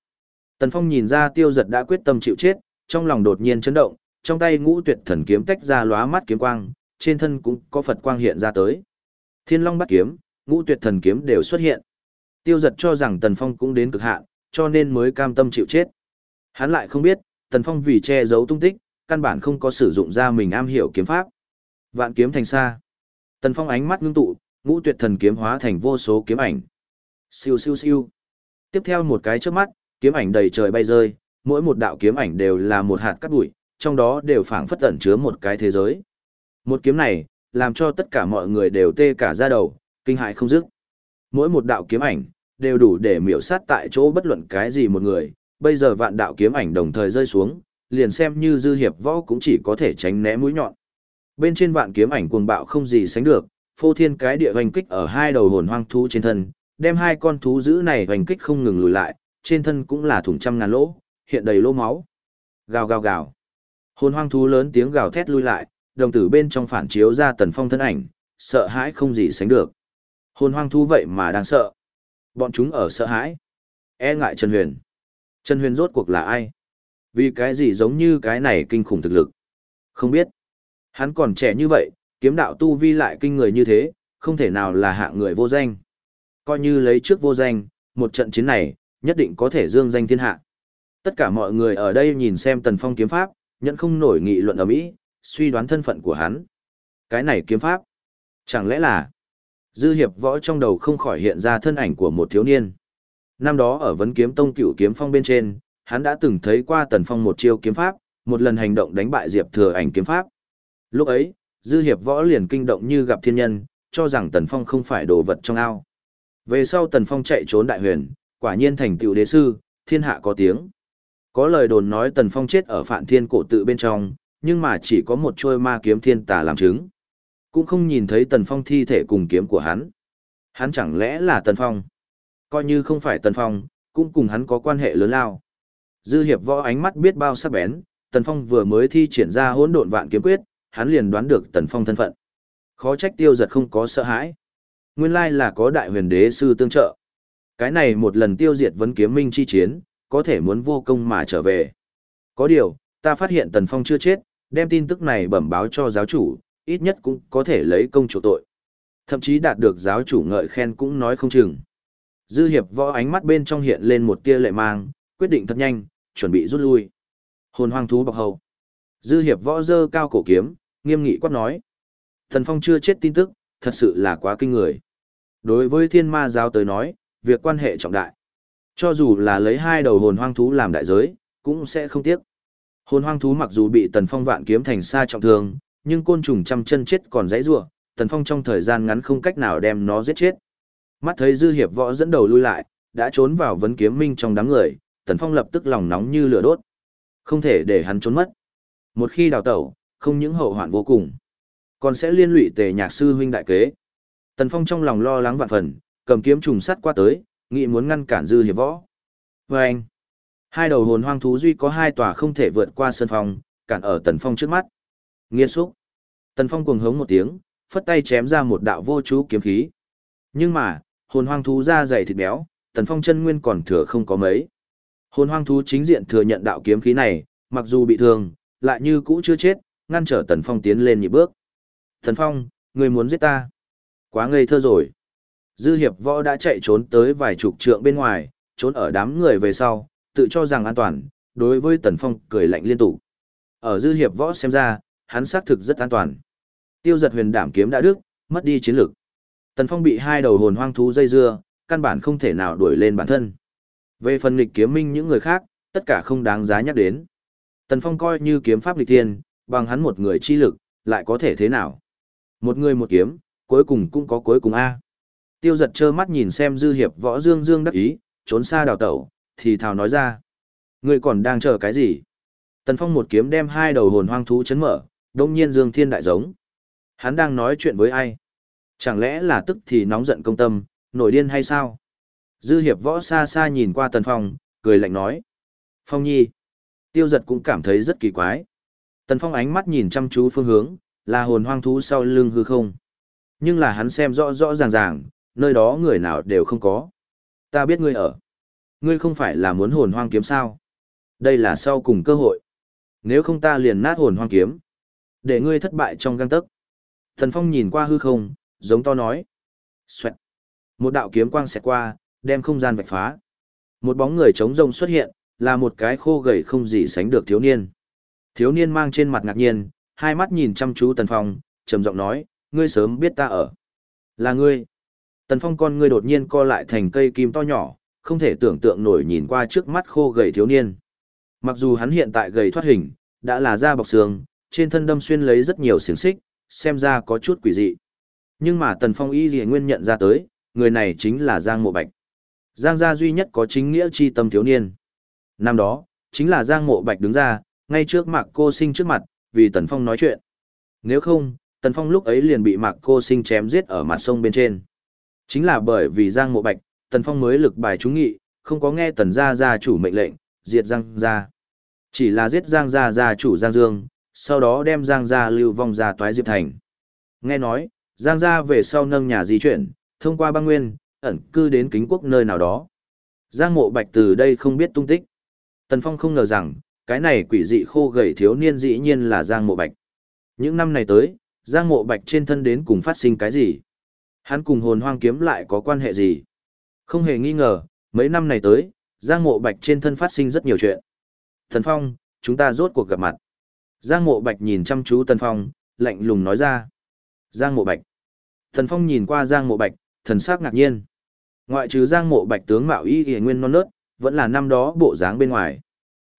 Tần Phong nhìn ra tiêu giật đã quyết tâm chịu chết, trong lòng đột nhiên chấn động, trong tay ngũ tuyệt thần kiếm tách ra lóa mắt kiếm quang, trên thân cũng có Phật quang hiện ra tới. Thiên Long bắt kiếm, ngũ tuyệt thần kiếm đều xuất hiện. Tiêu giật cho rằng Tần Phong cũng đến cực hạn, cho nên mới cam tâm chịu chết. Hắn lại không biết, Tần Phong vì che giấu tung tích, căn bản không có sử dụng ra mình am hiểu kiếm pháp. Vạn kiếm thành xa. Tần Phong ánh mắt ngưng tụ, ngũ tuyệt thần kiếm hóa thành vô số kiếm ảnh. Siêu siêu siêu. Tiếp theo một cái chớp mắt, kiếm ảnh đầy trời bay rơi, mỗi một đạo kiếm ảnh đều là một hạt cát bụi, trong đó đều phảng phất tẩn chứa một cái thế giới. Một kiếm này, làm cho tất cả mọi người đều tê cả da đầu, kinh hại không dứt. Mỗi một đạo kiếm ảnh, đều đủ để miểu sát tại chỗ bất luận cái gì một người, bây giờ vạn đạo kiếm ảnh đồng thời rơi xuống, liền xem như dư hiệp võ cũng chỉ có thể tránh né mũi nhọn. Bên trên vạn kiếm ảnh cuồng bạo không gì sánh được, phô thiên cái địa hoành kích ở hai đầu hồn hoang thú trên thân, đem hai con thú dữ này hoành kích không ngừng lùi lại, trên thân cũng là thủng trăm ngàn lỗ, hiện đầy lỗ máu. Gào gào gào. Hồn hoang thú lớn tiếng gào thét lui lại, đồng tử bên trong phản chiếu ra tần phong thân ảnh, sợ hãi không gì sánh được. Hồn hoang thú vậy mà đang sợ. Bọn chúng ở sợ hãi. E ngại Trần Huyền. Trần Huyền rốt cuộc là ai? Vì cái gì giống như cái này kinh khủng thực lực? Không biết. Hắn còn trẻ như vậy, kiếm đạo tu vi lại kinh người như thế, không thể nào là hạ người vô danh. Coi như lấy trước vô danh, một trận chiến này, nhất định có thể dương danh thiên hạ. Tất cả mọi người ở đây nhìn xem tần phong kiếm pháp, nhận không nổi nghị luận ở Mỹ, suy đoán thân phận của hắn. Cái này kiếm pháp, chẳng lẽ là dư hiệp võ trong đầu không khỏi hiện ra thân ảnh của một thiếu niên. Năm đó ở vấn kiếm tông cựu kiếm phong bên trên, hắn đã từng thấy qua tần phong một chiêu kiếm pháp, một lần hành động đánh bại diệp thừa ảnh kiếm pháp. Lúc ấy, dư hiệp võ liền kinh động như gặp thiên nhân, cho rằng tần phong không phải đồ vật trong ao. Về sau tần phong chạy trốn đại huyền, quả nhiên thành tựu đế sư, thiên hạ có tiếng. Có lời đồn nói tần phong chết ở phạn thiên cổ tự bên trong, nhưng mà chỉ có một trôi ma kiếm thiên tà làm chứng. Cũng không nhìn thấy tần phong thi thể cùng kiếm của hắn. Hắn chẳng lẽ là tần phong? Coi như không phải tần phong, cũng cùng hắn có quan hệ lớn lao. Dư hiệp võ ánh mắt biết bao sắc bén, tần phong vừa mới thi triển ra hỗn độn vạn kiếm quyết, hắn liền đoán được tần phong thân phận. Khó trách tiêu giật không có sợ hãi. Nguyên lai là có đại huyền đế sư tương trợ. Cái này một lần tiêu diệt vấn kiếm minh chi chiến, có thể muốn vô công mà trở về. Có điều, ta phát hiện tần phong chưa chết, đem tin tức này bẩm báo cho giáo chủ, ít nhất cũng có thể lấy công chủ tội. Thậm chí đạt được giáo chủ ngợi khen cũng nói không chừng. Dư hiệp võ ánh mắt bên trong hiện lên một tia lệ mang, quyết định thật nhanh, chuẩn bị rút lui. Hồn hoang thú bọc hầu. Dư hiệp võ dơ cao cổ kiếm, nghiêm nghị quát nói. Thần phong chưa chết tin tức, thật sự là quá kinh người. Đối với thiên ma giáo tới nói, việc quan hệ trọng đại. Cho dù là lấy hai đầu hồn hoang thú làm đại giới, cũng sẽ không tiếc. Hồn hoang thú mặc dù bị tần phong vạn kiếm thành xa trọng thương, nhưng côn trùng trăm chân chết còn dãy rủa, tần phong trong thời gian ngắn không cách nào đem nó giết chết. Mắt thấy dư hiệp võ dẫn đầu lui lại, đã trốn vào vấn kiếm minh trong đám người, tần phong lập tức lòng nóng như lửa đốt. Không thể để hắn trốn mất. Một khi đào tẩu, không những hậu hoạn vô cùng, còn sẽ liên lụy tề nhạc sư huynh đại kế. Tần phong trong lòng lo lắng vạn phần, cầm kiếm trùng sắt qua tới, nghĩ muốn ngăn cản dư hiệp võ. Và anh, hai đầu hồn hoang thú duy có hai tòa không thể vượt qua sân phong, cản ở tần phong trước mắt. Nghiên xúc. Tần phong cuồng hống một tiếng, phất tay chém ra một đạo vô chú kiếm khí. Nhưng mà, hồn hoang thú da dày thịt béo, tần phong chân nguyên còn thừa không có mấy. Hồn hoang thú chính diện thừa nhận đạo kiếm khí này, mặc dù bị thương, lại như cũ chưa chết, ngăn trở tần phong tiến lên nhịp bước. Tần phong, người muốn giết ta. Quá ngây thơ rồi. Dư hiệp võ đã chạy trốn tới vài chục trượng bên ngoài, trốn ở đám người về sau, tự cho rằng an toàn, đối với tần phong cười lạnh liên tục. Ở dư hiệp võ xem ra, hắn xác thực rất an toàn. Tiêu giật huyền đảm kiếm đã đức, mất đi chiến lực. Tần phong bị hai đầu hồn hoang thú dây dưa, căn bản không thể nào đuổi lên bản thân. Về phần nghịch kiếm minh những người khác, tất cả không đáng giá nhắc đến. Tần phong coi như kiếm pháp lịch thiên, bằng hắn một người chi lực, lại có thể thế nào? Một người một kiếm, cuối cùng cũng có cuối cùng A. Tiêu giật trơ mắt nhìn xem dư hiệp võ dương dương đắc ý, trốn xa đào tẩu, thì thào nói ra. Người còn đang chờ cái gì? Tần Phong một kiếm đem hai đầu hồn hoang thú chấn mở, đông nhiên dương thiên đại giống. Hắn đang nói chuyện với ai? Chẳng lẽ là tức thì nóng giận công tâm, nổi điên hay sao? Dư hiệp võ xa xa nhìn qua Tần Phong, cười lạnh nói. Phong nhi. Tiêu giật cũng cảm thấy rất kỳ quái. Tần Phong ánh mắt nhìn chăm chú phương hướng, là hồn hoang thú sau lưng hư không. Nhưng là hắn xem rõ rõ ràng ràng, nơi đó người nào đều không có. Ta biết ngươi ở. Ngươi không phải là muốn hồn hoang kiếm sao? Đây là sau cùng cơ hội. Nếu không ta liền nát hồn hoang kiếm. Để ngươi thất bại trong găng tấc. Thần Phong nhìn qua hư không, giống to nói. Xoẹt. Một đạo kiếm quang xẹt qua, đem không gian vạch phá. Một bóng người trống rông xuất hiện, là một cái khô gầy không gì sánh được thiếu niên. Thiếu niên mang trên mặt ngạc nhiên, hai mắt nhìn chăm chú Tần Phong, trầm giọng nói, ngươi sớm biết ta ở. Là ngươi. Tần Phong con ngươi đột nhiên co lại thành cây kim to nhỏ, không thể tưởng tượng nổi nhìn qua trước mắt khô gầy thiếu niên. Mặc dù hắn hiện tại gầy thoát hình, đã là da bọc xương, trên thân đâm xuyên lấy rất nhiều xiềng xích, xem ra có chút quỷ dị. Nhưng mà Tần Phong y gì nguyên nhận ra tới, người này chính là Giang Mộ Bạch. Giang gia duy nhất có chính nghĩa chi tâm thiếu niên. Năm đó, chính là Giang Mộ Bạch đứng ra, ngay trước mặt cô sinh trước mặt, vì Tần Phong nói chuyện. Nếu không, Tần Phong lúc ấy liền bị Mạc Cô Sinh chém giết ở mặt sông bên trên. Chính là bởi vì Giang Mộ Bạch, Tần Phong mới lực bài trúng nghị, không có nghe Tần gia gia chủ mệnh lệnh, diệt Giang gia. Chỉ là giết Giang gia gia chủ Giang Dương, sau đó đem Giang gia lưu vong ra toái Diệp Thành. Nghe nói, Giang gia về sau nâng nhà di chuyển, thông qua băng nguyên, ẩn cư đến kính quốc nơi nào đó. Giang Mộ Bạch từ đây không biết tung tích. Tần Phong không ngờ rằng, cái này quỷ dị khô gầy thiếu niên dĩ nhiên là Giang Mộ Bạch. Những năm này tới, Giang Mộ Bạch trên thân đến cùng phát sinh cái gì? Hắn cùng hồn hoang kiếm lại có quan hệ gì? Không hề nghi ngờ, mấy năm này tới, Giang Mộ Bạch trên thân phát sinh rất nhiều chuyện. Thần Phong, chúng ta rốt cuộc gặp mặt. Giang Mộ Bạch nhìn chăm chú Tần Phong, lạnh lùng nói ra. Giang Mộ Bạch. Tần Phong nhìn qua Giang Mộ Bạch, thần sắc ngạc nhiên. Ngoại trừ Giang Mộ Bạch tướng mạo y y nguyên non nớt, vẫn là năm đó bộ dáng bên ngoài.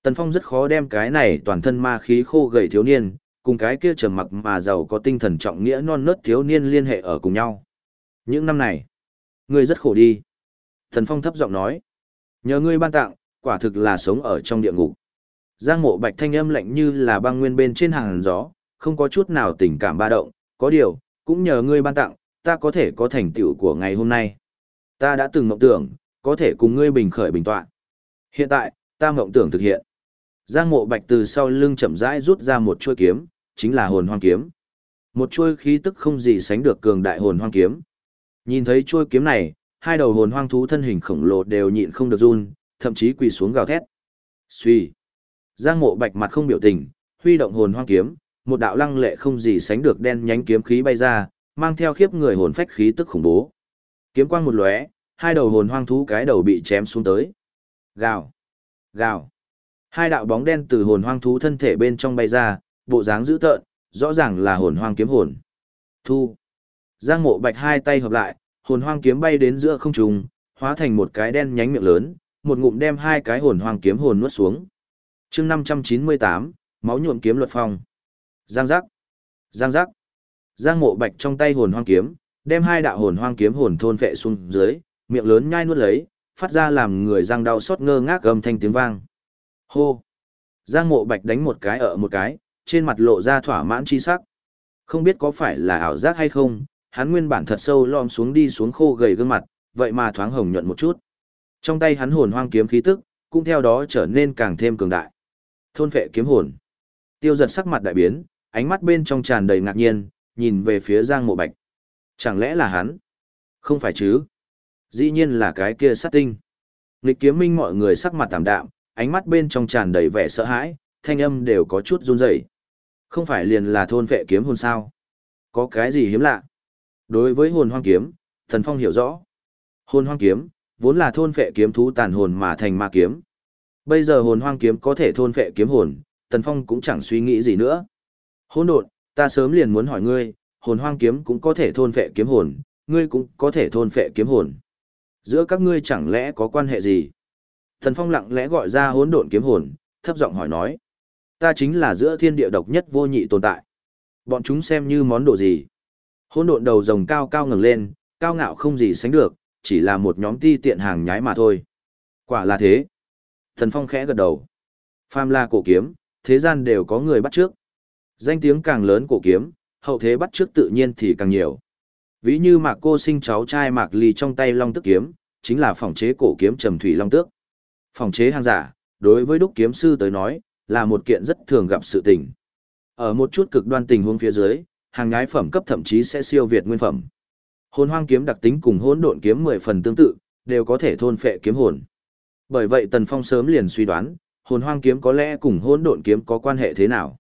Tần Phong rất khó đem cái này toàn thân ma khí khô gầy thiếu niên, cùng cái kia trầm mặc mà giàu có tinh thần trọng nghĩa non nớt thiếu niên liên hệ ở cùng nhau. Những năm này, ngươi rất khổ đi. Tần Phong thấp giọng nói, nhờ ngươi ban tặng, quả thực là sống ở trong địa ngục. Giang mộ bạch thanh âm lạnh như là băng nguyên bên trên hàng gió, không có chút nào tình cảm ba động, có điều, cũng nhờ ngươi ban tặng, ta có thể có thành tựu của ngày hôm nay. Ta đã từng mộng tưởng, có thể cùng ngươi bình khởi bình tọa. Hiện tại, ta mộng tưởng thực hiện. Giang mộ bạch từ sau lưng chậm rãi rút ra một chuôi kiếm, chính là hồn hoang kiếm. Một chuôi khí tức không gì sánh được cường đại hồn hoang kiếm. Nhìn thấy chuôi kiếm này, hai đầu hồn hoang thú thân hình khổng lồ đều nhịn không được run, thậm chí quỳ xuống gào thét. Suy. Giang mộ bạch mặt không biểu tình, huy động hồn hoang kiếm, một đạo lăng lệ không gì sánh được đen nhánh kiếm khí bay ra, mang theo khiếp người hồn phách khí tức khủng bố. Kiếm quang một lóe, hai đầu hồn hoang thú cái đầu bị chém xuống tới. Gào. Gào. Hai đạo bóng đen từ hồn hoang thú thân thể bên trong bay ra, bộ dáng dữ tợn, rõ ràng là hồn hoang kiếm hồn. Thu. Giang mộ bạch hai tay hợp lại, hồn hoang kiếm bay đến giữa không trung, hóa thành một cái đen nhánh miệng lớn, một ngụm đem hai cái hồn hoang kiếm hồn nuốt xuống chương 598, máu nhuộm kiếm luật phong. Giang giác. Giang giác. Giang mộ bạch trong tay hồn hoang kiếm, đem hai đạo hồn hoang kiếm hồn thôn phệ xuống dưới, miệng lớn nhai nuốt lấy, phát ra làm người giang đau xót ngơ ngác gầm thanh tiếng vang. Hô. Giang mộ bạch đánh một cái ở một cái, trên mặt lộ ra thỏa mãn chi sắc. Không biết có phải là ảo giác hay không, hắn nguyên bản thật sâu lom xuống đi xuống khô gầy gương mặt, vậy mà thoáng hồng nhuận một chút. Trong tay hắn hồn hoang kiếm khí tức, cũng theo đó trở nên càng thêm cường đại. Thôn phệ kiếm hồn. Tiêu giật sắc mặt đại biến, ánh mắt bên trong tràn đầy ngạc nhiên, nhìn về phía Giang Mộ Bạch. Chẳng lẽ là hắn? Không phải chứ? Dĩ nhiên là cái kia sát tinh. Nghịch kiếm minh mọi người sắc mặt tạm đạm, ánh mắt bên trong tràn đầy vẻ sợ hãi, thanh âm đều có chút run rẩy. Không phải liền là thôn vệ kiếm hồn sao? Có cái gì hiếm lạ? Đối với hồn hoang kiếm, Thần Phong hiểu rõ. Hồn hoang kiếm, vốn là thôn vệ kiếm thú tàn hồn mà thành ma kiếm. Bây giờ hồn hoang kiếm có thể thôn phệ kiếm hồn, Tần Phong cũng chẳng suy nghĩ gì nữa. hỗn độn ta sớm liền muốn hỏi ngươi, hồn hoang kiếm cũng có thể thôn phệ kiếm hồn, ngươi cũng có thể thôn phệ kiếm hồn. Giữa các ngươi chẳng lẽ có quan hệ gì? Tần Phong lặng lẽ gọi ra hỗn độn kiếm hồn, thấp giọng hỏi nói. Ta chính là giữa thiên địa độc nhất vô nhị tồn tại. Bọn chúng xem như món đồ gì? Hỗn độn đầu rồng cao cao ngẩng lên, cao ngạo không gì sánh được, chỉ là một nhóm ti tiện hàng nhái mà thôi. Quả là thế. Thần Phong khẽ gật đầu. Phàm là cổ kiếm, thế gian đều có người bắt trước. Danh tiếng càng lớn cổ kiếm, hậu thế bắt trước tự nhiên thì càng nhiều. Ví như Mạc Cô sinh cháu trai Mạc Ly trong tay Long Tức kiếm, chính là phòng chế cổ kiếm Trầm Thủy Long Tước. Phòng chế hàng giả, đối với đúc kiếm sư tới nói, là một kiện rất thường gặp sự tình. Ở một chút cực đoan tình huống phía dưới, hàng nhái phẩm cấp thậm chí sẽ siêu việt nguyên phẩm. Hồn hoang kiếm đặc tính cùng hỗn độn kiếm 10 phần tương tự, đều có thể thôn phệ kiếm hồn. Bởi vậy Tần Phong sớm liền suy đoán, hồn hoang kiếm có lẽ cùng hỗn độn kiếm có quan hệ thế nào.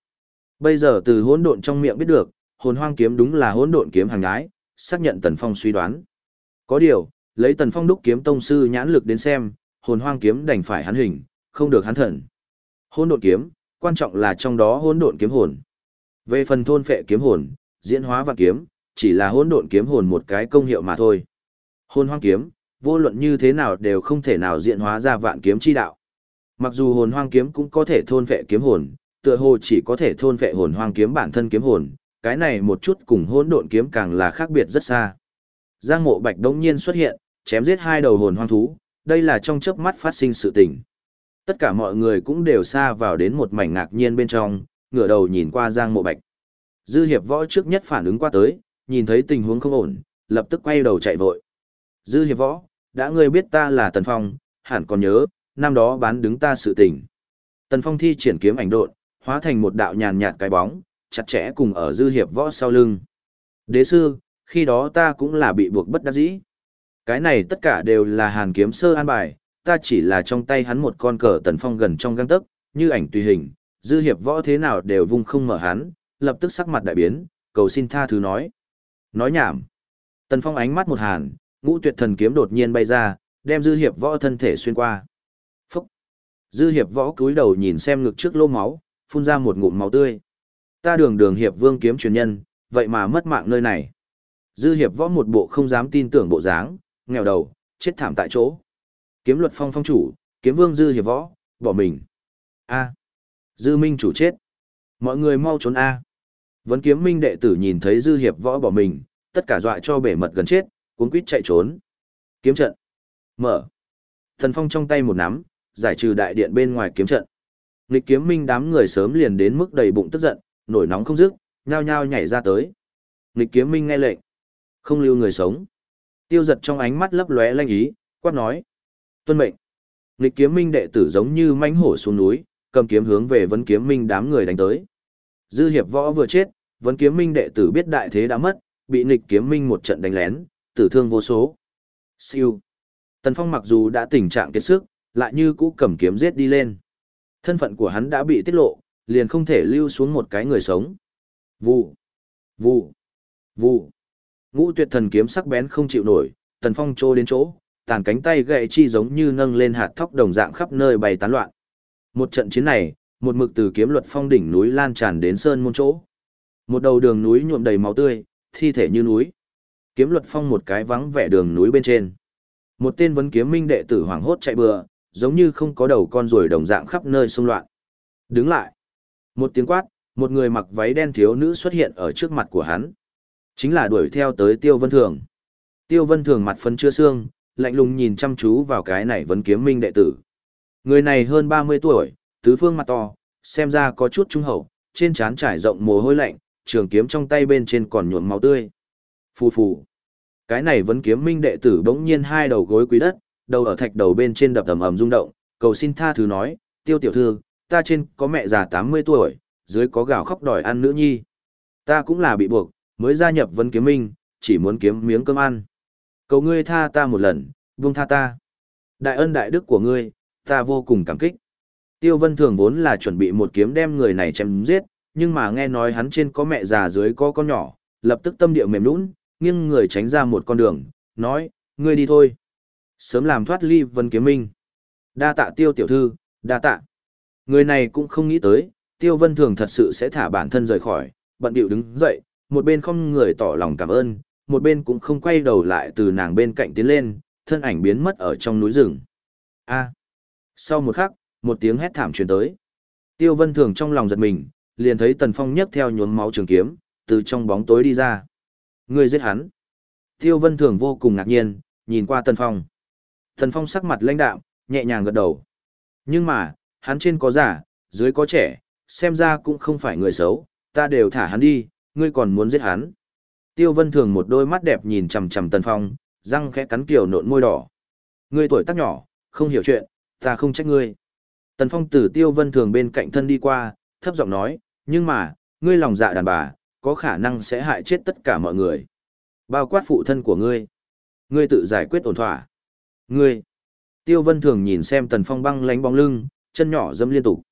Bây giờ từ hỗn độn trong miệng biết được, hồn hoang kiếm đúng là hỗn độn kiếm hàng nhái, xác nhận Tần Phong suy đoán. Có điều, lấy Tần Phong đúc kiếm tông sư nhãn lực đến xem, hồn hoang kiếm đành phải hắn hình, không được hắn thần. Hỗn độn kiếm, quan trọng là trong đó hỗn độn kiếm hồn. Về phần thôn phệ kiếm hồn, diễn hóa và kiếm, chỉ là hỗn độn kiếm hồn một cái công hiệu mà thôi. Hồn hoang kiếm, Vô luận như thế nào đều không thể nào diện hóa ra vạn kiếm chi đạo. Mặc dù hồn hoang kiếm cũng có thể thôn vệ kiếm hồn, tựa hồ chỉ có thể thôn vệ hồn hoang kiếm bản thân kiếm hồn, cái này một chút cùng hỗn độn kiếm càng là khác biệt rất xa. Giang Mộ Bạch đống nhiên xuất hiện, chém giết hai đầu hồn hoang thú, đây là trong chớp mắt phát sinh sự tình. Tất cả mọi người cũng đều xa vào đến một mảnh ngạc nhiên bên trong, ngửa đầu nhìn qua Giang Mộ Bạch. Dư Hiệp Võ trước nhất phản ứng qua tới, nhìn thấy tình huống không ổn, lập tức quay đầu chạy vội. Dư Hiệp Võ, đã ngươi biết ta là Tần Phong, hẳn còn nhớ, năm đó bán đứng ta sự tình. Tần Phong thi triển kiếm ảnh độn, hóa thành một đạo nhàn nhạt cái bóng, chặt chẽ cùng ở Dư Hiệp Võ sau lưng. Đế sư, khi đó ta cũng là bị buộc bất đắc dĩ. Cái này tất cả đều là hàn kiếm sơ an bài, ta chỉ là trong tay hắn một con cờ Tần Phong gần trong găng tấc, như ảnh tùy hình, Dư Hiệp Võ thế nào đều vung không mở hắn, lập tức sắc mặt đại biến, cầu xin tha thứ nói. Nói nhảm. Tần Phong ánh mắt một hàn, ngũ tuyệt thần kiếm đột nhiên bay ra, đem Dư Hiệp Võ thân thể xuyên qua. Phúc! Dư Hiệp Võ cúi đầu nhìn xem ngực trước lô máu, phun ra một ngụm máu tươi. Ta đường đường Hiệp Vương kiếm truyền nhân, vậy mà mất mạng nơi này. Dư Hiệp Võ một bộ không dám tin tưởng bộ dáng, nghèo đầu, chết thảm tại chỗ. Kiếm luật phong phong chủ, kiếm vương Dư Hiệp Võ, bỏ mình. A. Dư Minh chủ chết. Mọi người mau trốn A. Vấn kiếm minh đệ tử nhìn thấy Dư Hiệp Võ bỏ mình, tất cả dọa cho bể mật gần chết, cuốn quýt chạy trốn. Kiếm trận. Mở. Thần Phong trong tay một nắm, giải trừ đại điện bên ngoài kiếm trận. Nịch kiếm minh đám người sớm liền đến mức đầy bụng tức giận, nổi nóng không dứt, nhao nhao nhảy ra tới. Nịch kiếm minh nghe lệnh, không lưu người sống. Tiêu giật trong ánh mắt lấp lóe lanh ý, quát nói. Tuân mệnh. Nịch kiếm minh đệ tử giống như mãnh hổ xuống núi, cầm kiếm hướng về vấn kiếm minh đám người đánh tới. Dư hiệp võ vừa chết, vấn kiếm minh đệ tử biết đại thế đã mất, bị Nịch kiếm minh một trận đánh lén, tử thương vô số. Siêu. Tần Phong mặc dù đã tình trạng kiệt sức, lại như cũ cầm kiếm giết đi lên. Thân phận của hắn đã bị tiết lộ, liền không thể lưu xuống một cái người sống. Vụ. Vụ. Vụ. Ngũ tuyệt thần kiếm sắc bén không chịu nổi, Tần Phong trô đến chỗ, tàn cánh tay gậy chi giống như nâng lên hạt thóc đồng dạng khắp nơi bay tán loạn. Một trận chiến này, một mực từ kiếm luật phong đỉnh núi lan tràn đến sơn môn chỗ. Một đầu đường núi nhuộm đầy máu tươi, thi thể như núi. Kiếm luật phong một cái vắng vẻ đường núi bên trên. Một tên vấn kiếm minh đệ tử hoảng hốt chạy bừa, giống như không có đầu con ruồi đồng dạng khắp nơi xung loạn. Đứng lại. Một tiếng quát, một người mặc váy đen thiếu nữ xuất hiện ở trước mặt của hắn. Chính là đuổi theo tới Tiêu Vân Thường. Tiêu Vân Thường mặt phấn chưa xương, lạnh lùng nhìn chăm chú vào cái này vấn kiếm minh đệ tử. Người này hơn 30 tuổi, tứ phương mặt to, xem ra có chút trung hậu, trên trán trải rộng mồ hôi lạnh, trường kiếm trong tay bên trên còn nhuộm máu tươi. Phù phù. Cái này vẫn kiếm minh đệ tử bỗng nhiên hai đầu gối quý đất, đầu ở thạch đầu bên trên đập ầm ầm rung động, cầu xin tha thứ nói, tiêu tiểu thư, ta trên có mẹ già 80 tuổi, dưới có gạo khóc đòi ăn nữ nhi. Ta cũng là bị buộc, mới gia nhập vấn kiếm minh, chỉ muốn kiếm miếng cơm ăn. Cầu ngươi tha ta một lần, buông tha ta. Đại ân đại đức của ngươi, ta vô cùng cảm kích. Tiêu Vân Thường vốn là chuẩn bị một kiếm đem người này chém giết, nhưng mà nghe nói hắn trên có mẹ già dưới có con nhỏ, lập tức tâm địa mềm nũng, nghiêng người tránh ra một con đường, nói, ngươi đi thôi. Sớm làm thoát ly Vân Kiếm Minh. Đa tạ Tiêu tiểu thư, đa tạ. Người này cũng không nghĩ tới, Tiêu Vân Thường thật sự sẽ thả bản thân rời khỏi, bận điệu đứng dậy, một bên không người tỏ lòng cảm ơn, một bên cũng không quay đầu lại từ nàng bên cạnh tiến lên, thân ảnh biến mất ở trong núi rừng. A. Sau một khắc, một tiếng hét thảm truyền tới. Tiêu Vân Thường trong lòng giật mình, liền thấy Tần Phong nhấc theo nhuốm máu trường kiếm, từ trong bóng tối đi ra. Ngươi giết hắn. Tiêu Vân Thường vô cùng ngạc nhiên, nhìn qua Tần Phong. Tần Phong sắc mặt lãnh đạm, nhẹ nhàng gật đầu. Nhưng mà, hắn trên có già, dưới có trẻ, xem ra cũng không phải người xấu, ta đều thả hắn đi, ngươi còn muốn giết hắn. Tiêu Vân Thường một đôi mắt đẹp nhìn chằm chằm Tần Phong, răng khẽ cắn kiểu nộn môi đỏ. Ngươi tuổi tác nhỏ, không hiểu chuyện, ta không trách ngươi. Tần Phong từ Tiêu Vân Thường bên cạnh thân đi qua, thấp giọng nói, nhưng mà, ngươi lòng dạ đàn bà, có khả năng sẽ hại chết tất cả mọi người. Bao quát phụ thân của ngươi. Ngươi tự giải quyết ổn thỏa. Ngươi. Tiêu Vân Thường nhìn xem Tần Phong băng lánh bóng lưng, chân nhỏ dâm liên tục.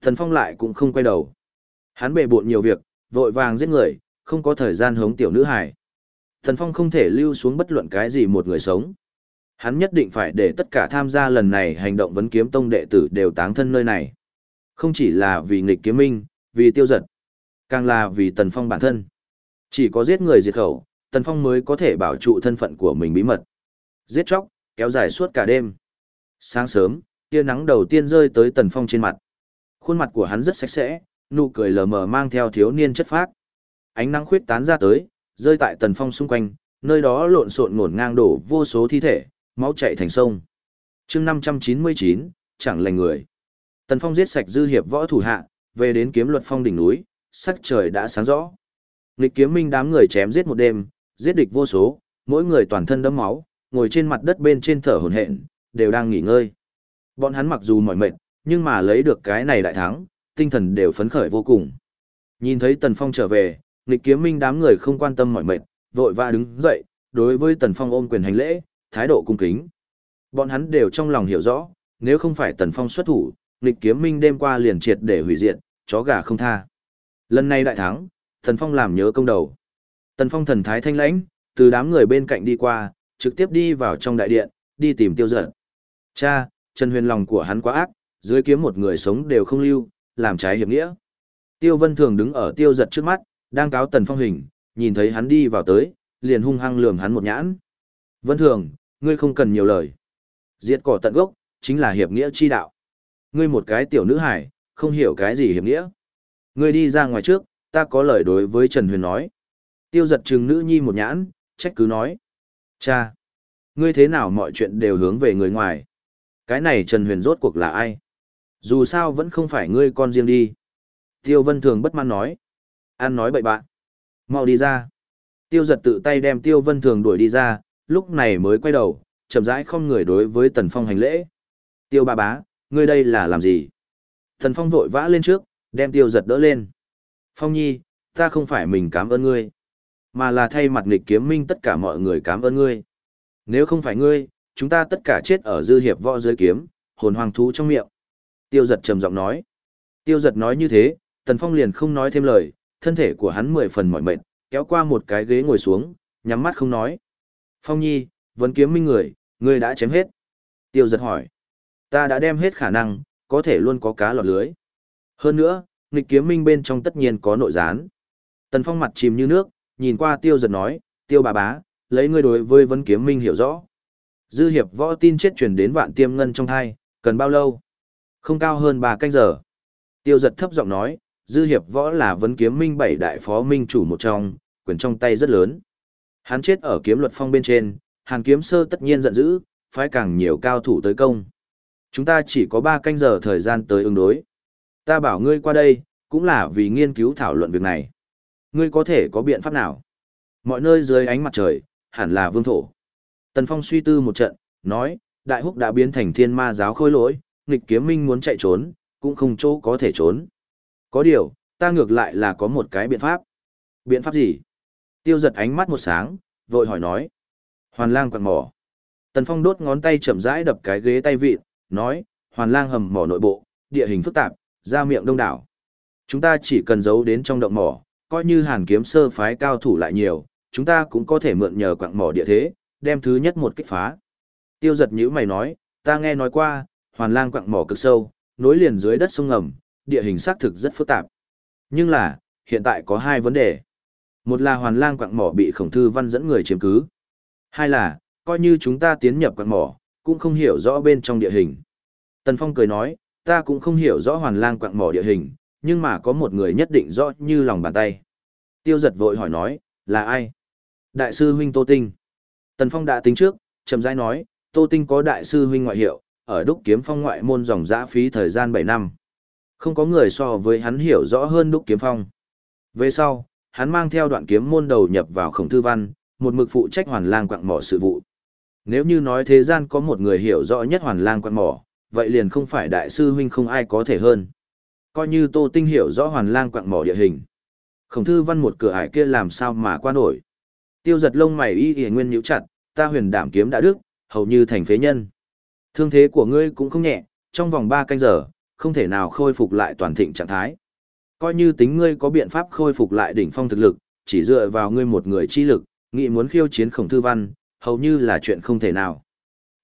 Tần Phong lại cũng không quay đầu. Hắn bề bộn nhiều việc, vội vàng giết người, không có thời gian hống tiểu nữ hải. Tần Phong không thể lưu xuống bất luận cái gì một người sống. Hắn nhất định phải để tất cả tham gia lần này hành động vấn kiếm tông đệ tử đều táng thân nơi này. Không chỉ là vì nghịch kiếm minh, vì tiêu giật, càng là vì Tần Phong bản thân. Chỉ có giết người diệt khẩu, Tần Phong mới có thể bảo trụ thân phận của mình bí mật. Giết chóc, kéo dài suốt cả đêm. Sáng sớm, tia nắng đầu tiên rơi tới Tần Phong trên mặt. Khuôn mặt của hắn rất sạch sẽ, nụ cười lờ mờ mang theo thiếu niên chất phác. Ánh nắng khuyết tán ra tới, rơi tại Tần Phong xung quanh, nơi đó lộn xộn ngổn ngang đổ vô số thi thể, máu chảy thành sông. chương 599, chẳng lành người. Tần Phong giết sạch dư hiệp võ thủ hạ, về đến kiếm luật phong đỉnh núi, sắc trời đã sáng rõ. Nghịch kiếm minh đám người chém giết một đêm, giết địch vô số, mỗi người toàn thân đẫm máu, ngồi trên mặt đất bên trên thở hổn hển, đều đang nghỉ ngơi. Bọn hắn mặc dù mỏi mệt, nhưng mà lấy được cái này đại thắng, tinh thần đều phấn khởi vô cùng. Nhìn thấy Tần Phong trở về, nghịch kiếm minh đám người không quan tâm mỏi mệt, vội vã đứng dậy, đối với Tần Phong ôm quyền hành lễ, thái độ cung kính. Bọn hắn đều trong lòng hiểu rõ, nếu không phải Tần Phong xuất thủ, nghịch kiếm minh đêm qua liền triệt để hủy diệt, chó gà không tha. Lần này đại thắng, Tần Phong làm nhớ công đầu. Tần Phong thần thái thanh lãnh, từ đám người bên cạnh đi qua, trực tiếp đi vào trong đại điện, đi tìm tiêu giật. Cha, Trần Huyền lòng của hắn quá ác, dưới kiếm một người sống đều không lưu, làm trái hiệp nghĩa. Tiêu Vân Thường đứng ở tiêu giật trước mắt, đang cáo Tần Phong hình, nhìn thấy hắn đi vào tới, liền hung hăng lườm hắn một nhãn. Vân Thường, ngươi không cần nhiều lời. Diệt cỏ tận gốc, chính là hiệp nghĩa chi đạo. Ngươi một cái tiểu nữ hải, không hiểu cái gì hiệp nghĩa. Ngươi đi ra ngoài trước, ta có lời đối với Trần Huyền nói. Tiêu giật trừng nữ nhi một nhãn, trách cứ nói. Cha! Ngươi thế nào mọi chuyện đều hướng về người ngoài? Cái này Trần Huyền rốt cuộc là ai? Dù sao vẫn không phải ngươi con riêng đi. Tiêu Vân Thường bất mãn nói. An nói bậy bạ, Mau đi ra. Tiêu giật tự tay đem Tiêu Vân Thường đuổi đi ra, lúc này mới quay đầu, chậm rãi không người đối với Tần Phong hành lễ. Tiêu ba bá, ngươi đây là làm gì? Tần Phong vội vã lên trước, đem Tiêu giật đỡ lên. Phong nhi, ta không phải mình cảm ơn ngươi, mà là thay mặt nghịch kiếm minh tất cả mọi người cảm ơn ngươi. Nếu không phải ngươi, chúng ta tất cả chết ở dư hiệp võ dưới kiếm, hồn hoàng thú trong miệng. Tiêu giật trầm giọng nói. Tiêu giật nói như thế, Tần Phong liền không nói thêm lời, thân thể của hắn mười phần mỏi mệt, kéo qua một cái ghế ngồi xuống, nhắm mắt không nói. Phong nhi, vấn kiếm minh người, ngươi đã chém hết. Tiêu giật hỏi. Ta đã đem hết khả năng, có thể luôn có cá lọt lưới. Hơn nữa, nghịch kiếm minh bên trong tất nhiên có nội gián. Tần Phong mặt chìm như nước, nhìn qua tiêu giật nói, tiêu bà bá, lấy ngươi đối với vấn kiếm minh hiểu rõ. Dư hiệp võ tin chết truyền đến vạn tiêm ngân trong thai, cần bao lâu? Không cao hơn ba canh giờ. Tiêu giật thấp giọng nói, dư hiệp võ là vấn kiếm minh bảy đại phó minh chủ một trong, quyền trong tay rất lớn. Hắn chết ở kiếm luật phong bên trên, hàn kiếm sơ tất nhiên giận dữ, phái càng nhiều cao thủ tới công. Chúng ta chỉ có ba canh giờ thời gian tới ứng đối. Ta bảo ngươi qua đây, cũng là vì nghiên cứu thảo luận việc này. Ngươi có thể có biện pháp nào? Mọi nơi dưới ánh mặt trời, hẳn là vương thổ. Tần Phong suy tư một trận, nói, đại húc đã biến thành thiên ma giáo khôi lỗi, nghịch kiếm minh muốn chạy trốn, cũng không chỗ có thể trốn. Có điều, ta ngược lại là có một cái biện pháp. Biện pháp gì? Tiêu giật ánh mắt một sáng, vội hỏi nói. Hoàn lang quạt mỏ. Tần Phong đốt ngón tay chậm rãi đập cái ghế tay vịn, nói, hoàn lang hầm mỏ nội bộ, địa hình phức tạp, ra miệng đông đảo. Chúng ta chỉ cần giấu đến trong động mỏ, coi như hàn kiếm sơ phái cao thủ lại nhiều, chúng ta cũng có thể mượn nhờ quặng mỏ địa thế, đem thứ nhất một kích phá. Tiêu giật nhữ mày nói, ta nghe nói qua, hoàn lang quặng mỏ cực sâu, nối liền dưới đất sông ngầm, địa hình xác thực rất phức tạp. Nhưng là, hiện tại có hai vấn đề. Một là hoàn lang quặng mỏ bị khổng thư văn dẫn người chiếm cứ. Hai là, coi như chúng ta tiến nhập quặng mỏ, cũng không hiểu rõ bên trong địa hình. Tần Phong cười nói, ta cũng không hiểu rõ hoàn lang quạng mỏ địa hình, nhưng mà có một người nhất định rõ như lòng bàn tay. Tiêu giật vội hỏi nói, là ai? Đại sư huynh Tô Tinh. Tần Phong đã tính trước, chậm rãi nói, Tô Tinh có đại sư huynh ngoại hiệu, ở đúc kiếm phong ngoại môn dòng giã phí thời gian 7 năm. Không có người so với hắn hiểu rõ hơn đúc kiếm phong. Về sau, hắn mang theo đoạn kiếm môn đầu nhập vào khổng thư văn, một mực phụ trách hoàn lang quạng mỏ sự vụ. Nếu như nói thế gian có một người hiểu rõ nhất hoàn lang quạng mỏ, vậy liền không phải đại sư huynh không ai có thể hơn. Coi như Tô Tinh hiểu rõ hoàn lang quạng mỏ địa hình. Khổng thư văn một cửa ải kia làm sao mà qua nổi. Tiêu giật lông mày y y nguyên nhíu chặt, ta huyền đảm kiếm đã đức, hầu như thành phế nhân. Thương thế của ngươi cũng không nhẹ, trong vòng 3 canh giờ, không thể nào khôi phục lại toàn thịnh trạng thái. Coi như tính ngươi có biện pháp khôi phục lại đỉnh phong thực lực, chỉ dựa vào ngươi một người chi lực, nghị muốn khiêu chiến khổng thư văn, hầu như là chuyện không thể nào.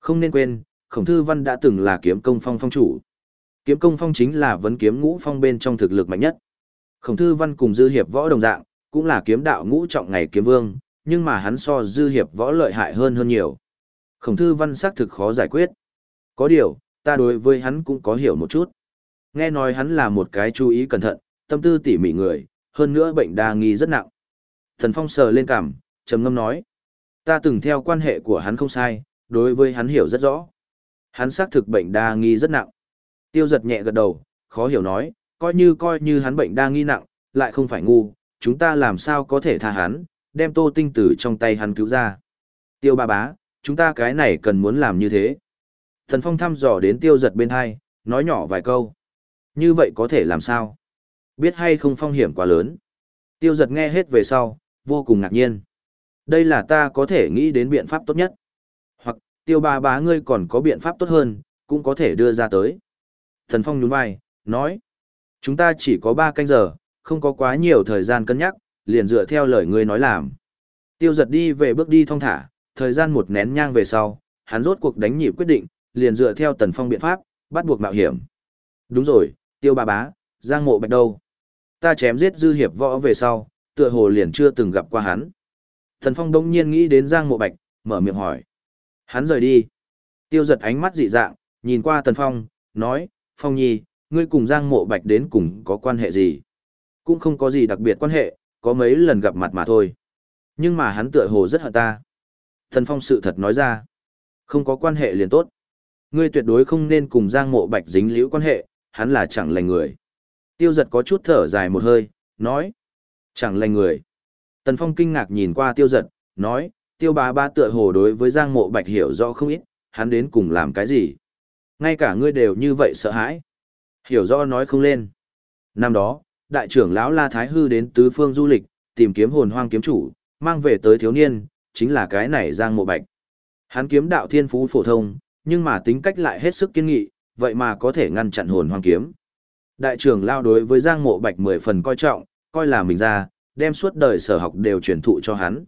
Không nên quên, khổng thư văn đã từng là kiếm công phong phong chủ. Kiếm công phong chính là vấn kiếm ngũ phong bên trong thực lực mạnh nhất. Khổng thư văn cùng dư hiệp võ đồng dạng, cũng là kiếm đạo ngũ trọng ngày kiếm vương, nhưng mà hắn so dư hiệp võ lợi hại hơn hơn nhiều. Khổng thư văn xác thực khó giải quyết. Có điều, ta đối với hắn cũng có hiểu một chút. Nghe nói hắn là một cái chú ý cẩn thận, tâm tư tỉ mỉ người, hơn nữa bệnh đa nghi rất nặng. Thần Phong sờ lên cảm, trầm ngâm nói. Ta từng theo quan hệ của hắn không sai, đối với hắn hiểu rất rõ. Hắn xác thực bệnh đa nghi rất nặng. Tiêu giật nhẹ gật đầu, khó hiểu nói, coi như coi như hắn bệnh đa nghi nặng, lại không phải ngu, chúng ta làm sao có thể tha hắn, đem tô tinh tử trong tay hắn cứu ra. Tiêu ba bá, chúng ta cái này cần muốn làm như thế. Thần Phong thăm dò đến tiêu giật bên hai, nói nhỏ vài câu. Như vậy có thể làm sao? Biết hay không phong hiểm quá lớn. Tiêu giật nghe hết về sau, vô cùng ngạc nhiên. Đây là ta có thể nghĩ đến biện pháp tốt nhất. Tiêu ba bá ngươi còn có biện pháp tốt hơn, cũng có thể đưa ra tới. Thần Phong nhún vai, nói. Chúng ta chỉ có 3 canh giờ, không có quá nhiều thời gian cân nhắc, liền dựa theo lời ngươi nói làm. Tiêu giật đi về bước đi thong thả, thời gian một nén nhang về sau, hắn rốt cuộc đánh nhịp quyết định, liền dựa theo tần phong biện pháp, bắt buộc mạo hiểm. Đúng rồi, tiêu ba bá, giang mộ bạch đâu. Ta chém giết dư hiệp võ về sau, tựa hồ liền chưa từng gặp qua hắn. Tần phong đông nhiên nghĩ đến giang mộ bạch, mở miệng hỏi. Hắn rời đi. Tiêu giật ánh mắt dị dạng, nhìn qua tần phong, nói, phong nhi, ngươi cùng giang mộ bạch đến cùng có quan hệ gì? Cũng không có gì đặc biệt quan hệ, có mấy lần gặp mặt mà thôi. Nhưng mà hắn tựa hồ rất hận ta. Tần phong sự thật nói ra. Không có quan hệ liền tốt. Ngươi tuyệt đối không nên cùng Giang Mộ Bạch dính liễu quan hệ, hắn là chẳng lành người. Tiêu giật có chút thở dài một hơi, nói. Chẳng lành người. Tần Phong kinh ngạc nhìn qua tiêu giật, nói, tiêu bá ba tựa hồ đối với Giang Mộ Bạch hiểu rõ không ít, hắn đến cùng làm cái gì. Ngay cả ngươi đều như vậy sợ hãi. Hiểu rõ nói không lên. Năm đó, đại trưởng lão La Thái Hư đến tứ phương du lịch, tìm kiếm hồn hoang kiếm chủ, mang về tới thiếu niên, chính là cái này Giang Mộ Bạch. Hắn kiếm đạo thiên phú phổ thông, nhưng mà tính cách lại hết sức kiên nghị, vậy mà có thể ngăn chặn hồn hoang kiếm. Đại trưởng lao đối với Giang Mộ Bạch mười phần coi trọng, coi là mình ra, đem suốt đời sở học đều truyền thụ cho hắn.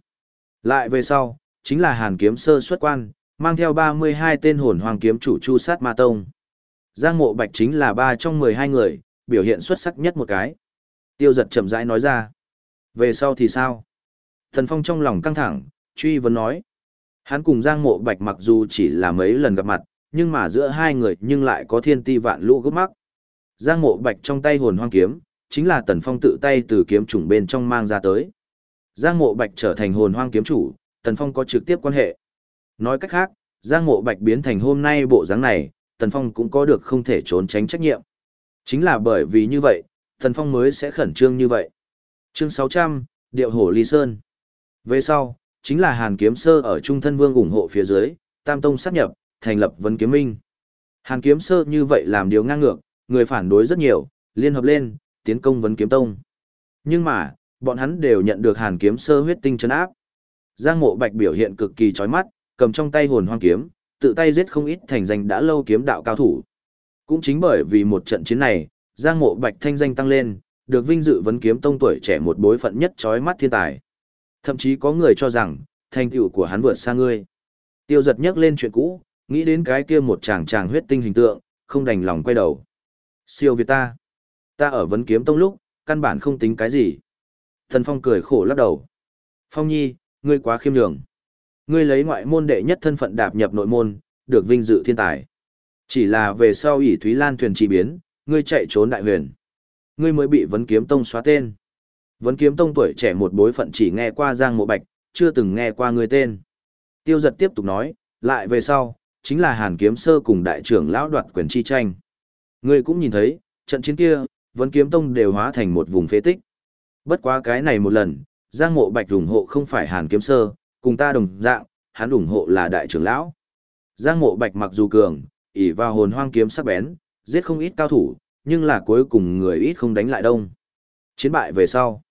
Lại về sau, chính là Hàn Kiếm Sơ xuất quan, mang theo 32 tên hồn hoàng kiếm chủ chu sát ma tông. Giang Mộ Bạch chính là ba trong 12 người, biểu hiện xuất sắc nhất một cái. Tiêu giật chậm rãi nói ra. Về sau thì sao? Thần Phong trong lòng căng thẳng, truy vấn nói. Hắn cùng Giang Mộ Bạch mặc dù chỉ là mấy lần gặp mặt, nhưng mà giữa hai người nhưng lại có thiên ti vạn lũ gấp mắc. Giang Mộ Bạch trong tay hồn hoang kiếm, chính là Tần Phong tự tay từ kiếm trùng bên trong mang ra tới. Giang Mộ Bạch trở thành hồn hoang kiếm chủ, Tần Phong có trực tiếp quan hệ. Nói cách khác, Giang Mộ Bạch biến thành hôm nay bộ dáng này, Tần Phong cũng có được không thể trốn tránh trách nhiệm. Chính là bởi vì như vậy, Tần Phong mới sẽ khẩn trương như vậy. Chương 600, Điệu Hổ Ly Sơn. Về sau, chính là Hàn Kiếm Sơ ở Trung Thân Vương ủng hộ phía dưới, Tam Tông sát nhập, thành lập Vân Kiếm Minh. Hàn Kiếm Sơ như vậy làm điều ngang ngược, người phản đối rất nhiều, liên hợp lên, tiến công Vân Kiếm Tông. Nhưng mà, bọn hắn đều nhận được Hàn Kiếm Sơ huyết tinh chấn áp. Giang Mộ Bạch biểu hiện cực kỳ chói mắt, cầm trong tay hồn hoang kiếm, tự tay giết không ít thành danh đã lâu kiếm đạo cao thủ. Cũng chính bởi vì một trận chiến này, Giang Mộ Bạch thanh danh tăng lên, được vinh dự vấn kiếm tông tuổi trẻ một bối phận nhất chói mắt thiên tài. Thậm chí có người cho rằng, thành tựu của hắn vượt xa ngươi. Tiêu giật nhắc lên chuyện cũ, nghĩ đến cái kia một chàng chàng huyết tinh hình tượng, không đành lòng quay đầu. Siêu Việt ta. Ta ở vấn kiếm tông lúc, căn bản không tính cái gì. Thần Phong cười khổ lắc đầu. Phong Nhi, ngươi quá khiêm nhường. Ngươi lấy ngoại môn đệ nhất thân phận đạp nhập nội môn, được vinh dự thiên tài. Chỉ là về sau ỷ Thúy Lan thuyền chỉ biến, ngươi chạy trốn đại huyền. Ngươi mới bị vấn kiếm tông xóa tên. Vấn kiếm tông tuổi trẻ một bối phận chỉ nghe qua Giang Mộ Bạch, chưa từng nghe qua người tên. Tiêu giật tiếp tục nói, lại về sau, chính là Hàn Kiếm Sơ cùng đại trưởng lão đoạt quyền chi tranh. Ngươi cũng nhìn thấy, trận chiến kia, Vấn kiếm tông đều hóa thành một vùng phế tích. Bất quá cái này một lần, Giang Mộ Bạch ủng hộ không phải Hàn Kiếm Sơ, cùng ta đồng dạng, hắn ủng hộ là đại trưởng lão. Giang Mộ Bạch mặc dù cường, ỷ vào hồn hoang kiếm sắc bén, giết không ít cao thủ, nhưng là cuối cùng người ít không đánh lại đông. Chiến bại về sau,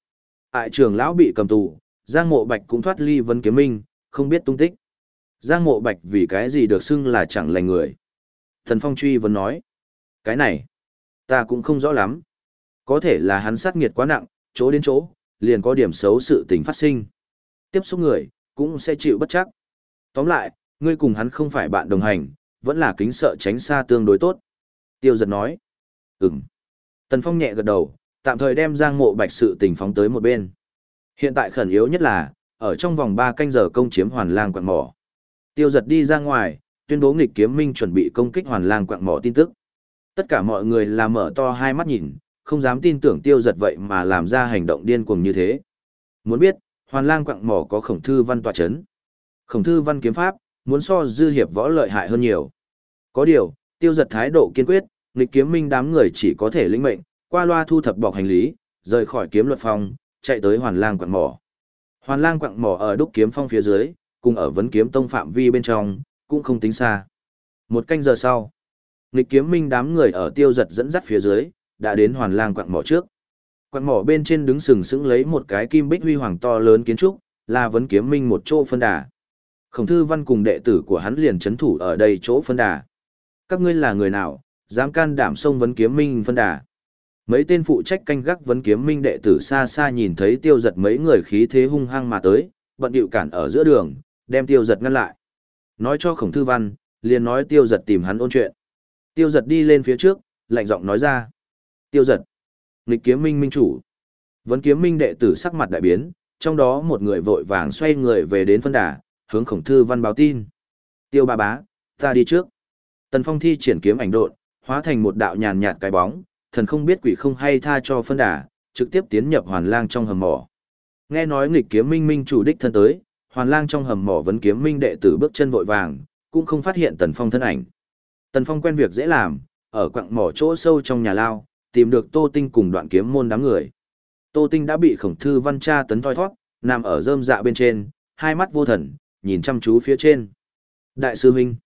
Ại trưởng lão bị cầm tù, Giang Mộ Bạch cũng thoát ly vấn kiếm minh, không biết tung tích. Giang Mộ Bạch vì cái gì được xưng là chẳng lành người. Thần Phong truy vấn nói. Cái này, ta cũng không rõ lắm. Có thể là hắn sát nghiệt quá nặng, chỗ đến chỗ, liền có điểm xấu sự tình phát sinh. Tiếp xúc người, cũng sẽ chịu bất chắc. Tóm lại, ngươi cùng hắn không phải bạn đồng hành, vẫn là kính sợ tránh xa tương đối tốt. Tiêu giật nói. Ừm. Tần Phong nhẹ gật đầu, tạm thời đem Giang Mộ Bạch sự tình phóng tới một bên. Hiện tại khẩn yếu nhất là, ở trong vòng 3 canh giờ công chiếm hoàn lang quạng mỏ. Tiêu giật đi ra ngoài, tuyên bố nghịch kiếm minh chuẩn bị công kích hoàn lang quạng mỏ tin tức. Tất cả mọi người là mở to hai mắt nhìn, không dám tin tưởng tiêu giật vậy mà làm ra hành động điên cuồng như thế. Muốn biết, hoàn lang quạng mỏ có khổng thư văn tòa chấn. Khổng thư văn kiếm pháp, muốn so dư hiệp võ lợi hại hơn nhiều. Có điều, tiêu giật thái độ kiên quyết, nghịch kiếm minh đám người chỉ có thể lĩnh mệnh, qua loa thu thập bọc hành lý, rời khỏi kiếm luật phong, chạy tới hoàn lang quạng mỏ. Hoàn lang quạng mỏ ở đúc kiếm phong phía dưới, cùng ở vấn kiếm tông phạm vi bên trong, cũng không tính xa. Một canh giờ sau, nghịch kiếm minh đám người ở tiêu giật dẫn dắt phía dưới, đã đến hoàn lang quặng mỏ trước. Quặng mỏ bên trên đứng sừng sững lấy một cái kim bích huy hoàng to lớn kiến trúc, là vấn kiếm minh một chỗ phân đà. Khổng thư văn cùng đệ tử của hắn liền chấn thủ ở đây chỗ phân đà. Các ngươi là người nào, dám can đảm xông vấn kiếm minh phân đà. Mấy tên phụ trách canh gác vấn kiếm minh đệ tử xa xa nhìn thấy tiêu giật mấy người khí thế hung hăng mà tới, bận điệu cản ở giữa đường, đem tiêu giật ngăn lại. Nói cho khổng thư văn, liền nói tiêu giật tìm hắn ôn chuyện. Tiêu giật đi lên phía trước, lạnh giọng nói ra. Tiêu giật. Nghịch kiếm minh minh chủ. Vấn kiếm minh đệ tử sắc mặt đại biến, trong đó một người vội vàng xoay người về đến phân đà, hướng khổng thư văn báo tin. Tiêu ba bá, ta đi trước. Tần phong thi triển kiếm ảnh độn, hóa thành một đạo nhàn nhạt cái bóng, thần không biết quỷ không hay tha cho phân đà, trực tiếp tiến nhập hoàn lang trong hầm mỏ. Nghe nói nghịch kiếm minh minh chủ đích thân tới, hoàn lang trong hầm mỏ vấn kiếm minh đệ tử bước chân vội vàng, cũng không phát hiện tần phong thân ảnh. Tần phong quen việc dễ làm, ở quặng mỏ chỗ sâu trong nhà lao, tìm được tô tinh cùng đoạn kiếm môn đám người. Tô tinh đã bị khổng thư văn tra tấn thoi thoát, nằm ở rơm dạ bên trên, hai mắt vô thần, nhìn chăm chú phía trên. Đại sư huynh.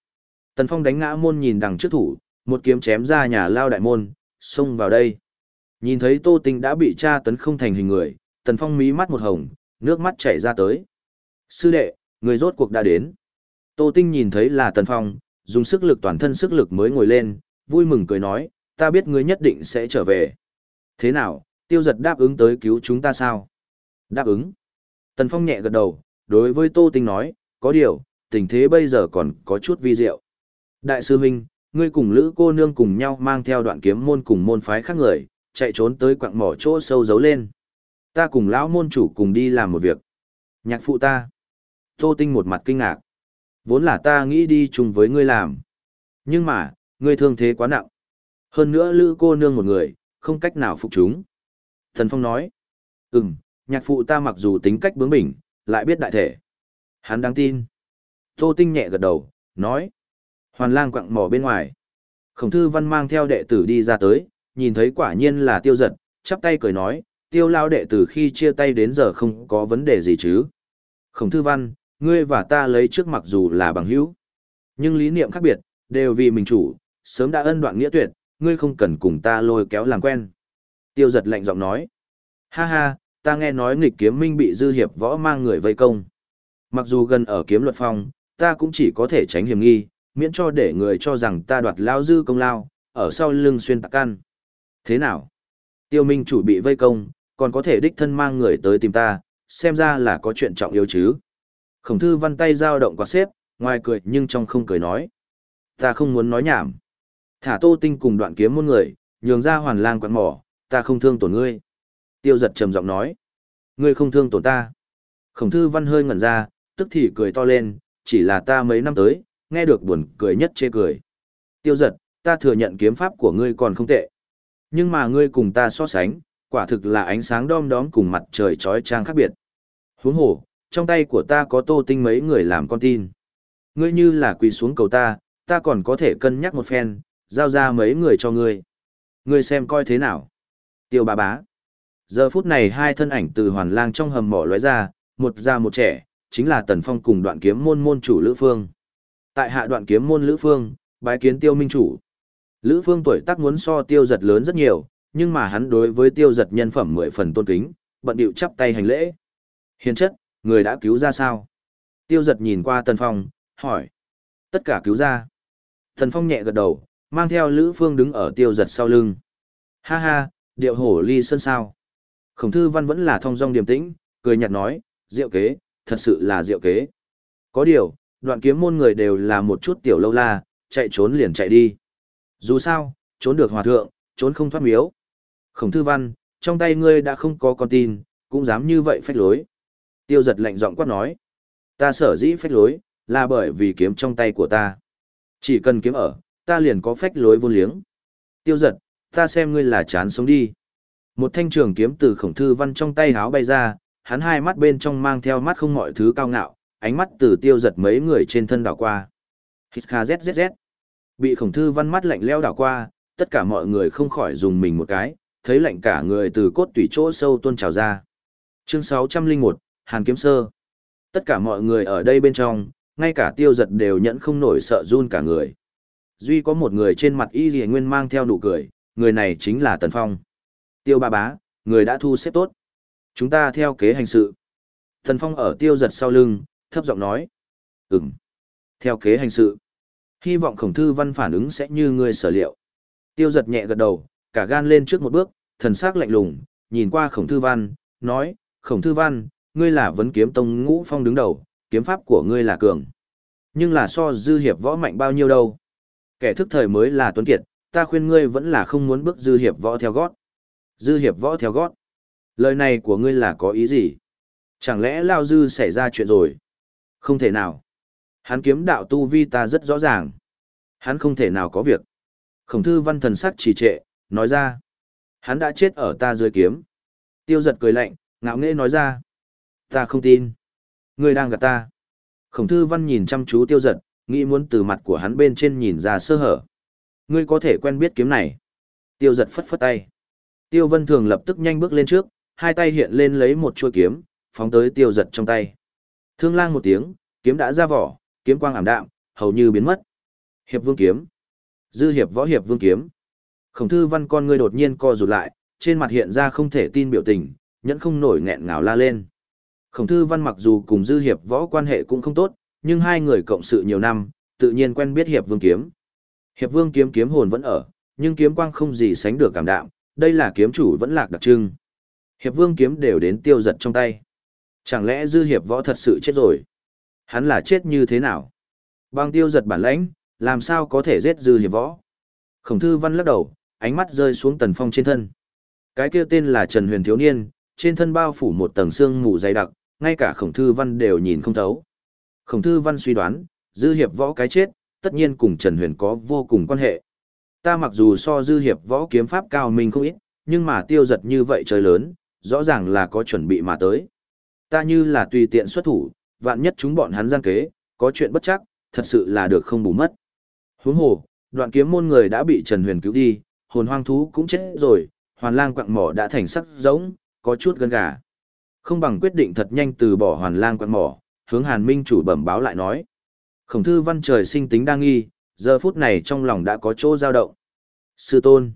Tần phong đánh ngã môn nhìn đằng trước thủ, một kiếm chém ra nhà lao đại môn, xông vào đây. Nhìn thấy Tô Tinh đã bị tra tấn không thành hình người, Tần Phong mí mắt một hồng, nước mắt chảy ra tới. Sư đệ, người rốt cuộc đã đến. Tô Tinh nhìn thấy là Tần Phong, dùng sức lực toàn thân sức lực mới ngồi lên, vui mừng cười nói, ta biết ngươi nhất định sẽ trở về. Thế nào, tiêu giật đáp ứng tới cứu chúng ta sao? Đáp ứng. Tần Phong nhẹ gật đầu, đối với Tô Tinh nói, có điều, tình thế bây giờ còn có chút vi diệu. Đại sư Minh, ngươi cùng Lữ cô nương cùng nhau mang theo đoạn kiếm môn cùng môn phái khác người, chạy trốn tới quặng mỏ chỗ sâu giấu lên. Ta cùng lão môn chủ cùng đi làm một việc. Nhạc phụ ta. Tô Tinh một mặt kinh ngạc. Vốn là ta nghĩ đi chung với ngươi làm. Nhưng mà, ngươi thương thế quá nặng. Hơn nữa Lữ cô nương một người, không cách nào phục chúng. Thần Phong nói. Ừm, nhạc phụ ta mặc dù tính cách bướng bỉnh, lại biết đại thể. Hắn đáng tin. Tô Tinh nhẹ gật đầu, nói. Hoàn lang quặng mỏ bên ngoài. Khổng thư văn mang theo đệ tử đi ra tới, nhìn thấy quả nhiên là tiêu giật, chắp tay cười nói, tiêu lao đệ tử khi chia tay đến giờ không có vấn đề gì chứ. Khổng thư văn, ngươi và ta lấy trước mặc dù là bằng hữu, nhưng lý niệm khác biệt, đều vì mình chủ, sớm đã ân đoạn nghĩa tuyệt, ngươi không cần cùng ta lôi kéo làm quen. Tiêu giật lạnh giọng nói, ha ha, ta nghe nói nghịch kiếm minh bị dư hiệp võ mang người vây công. Mặc dù gần ở kiếm luật phong, ta cũng chỉ có thể tránh hiểm nghi, miễn cho để người cho rằng ta đoạt lao dư công lao, ở sau lưng xuyên tạc căn. Thế nào? Tiêu Minh chủ bị vây công, còn có thể đích thân mang người tới tìm ta, xem ra là có chuyện trọng yếu chứ. Khổng thư văn tay giao động qua xếp, ngoài cười nhưng trong không cười nói. Ta không muốn nói nhảm. Thả tô tinh cùng đoạn kiếm môn người, nhường ra hoàn lang quặn mỏ, ta không thương tổn ngươi. Tiêu giật trầm giọng nói. Ngươi không thương tổn ta. Khổng thư văn hơi ngẩn ra, tức thì cười to lên, chỉ là ta mấy năm tới, nghe được buồn cười nhất chê cười. Tiêu giật, ta thừa nhận kiếm pháp của ngươi còn không tệ. Nhưng mà ngươi cùng ta so sánh, quả thực là ánh sáng đom đóm cùng mặt trời trói trang khác biệt. Huống hồ, trong tay của ta có tô tinh mấy người làm con tin. Ngươi như là quỳ xuống cầu ta, ta còn có thể cân nhắc một phen, giao ra mấy người cho ngươi. Ngươi xem coi thế nào. Tiêu bà bá. Giờ phút này hai thân ảnh từ hoàn lang trong hầm mỏ lóe ra, một già một trẻ, chính là Tần Phong cùng đoạn kiếm môn môn chủ Lữ Phương. Tại hạ đoạn kiếm môn Lữ Phương, bái kiến tiêu minh chủ. Lữ Phương tuổi tác muốn so tiêu giật lớn rất nhiều, nhưng mà hắn đối với tiêu giật nhân phẩm mười phần tôn kính, bận điệu chắp tay hành lễ. Hiền chất, người đã cứu ra sao? Tiêu giật nhìn qua Tần Phong, hỏi. Tất cả cứu ra. Tần Phong nhẹ gật đầu, mang theo Lữ Phương đứng ở tiêu giật sau lưng. Ha ha, điệu hổ ly sơn sao. Khổng thư văn vẫn là thong dong điềm tĩnh, cười nhạt nói, diệu kế, thật sự là diệu kế. Có điều, đoạn kiếm môn người đều là một chút tiểu lâu la, chạy trốn liền chạy đi. Dù sao, trốn được hòa thượng, trốn không thoát miếu. Khổng thư văn, trong tay ngươi đã không có con tin, cũng dám như vậy phách lối. Tiêu giật lạnh giọng quát nói. Ta sở dĩ phách lối, là bởi vì kiếm trong tay của ta. Chỉ cần kiếm ở, ta liền có phách lối vô liếng. Tiêu giật, ta xem ngươi là chán sống đi. Một thanh trường kiếm từ khổng thư văn trong tay háo bay ra, hắn hai mắt bên trong mang theo mắt không mọi thứ cao ngạo, ánh mắt từ tiêu giật mấy người trên thân đảo qua. Hít kha zzz. Bị khổng thư văn mắt lạnh leo đảo qua, tất cả mọi người không khỏi dùng mình một cái, thấy lạnh cả người từ cốt tủy chỗ sâu tuôn trào ra. Chương 601, Hàn Kiếm Sơ. Tất cả mọi người ở đây bên trong, ngay cả tiêu giật đều nhẫn không nổi sợ run cả người. Duy có một người trên mặt y dì nguyên mang theo nụ cười, người này chính là Tần Phong. Tiêu ba bá, người đã thu xếp tốt. Chúng ta theo kế hành sự. Tần Phong ở tiêu giật sau lưng, thấp giọng nói. Ừm. Theo kế hành sự. Hy vọng khổng thư văn phản ứng sẽ như người sở liệu. Tiêu giật nhẹ gật đầu, cả gan lên trước một bước, thần sắc lạnh lùng, nhìn qua khổng thư văn, nói, khổng thư văn, ngươi là vấn kiếm tông ngũ phong đứng đầu, kiếm pháp của ngươi là cường. Nhưng là so dư hiệp võ mạnh bao nhiêu đâu. Kẻ thức thời mới là tuấn kiệt, ta khuyên ngươi vẫn là không muốn bước dư hiệp võ theo gót. Dư hiệp võ theo gót. Lời này của ngươi là có ý gì? Chẳng lẽ Lao Dư xảy ra chuyện rồi? Không thể nào. Hắn kiếm đạo tu vi ta rất rõ ràng. Hắn không thể nào có việc. Khổng thư văn thần sắc trì trệ, nói ra. Hắn đã chết ở ta dưới kiếm. Tiêu giật cười lạnh, ngạo nghễ nói ra. Ta không tin. Ngươi đang gạt ta. Khổng thư văn nhìn chăm chú tiêu giật, nghĩ muốn từ mặt của hắn bên trên nhìn ra sơ hở. Ngươi có thể quen biết kiếm này. Tiêu giật phất phất tay. Tiêu vân thường lập tức nhanh bước lên trước, hai tay hiện lên lấy một chuôi kiếm, phóng tới tiêu giật trong tay. Thương lang một tiếng, kiếm đã ra vỏ, kiếm quang ảm đạm, hầu như biến mất. Hiệp vương kiếm. Dư hiệp võ hiệp vương kiếm. Khổng thư văn con ngươi đột nhiên co rụt lại, trên mặt hiện ra không thể tin biểu tình, nhẫn không nổi nghẹn ngào la lên. Khổng thư văn mặc dù cùng dư hiệp võ quan hệ cũng không tốt, nhưng hai người cộng sự nhiều năm, tự nhiên quen biết hiệp vương kiếm. Hiệp vương kiếm kiếm hồn vẫn ở, nhưng kiếm quang không gì sánh được cảm đạm, đây là kiếm chủ vẫn lạc đặc trưng. Hiệp vương kiếm đều đến tiêu giật trong tay. Chẳng lẽ dư hiệp võ thật sự chết rồi? Hắn là chết như thế nào? Bằng tiêu giật bản lãnh, làm sao có thể giết dư hiệp võ? Khổng thư văn lắc đầu, ánh mắt rơi xuống tần phong trên thân. Cái kia tên là Trần Huyền Thiếu Niên, trên thân bao phủ một tầng xương mù dày đặc, ngay cả khổng thư văn đều nhìn không thấu. Khổng thư văn suy đoán, dư hiệp võ cái chết, tất nhiên cùng Trần Huyền có vô cùng quan hệ. Ta mặc dù so dư hiệp võ kiếm pháp cao mình không ít, nhưng mà tiêu giật như vậy trời lớn, rõ ràng là có chuẩn bị mà tới. Ta như là tùy tiện xuất thủ, vạn nhất chúng bọn hắn gian kế, có chuyện bất chắc, thật sự là được không bù mất. Huống hồ, đoạn kiếm môn người đã bị Trần Huyền cứu đi, hồn hoang thú cũng chết rồi, hoàn lang quạng mỏ đã thành sắc giống, có chút gân gà. Không bằng quyết định thật nhanh từ bỏ hoàn lang quạng mỏ, hướng hàn minh chủ bẩm báo lại nói. Khổng thư văn trời sinh tính đa nghi, giờ phút này trong lòng đã có chỗ dao động. Sư tôn.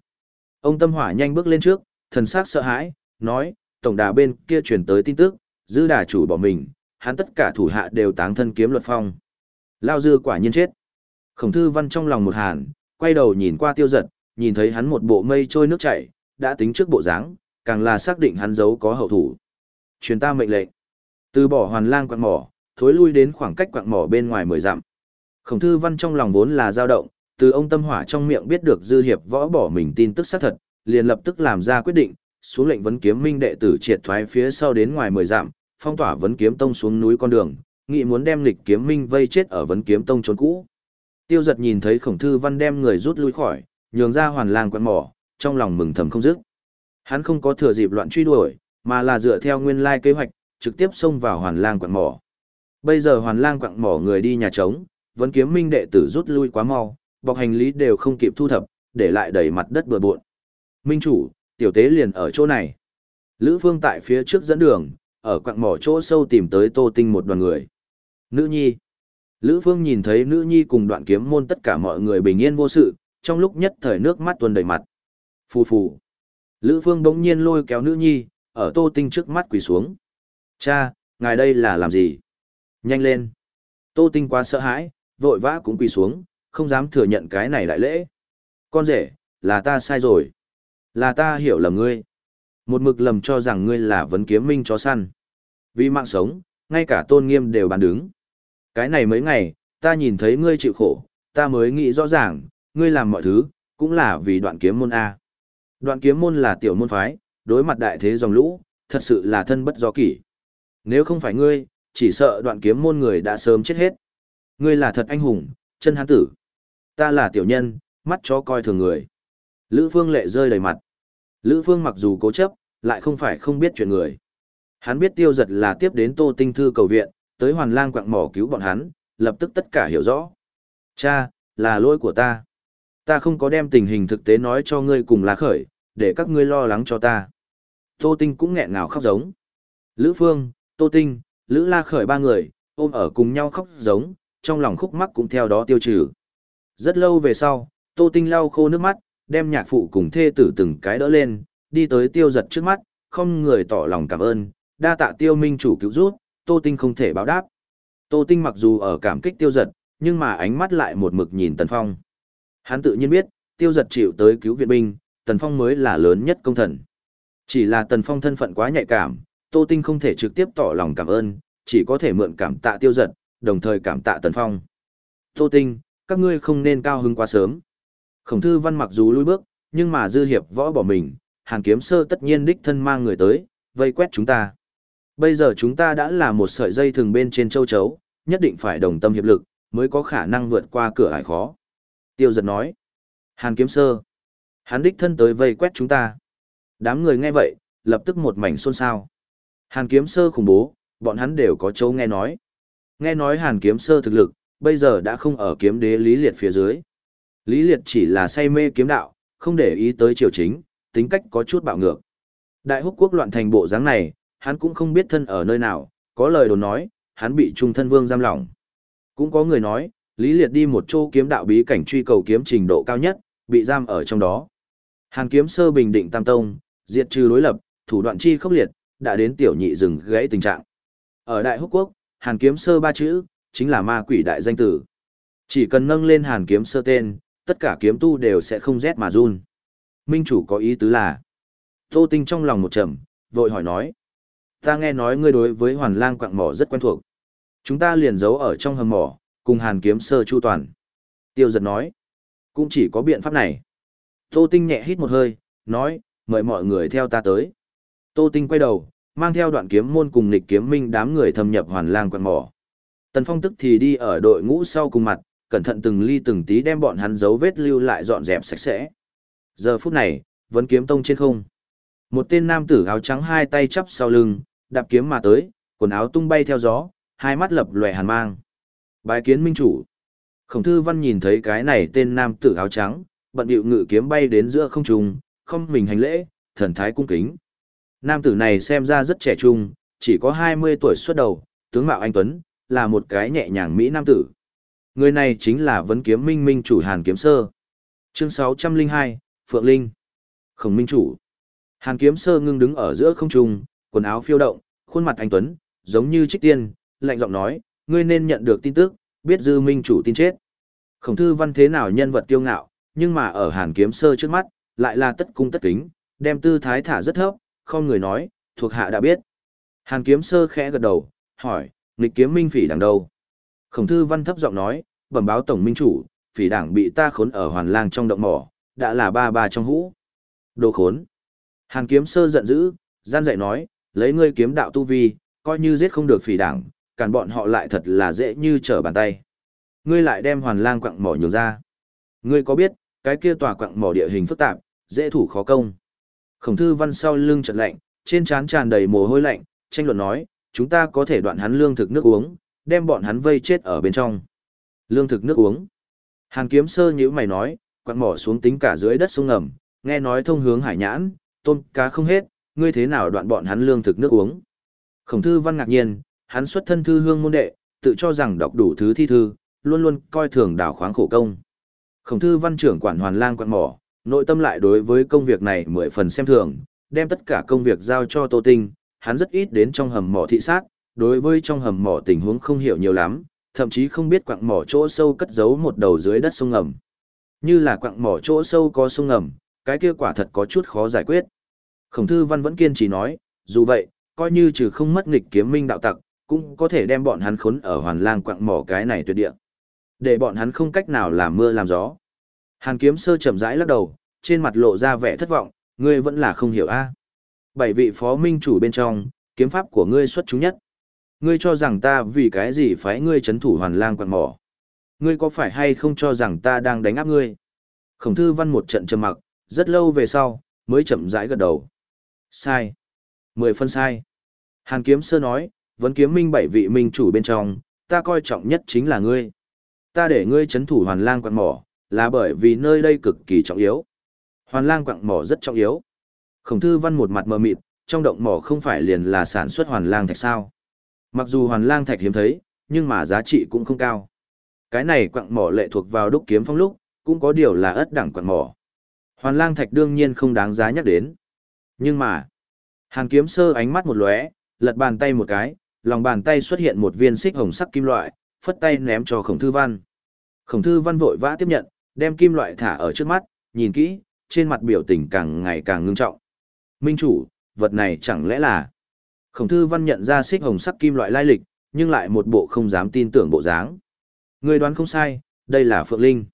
Ông tâm hỏa nhanh bước lên trước, thần sắc sợ hãi, nói, tổng đà bên kia truyền tới tin tức, dư đà chủ bỏ mình, hắn tất cả thủ hạ đều táng thân kiếm luật phong. Lao dư quả nhiên chết. Khổng thư văn trong lòng một hàn, quay đầu nhìn qua tiêu giật, nhìn thấy hắn một bộ mây trôi nước chảy, đã tính trước bộ dáng, càng là xác định hắn giấu có hậu thủ. Truyền ta mệnh lệnh. Từ bỏ hoàn lang quan mỏ, thối lui đến khoảng cách quạng mỏ bên ngoài mười dặm. Khổng thư văn trong lòng vốn là dao động, từ ông tâm hỏa trong miệng biết được dư hiệp võ bỏ mình tin tức xác thật, liền lập tức làm ra quyết định, xuống lệnh vấn kiếm minh đệ tử triệt thoái phía sau đến ngoài mười dặm, phong tỏa vấn kiếm tông xuống núi con đường, nghị muốn đem lịch kiếm minh vây chết ở vấn kiếm tông trốn cũ. Tiêu giật nhìn thấy khổng thư văn đem người rút lui khỏi, nhường ra hoàn lang quạng mỏ, trong lòng mừng thầm không dứt. Hắn không có thừa dịp loạn truy đuổi, mà là dựa theo nguyên lai kế hoạch, trực tiếp xông vào hoàn lang quạng mỏ. Bây giờ hoàn lang quặng mỏ người đi nhà trống, vẫn kiếm minh đệ tử rút lui quá mau, bọc hành lý đều không kịp thu thập, để lại đầy mặt đất bừa bộn. Minh chủ, tiểu tế liền ở chỗ này. Lữ Phương tại phía trước dẫn đường, ở quặng mỏ chỗ sâu tìm tới Tô Tinh một đoàn người. Nữ nhi. Lữ Phương nhìn thấy nữ nhi cùng đoạn kiếm môn tất cả mọi người bình yên vô sự, trong lúc nhất thời nước mắt tuôn đầy mặt. Phù phù. Lữ Phương bỗng nhiên lôi kéo nữ nhi, ở Tô Tinh trước mắt quỳ xuống. Cha, ngài đây là làm gì? Nhanh lên. Tô Tinh quá sợ hãi, vội vã cũng quỳ xuống, không dám thừa nhận cái này đại lễ. Con rể, là ta sai rồi. Là ta hiểu lầm ngươi. Một mực lầm cho rằng ngươi là vấn kiếm minh chó săn. Vì mạng sống, ngay cả tôn nghiêm đều bàn đứng. Cái này mấy ngày, ta nhìn thấy ngươi chịu khổ, ta mới nghĩ rõ ràng, ngươi làm mọi thứ, cũng là vì đoạn kiếm môn A. Đoạn kiếm môn là tiểu môn phái, đối mặt đại thế dòng lũ, thật sự là thân bất do kỷ. Nếu không phải ngươi, chỉ sợ đoạn kiếm môn người đã sớm chết hết. Ngươi là thật anh hùng, chân hán tử. Ta là tiểu nhân, mắt chó coi thường người. Lữ Phương lệ rơi đầy mặt. Lữ Phương mặc dù cố chấp, lại không phải không biết chuyện người. Hắn biết tiêu giật là tiếp đến Tô Tinh Thư cầu viện, tới hoàn lang quạng mỏ cứu bọn hắn, lập tức tất cả hiểu rõ. Cha, là lỗi của ta. Ta không có đem tình hình thực tế nói cho ngươi cùng lá khởi, để các ngươi lo lắng cho ta. Tô Tinh cũng nghẹn ngào khóc giống. Lữ Phương, Tô Tinh, Lữ La khởi ba người, ôm ở cùng nhau khóc giống, trong lòng khúc mắc cũng theo đó tiêu trừ. Rất lâu về sau, Tô Tinh lau khô nước mắt, đem nhạc phụ cùng thê tử từng cái đỡ lên, đi tới tiêu giật trước mắt, không người tỏ lòng cảm ơn, đa tạ tiêu minh chủ cứu rút, Tô Tinh không thể báo đáp. Tô Tinh mặc dù ở cảm kích tiêu giật, nhưng mà ánh mắt lại một mực nhìn Tần Phong. Hắn tự nhiên biết, tiêu giật chịu tới cứu viện binh, Tần Phong mới là lớn nhất công thần. Chỉ là Tần Phong thân phận quá nhạy cảm, Tô Tinh không thể trực tiếp tỏ lòng cảm ơn, chỉ có thể mượn cảm tạ tiêu giật, đồng thời cảm tạ Tần Phong. Tô Tinh, các ngươi không nên cao hứng quá sớm. Khổng thư văn mặc dù lùi bước, nhưng mà dư hiệp võ bỏ mình, hàn kiếm sơ tất nhiên đích thân mang người tới, vây quét chúng ta. Bây giờ chúng ta đã là một sợi dây thường bên trên châu chấu, nhất định phải đồng tâm hiệp lực, mới có khả năng vượt qua cửa ải khó. Tiêu giật nói. Hàn kiếm sơ. Hắn đích thân tới vây quét chúng ta. Đám người nghe vậy, lập tức một mảnh xôn xao. Hàn kiếm sơ khủng bố, bọn hắn đều có châu nghe nói. Nghe nói hàn kiếm sơ thực lực, bây giờ đã không ở kiếm đế lý liệt phía dưới. Lý liệt chỉ là say mê kiếm đạo, không để ý tới triều chính, tính cách có chút bạo ngược. Đại húc quốc loạn thành bộ dáng này, hắn cũng không biết thân ở nơi nào, có lời đồn nói, hắn bị trung thân vương giam lỏng. Cũng có người nói, Lý Liệt đi một chỗ kiếm đạo bí cảnh truy cầu kiếm trình độ cao nhất, bị giam ở trong đó. Hàn kiếm sơ bình định tam tông, diệt trừ đối lập, thủ đoạn chi khốc liệt, đã đến tiểu nhị rừng gãy tình trạng. Ở Đại Húc Quốc, Hàn kiếm sơ ba chữ, chính là ma quỷ đại danh tử. Chỉ cần nâng lên Hàn kiếm sơ tên, tất cả kiếm tu đều sẽ không rét mà run. Minh chủ có ý tứ là, Tô Tinh trong lòng một trầm, vội hỏi nói. Ta nghe nói ngươi đối với hoàn lang quạng mỏ rất quen thuộc. Chúng ta liền giấu ở trong hầm mỏ, cùng hàn kiếm sơ chu toàn. Tiêu giật nói. Cũng chỉ có biện pháp này. Tô Tinh nhẹ hít một hơi, nói, mời mọi người theo ta tới. Tô Tinh quay đầu, mang theo đoạn kiếm môn cùng nghịch kiếm minh đám người thâm nhập hoàn lang quạng mỏ. Tần Phong tức thì đi ở đội ngũ sau cùng mặt, cẩn thận từng ly từng tí đem bọn hắn dấu vết lưu lại dọn dẹp sạch sẽ. Giờ phút này, vẫn kiếm tông trên không. Một tên nam tử áo trắng hai tay chắp sau lưng, đạp kiếm mà tới, quần áo tung bay theo gió, hai mắt lập lòe hàn mang. Bái kiến minh chủ. Khổng thư văn nhìn thấy cái này tên nam tử áo trắng, bận điệu ngự kiếm bay đến giữa không trung, không mình hành lễ, thần thái cung kính. Nam tử này xem ra rất trẻ trung, chỉ có 20 tuổi xuất đầu, tướng mạo anh Tuấn, là một cái nhẹ nhàng Mỹ nam tử. Người này chính là vấn kiếm minh minh chủ Hàn Kiếm Sơ. Chương 602, Phượng Linh. Khổng minh chủ. Hàn Kiếm Sơ ngưng đứng ở giữa không trung, quần áo phiêu động, khuôn mặt anh Tuấn, giống như trích tiên, lạnh giọng nói, ngươi nên nhận được tin tức, biết dư minh chủ tin chết. Khổng thư văn thế nào nhân vật tiêu ngạo, nhưng mà ở hàn kiếm sơ trước mắt, lại là tất cung tất kính, đem tư thái thả rất thấp, không người nói, thuộc hạ đã biết. Hàn kiếm sơ khẽ gật đầu, hỏi, nghịch kiếm minh phỉ đằng đâu? Khổng thư văn thấp giọng nói, bẩm báo tổng minh chủ, phỉ đảng bị ta khốn ở hoàn lang trong động mỏ, đã là ba ba trong hũ. Đồ khốn. Hàn kiếm sơ giận dữ, gian dạy nói, lấy ngươi kiếm đạo tu vi, coi như giết không được phỉ đảng, cản bọn họ lại thật là dễ như trở bàn tay. Ngươi lại đem hoàn lang quặng mỏ nhường ra. Ngươi có biết, cái kia tòa quặng mỏ địa hình phức tạp, dễ thủ khó công. Khổng thư văn sau lưng chợt lạnh, trên trán tràn đầy mồ hôi lạnh, tranh luận nói, chúng ta có thể đoạn hắn lương thực nước uống, đem bọn hắn vây chết ở bên trong. Lương thực nước uống. Hàn kiếm sơ như mày nói, quặn mỏ xuống tính cả dưới đất sông ngầm, nghe nói thông hướng hải nhãn, tôm cá không hết, ngươi thế nào đoạn bọn hắn lương thực nước uống. Khổng thư văn ngạc nhiên, hắn xuất thân thư hương môn đệ, tự cho rằng đọc đủ thứ thi thư, luôn luôn coi thường đào khoáng khổ công. Khổng thư văn trưởng quản hoàn lang quặn mỏ, nội tâm lại đối với công việc này mười phần xem thường, đem tất cả công việc giao cho Tô Tinh, hắn rất ít đến trong hầm mỏ thị sát, đối với trong hầm mỏ tình huống không hiểu nhiều lắm, thậm chí không biết quặng mỏ chỗ sâu cất giấu một đầu dưới đất sông ngầm. Như là quặng mỏ chỗ sâu có sông ngầm, cái kia quả thật có chút khó giải quyết. Khổng thư văn vẫn kiên trì nói, dù vậy, coi như trừ không mất nghịch kiếm minh đạo tặc, cũng có thể đem bọn hắn khốn ở hoàn lang quặng mỏ cái này tuyệt địa. Để bọn hắn không cách nào làm mưa làm gió. Hàn kiếm sơ chậm rãi lắc đầu, trên mặt lộ ra vẻ thất vọng, ngươi vẫn là không hiểu a. Bảy vị phó minh chủ bên trong, kiếm pháp của ngươi xuất chúng nhất. Ngươi cho rằng ta vì cái gì phái ngươi chấn thủ hoàn lang quạt mỏ. Ngươi có phải hay không cho rằng ta đang đánh áp ngươi? Khổng thư văn một trận trầm mặc, rất lâu về sau, mới chậm rãi gật đầu. Sai. Mười phân sai. Hàn kiếm sơ nói, vẫn kiếm minh bảy vị minh chủ bên trong, ta coi trọng nhất chính là ngươi. Ta để ngươi chấn thủ hoàn lang quạt mỏ, là bởi vì nơi đây cực kỳ trọng yếu. Hoàn lang quặng mỏ rất trọng yếu. Khổng thư văn một mặt mờ mịt, trong động mỏ không phải liền là sản xuất hoàn lang thạch sao. Mặc dù hoàn lang thạch hiếm thấy, nhưng mà giá trị cũng không cao. Cái này quặng mỏ lệ thuộc vào đúc kiếm phong lúc, cũng có điều là ất đẳng quặng mỏ. Hoàn lang thạch đương nhiên không đáng giá nhắc đến. Nhưng mà, hàn kiếm sơ ánh mắt một lóe, lật bàn tay một cái, lòng bàn tay xuất hiện một viên xích hồng sắc kim loại, phất tay ném cho khổng thư văn. Khổng thư văn vội vã tiếp nhận, đem kim loại thả ở trước mắt, nhìn kỹ, trên mặt biểu tình càng ngày càng ngưng trọng. Minh chủ, vật này chẳng lẽ là... Khổng thư văn nhận ra xích hồng sắc kim loại lai lịch, nhưng lại một bộ không dám tin tưởng bộ dáng. Người đoán không sai, đây là Phượng Linh.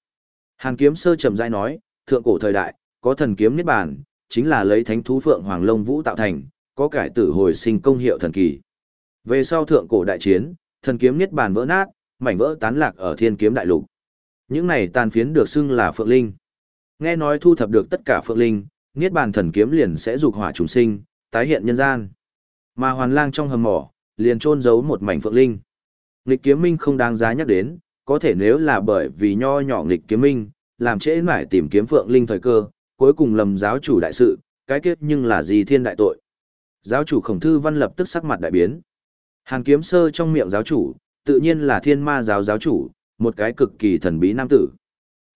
Hàn kiếm sơ trầm rãi nói, thượng cổ thời đại, có thần kiếm niết bàn, chính là lấy thánh thú Phượng Hoàng long Vũ tạo thành, có cải tử hồi sinh công hiệu thần kỳ. Về sau thượng cổ đại chiến, thần kiếm niết bàn vỡ nát, mảnh vỡ tán lạc ở thiên kiếm đại lục. Những này tàn phiến được xưng là Phượng Linh. Nghe nói thu thập được tất cả Phượng Linh, niết bàn thần kiếm liền sẽ dục hỏa trùng sinh, tái hiện nhân gian. Mà hoàn lang trong hầm mỏ, liền trôn giấu một mảnh Phượng Linh. Nghịch kiếm minh không đáng giá nhắc đến, có thể nếu là bởi vì nho nhỏ nghịch kiếm minh, làm trễ mãi tìm kiếm Phượng Linh thời cơ, cuối cùng lầm giáo chủ đại sự, cái kết nhưng là gì thiên đại tội. Giáo chủ khổng thư văn lập tức sắc mặt đại biến. Hàn kiếm sơ trong miệng giáo chủ, tự nhiên là thiên ma giáo giáo chủ, một cái cực kỳ thần bí nam tử.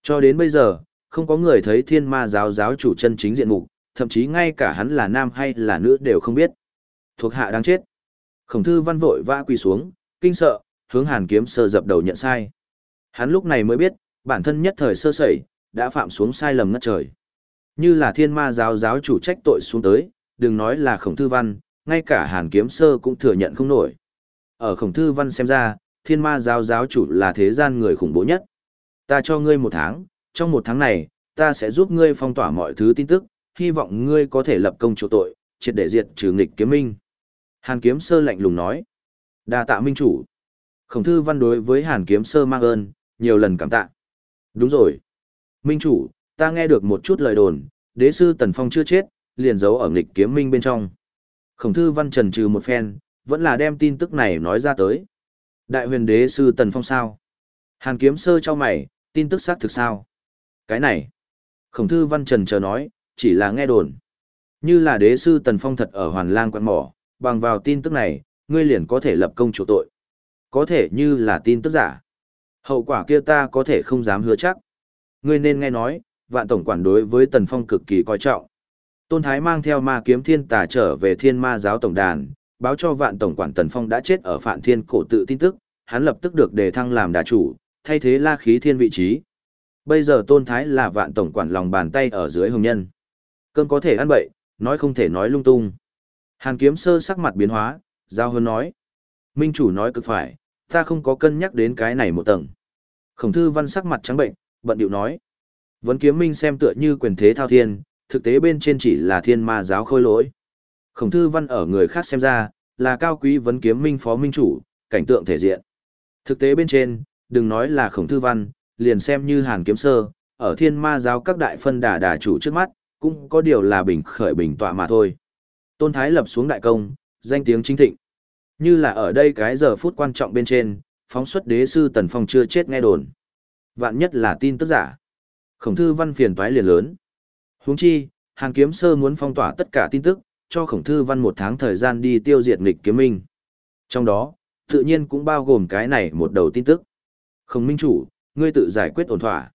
Cho đến bây giờ, không có người thấy thiên ma giáo giáo chủ chân chính diện mục, thậm chí ngay cả hắn là nam hay là nữ đều không biết. Thuộc hạ đang chết. Khổng thư văn vội vã quỳ xuống, kinh sợ, hướng hàn kiếm sơ dập đầu nhận sai. Hắn lúc này mới biết, bản thân nhất thời sơ sẩy, đã phạm xuống sai lầm ngất trời. Như là thiên ma giáo giáo chủ trách tội xuống tới, đừng nói là khổng thư văn, ngay cả hàn kiếm sơ cũng thừa nhận không nổi. Ở khổng thư văn xem ra, thiên ma giáo giáo chủ là thế gian người khủng bố nhất. Ta cho ngươi một tháng, trong một tháng này, ta sẽ giúp ngươi phong tỏa mọi thứ tin tức, hy vọng ngươi có thể lập công chỗ tội, triệt để diệt trừ nghịch kiếm minh. Hàn kiếm sơ lạnh lùng nói. đa tạ minh chủ. Khổng thư văn đối với hàn kiếm sơ mang ơn, nhiều lần cảm tạ. Đúng rồi. Minh chủ, ta nghe được một chút lời đồn, đế sư Tần Phong chưa chết, liền giấu ở nghịch kiếm minh bên trong. Khổng thư văn trần trừ một phen, vẫn là đem tin tức này nói ra tới. Đại huyền đế sư Tần Phong sao? Hàn kiếm sơ cho mày, tin tức xác thực sao? Cái này. Khổng thư văn trần chờ nói, chỉ là nghe đồn. Như là đế sư Tần Phong thật ở hoàn lang quan mỏ, bằng vào tin tức này, ngươi liền có thể lập công chủ tội. Có thể như là tin tức giả. Hậu quả kia ta có thể không dám hứa chắc. Ngươi nên nghe nói, vạn tổng quản đối với Tần Phong cực kỳ coi trọng. Tôn Thái mang theo ma kiếm thiên tà trở về thiên ma giáo tổng đàn, báo cho vạn tổng quản Tần Phong đã chết ở Phạn Thiên cổ tự tin tức, hắn lập tức được đề thăng làm đà chủ, thay thế La Khí Thiên vị trí. Bây giờ Tôn Thái là vạn tổng quản lòng bàn tay ở dưới hồng nhân. cơn có thể ăn bậy, nói không thể nói lung tung. Hàn kiếm sơ sắc mặt biến hóa, giao hơn nói. Minh chủ nói cực phải, ta không có cân nhắc đến cái này một tầng. Khổng thư văn sắc mặt trắng bệnh, bận điệu nói. Vấn kiếm minh xem tựa như quyền thế thao thiên, thực tế bên trên chỉ là thiên ma giáo khôi lỗi. Khổng thư văn ở người khác xem ra, là cao quý vấn kiếm minh phó minh chủ, cảnh tượng thể diện. Thực tế bên trên, đừng nói là khổng thư văn, liền xem như hàn kiếm sơ, ở thiên ma giáo các đại phân đà đà chủ trước mắt, cũng có điều là bình khởi bình tọa mà thôi. Tôn Thái lập xuống đại công, danh tiếng chính thịnh. Như là ở đây cái giờ phút quan trọng bên trên, phóng xuất đế sư Tần Phong chưa chết nghe đồn. Vạn nhất là tin tức giả. Khổng thư văn phiền toái liền lớn. Huống chi, hàng Kiếm Sơ muốn phong tỏa tất cả tin tức, cho Khổng thư văn một tháng thời gian đi tiêu diệt nghịch kiếm minh. Trong đó, tự nhiên cũng bao gồm cái này một đầu tin tức. Khổng minh chủ, ngươi tự giải quyết ổn thỏa.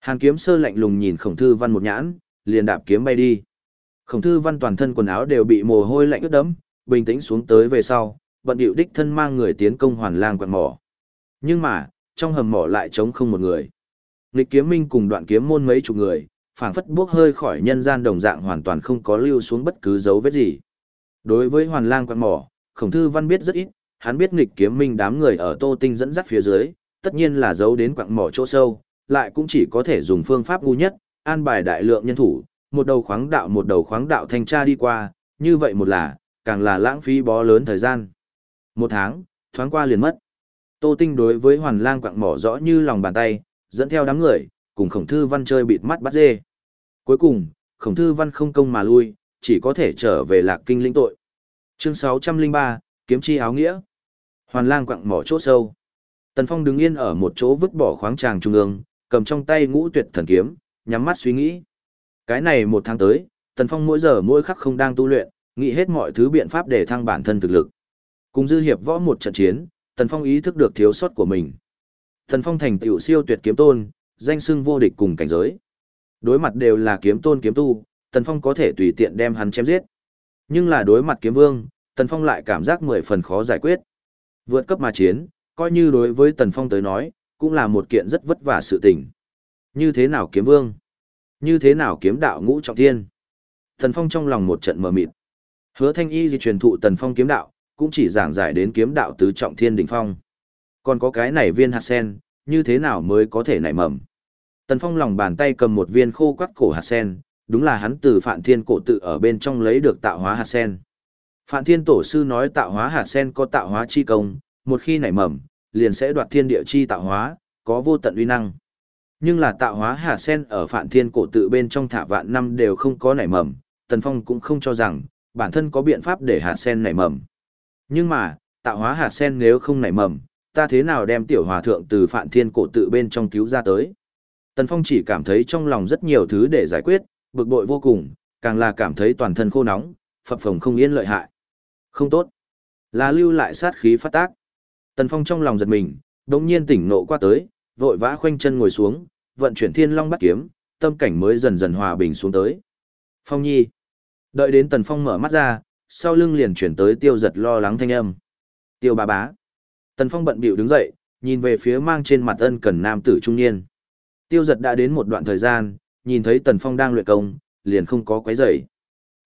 Hàn Kiếm Sơ lạnh lùng nhìn Khổng thư văn một nhãn, liền đạp kiếm bay đi. Khổng thư văn toàn thân quần áo đều bị mồ hôi lạnh ướt đẫm, bình tĩnh xuống tới về sau, bận điệu đích thân mang người tiến công hoàn lang quạt mỏ. Nhưng mà, trong hầm mỏ lại trống không một người. Nghịch kiếm minh cùng đoạn kiếm môn mấy chục người, phảng phất bước hơi khỏi nhân gian đồng dạng hoàn toàn không có lưu xuống bất cứ dấu vết gì. Đối với hoàn lang quạt mỏ, khổng thư văn biết rất ít, hắn biết nghịch kiếm minh đám người ở tô tinh dẫn dắt phía dưới, tất nhiên là giấu đến quặng mỏ chỗ sâu, lại cũng chỉ có thể dùng phương pháp ngu nhất, an bài đại lượng nhân thủ, một đầu khoáng đạo một đầu khoáng đạo thanh tra đi qua, như vậy một là, càng là lãng phí bó lớn thời gian. Một tháng, thoáng qua liền mất. Tô Tinh đối với Hoàn Lang quặng mỏ rõ như lòng bàn tay, dẫn theo đám người, cùng Khổng Thư Văn chơi bịt mắt bắt dê. Cuối cùng, Khổng Thư Văn không công mà lui, chỉ có thể trở về Lạc Kinh lĩnh tội. Chương 603, Kiếm chi áo nghĩa. Hoàn Lang quặng mỏ chỗ sâu. Tần Phong đứng yên ở một chỗ vứt bỏ khoáng tràng trung ương, cầm trong tay ngũ tuyệt thần kiếm, nhắm mắt suy nghĩ. Cái này một tháng tới, Tần Phong mỗi giờ mỗi khắc không đang tu luyện, nghĩ hết mọi thứ biện pháp để thăng bản thân thực lực. Cùng dư hiệp võ một trận chiến, Tần Phong ý thức được thiếu sót của mình. Tần Phong thành tựu siêu tuyệt kiếm tôn, danh xưng vô địch cùng cảnh giới. Đối mặt đều là kiếm tôn kiếm tu, Tần Phong có thể tùy tiện đem hắn chém giết. Nhưng là đối mặt kiếm vương, Tần Phong lại cảm giác mười phần khó giải quyết. Vượt cấp mà chiến, coi như đối với Tần Phong tới nói, cũng là một kiện rất vất vả sự tình. Như thế nào kiếm vương? Như thế nào kiếm đạo ngũ trọng thiên? Tần Phong trong lòng một trận mờ mịt. Hứa Thanh Y di truyền thụ Tần Phong kiếm đạo, cũng chỉ giảng giải đến kiếm đạo tứ trọng thiên đỉnh phong. Còn có cái này viên hạt sen, như thế nào mới có thể nảy mầm? Tần Phong lòng bàn tay cầm một viên khô quắt cổ hạt sen, đúng là hắn từ Phạn Thiên cổ tự ở bên trong lấy được tạo hóa hạt sen. Phạn Thiên tổ sư nói tạo hóa hạt sen có tạo hóa chi công, một khi nảy mầm, liền sẽ đoạt thiên địa chi tạo hóa, có vô tận uy năng. Nhưng là tạo hóa hạt sen ở Phạn Thiên cổ tự bên trong thả vạn năm đều không có nảy mầm, Tần Phong cũng không cho rằng bản thân có biện pháp để hạt sen nảy mầm. Nhưng mà, tạo hóa hạt sen nếu không nảy mầm, ta thế nào đem tiểu hòa thượng từ Phạn Thiên cổ tự bên trong cứu ra tới? Tần Phong chỉ cảm thấy trong lòng rất nhiều thứ để giải quyết, bực bội vô cùng, càng là cảm thấy toàn thân khô nóng, phập phồng không yên lợi hại. Không tốt. Là lưu lại sát khí phát tác. Tần Phong trong lòng giật mình, đột nhiên tỉnh nộ qua tới, vội vã khoanh chân ngồi xuống, vận chuyển Thiên Long Bát kiếm, tâm cảnh mới dần dần hòa bình xuống tới. Phong Nhi. Đợi đến Tần Phong mở mắt ra, sau lưng liền chuyển tới tiêu giật lo lắng thanh âm. Tiêu bà bá. Tần Phong bận bịu đứng dậy, nhìn về phía mang trên mặt ân cần nam tử trung niên. Tiêu giật đã đến một đoạn thời gian, nhìn thấy Tần Phong đang luyện công, liền không có quấy rầy.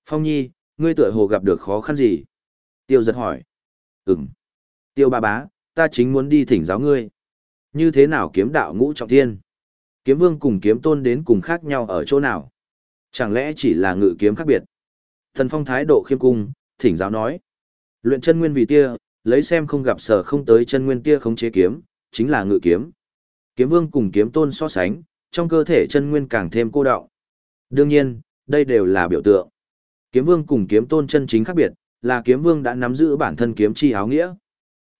Phong Nhi, ngươi tựa hồ gặp được khó khăn gì? Tiêu giật hỏi. Ừm. Tiêu bà bá, ta chính muốn đi thỉnh giáo ngươi. Như thế nào kiếm đạo ngũ trọng thiên? Kiếm vương cùng kiếm tôn đến cùng khác nhau ở chỗ nào? Chẳng lẽ chỉ là ngự kiếm khác biệt? Thần Phong thái độ khiêm cung, thỉnh giáo nói. Luyện chân nguyên vì tia, lấy xem không gặp sở không tới chân nguyên tia khống chế kiếm, chính là ngự kiếm. Kiếm vương cùng kiếm tôn so sánh, trong cơ thể chân nguyên càng thêm cô đọng. Đương nhiên, đây đều là biểu tượng. Kiếm vương cùng kiếm tôn chân chính khác biệt, là kiếm vương đã nắm giữ bản thân kiếm chi áo nghĩa.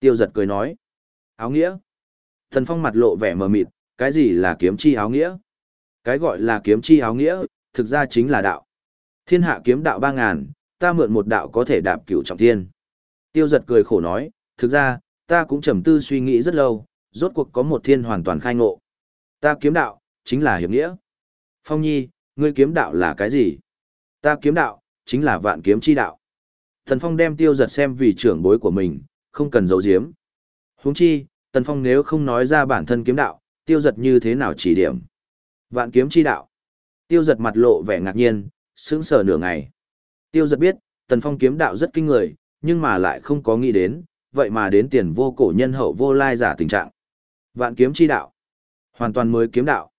Tiêu giật cười nói. Áo nghĩa? Thần phong mặt lộ vẻ mờ mịt, cái gì là kiếm chi áo nghĩa? Cái gọi là kiếm chi áo nghĩa, thực ra chính là đạo. Thiên hạ kiếm đạo ba ngàn, ta mượn một đạo có thể đạp cửu trọng thiên. Tiêu giật cười khổ nói, thực ra, ta cũng trầm tư suy nghĩ rất lâu, rốt cuộc có một thiên hoàn toàn khai ngộ. Ta kiếm đạo, chính là hiệp nghĩa. Phong nhi, ngươi kiếm đạo là cái gì? Ta kiếm đạo, chính là vạn kiếm chi đạo. Thần Phong đem tiêu giật xem vì trưởng bối của mình, không cần giấu giếm. Huống chi, Tần Phong nếu không nói ra bản thân kiếm đạo, tiêu giật như thế nào chỉ điểm. Vạn kiếm chi đạo. Tiêu giật mặt lộ vẻ ngạc nhiên, sững sờ nửa ngày. Tiêu giật biết, Tần Phong kiếm đạo rất kinh người, nhưng mà lại không có nghĩ đến, vậy mà đến tiền vô cổ nhân hậu vô lai giả tình trạng. Vạn kiếm chi đạo. Hoàn toàn mới kiếm đạo.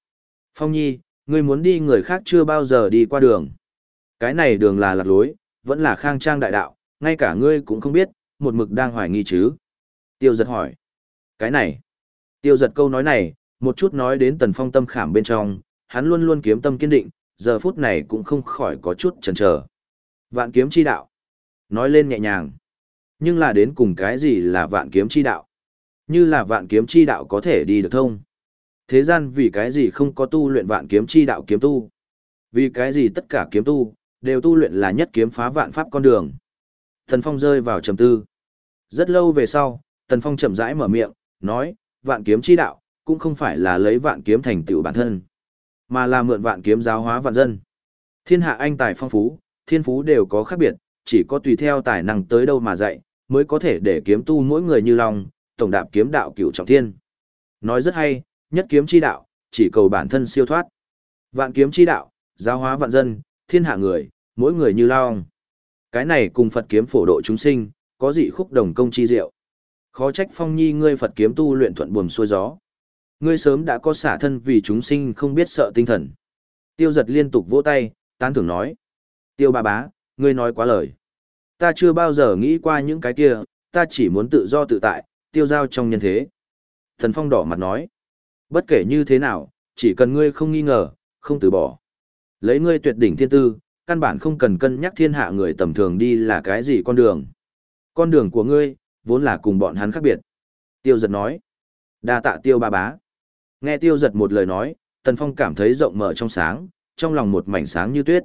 Phong Nhi, ngươi muốn đi người khác chưa bao giờ đi qua đường. Cái này đường là lạc lối, vẫn là khang trang đại đạo, ngay cả ngươi cũng không biết, một mực đang hoài nghi chứ. Tiêu giật hỏi. Cái này. Tiêu giật câu nói này, một chút nói đến tần phong tâm khảm bên trong, hắn luôn luôn kiếm tâm kiên định, giờ phút này cũng không khỏi có chút chần chờ. Vạn kiếm chi đạo. Nói lên nhẹ nhàng. Nhưng là đến cùng cái gì là vạn kiếm chi đạo? Như là vạn kiếm chi đạo có thể đi được thông. Thế gian vì cái gì không có tu luyện vạn kiếm chi đạo kiếm tu? Vì cái gì tất cả kiếm tu, đều tu luyện là nhất kiếm phá vạn pháp con đường? Thần Phong rơi vào trầm tư. Rất lâu về sau, Tần Phong chậm rãi mở miệng, nói, vạn kiếm chi đạo, cũng không phải là lấy vạn kiếm thành tựu bản thân, mà là mượn vạn kiếm giáo hóa vạn dân. Thiên hạ anh tài phong phú, thiên phú đều có khác biệt, chỉ có tùy theo tài năng tới đâu mà dạy, mới có thể để kiếm tu mỗi người như lòng, tổng đạp kiếm đạo cửu trọng thiên. Nói rất hay, nhất kiếm chi đạo, chỉ cầu bản thân siêu thoát. Vạn kiếm chi đạo, giáo hóa vạn dân, thiên hạ người, mỗi người như long. Cái này cùng Phật kiếm phổ độ chúng sinh, có dị khúc đồng công chi diệu. Khó trách phong nhi ngươi Phật kiếm tu luyện thuận buồm xuôi gió. Ngươi sớm đã có xả thân vì chúng sinh không biết sợ tinh thần. Tiêu giật liên tục vỗ tay, tán thưởng nói. Tiêu ba bá, ngươi nói quá lời. Ta chưa bao giờ nghĩ qua những cái kia, ta chỉ muốn tự do tự tại, tiêu giao trong nhân thế. thần Phong đỏ mặt nói. Bất kể như thế nào, chỉ cần ngươi không nghi ngờ, không từ bỏ. Lấy ngươi tuyệt đỉnh thiên tư, căn bản không cần cân nhắc thiên hạ người tầm thường đi là cái gì con đường. Con đường của ngươi, vốn là cùng bọn hắn khác biệt. Tiêu giật nói. đa tạ tiêu ba bá. Nghe tiêu giật một lời nói, Tần Phong cảm thấy rộng mở trong sáng, trong lòng một mảnh sáng như tuyết.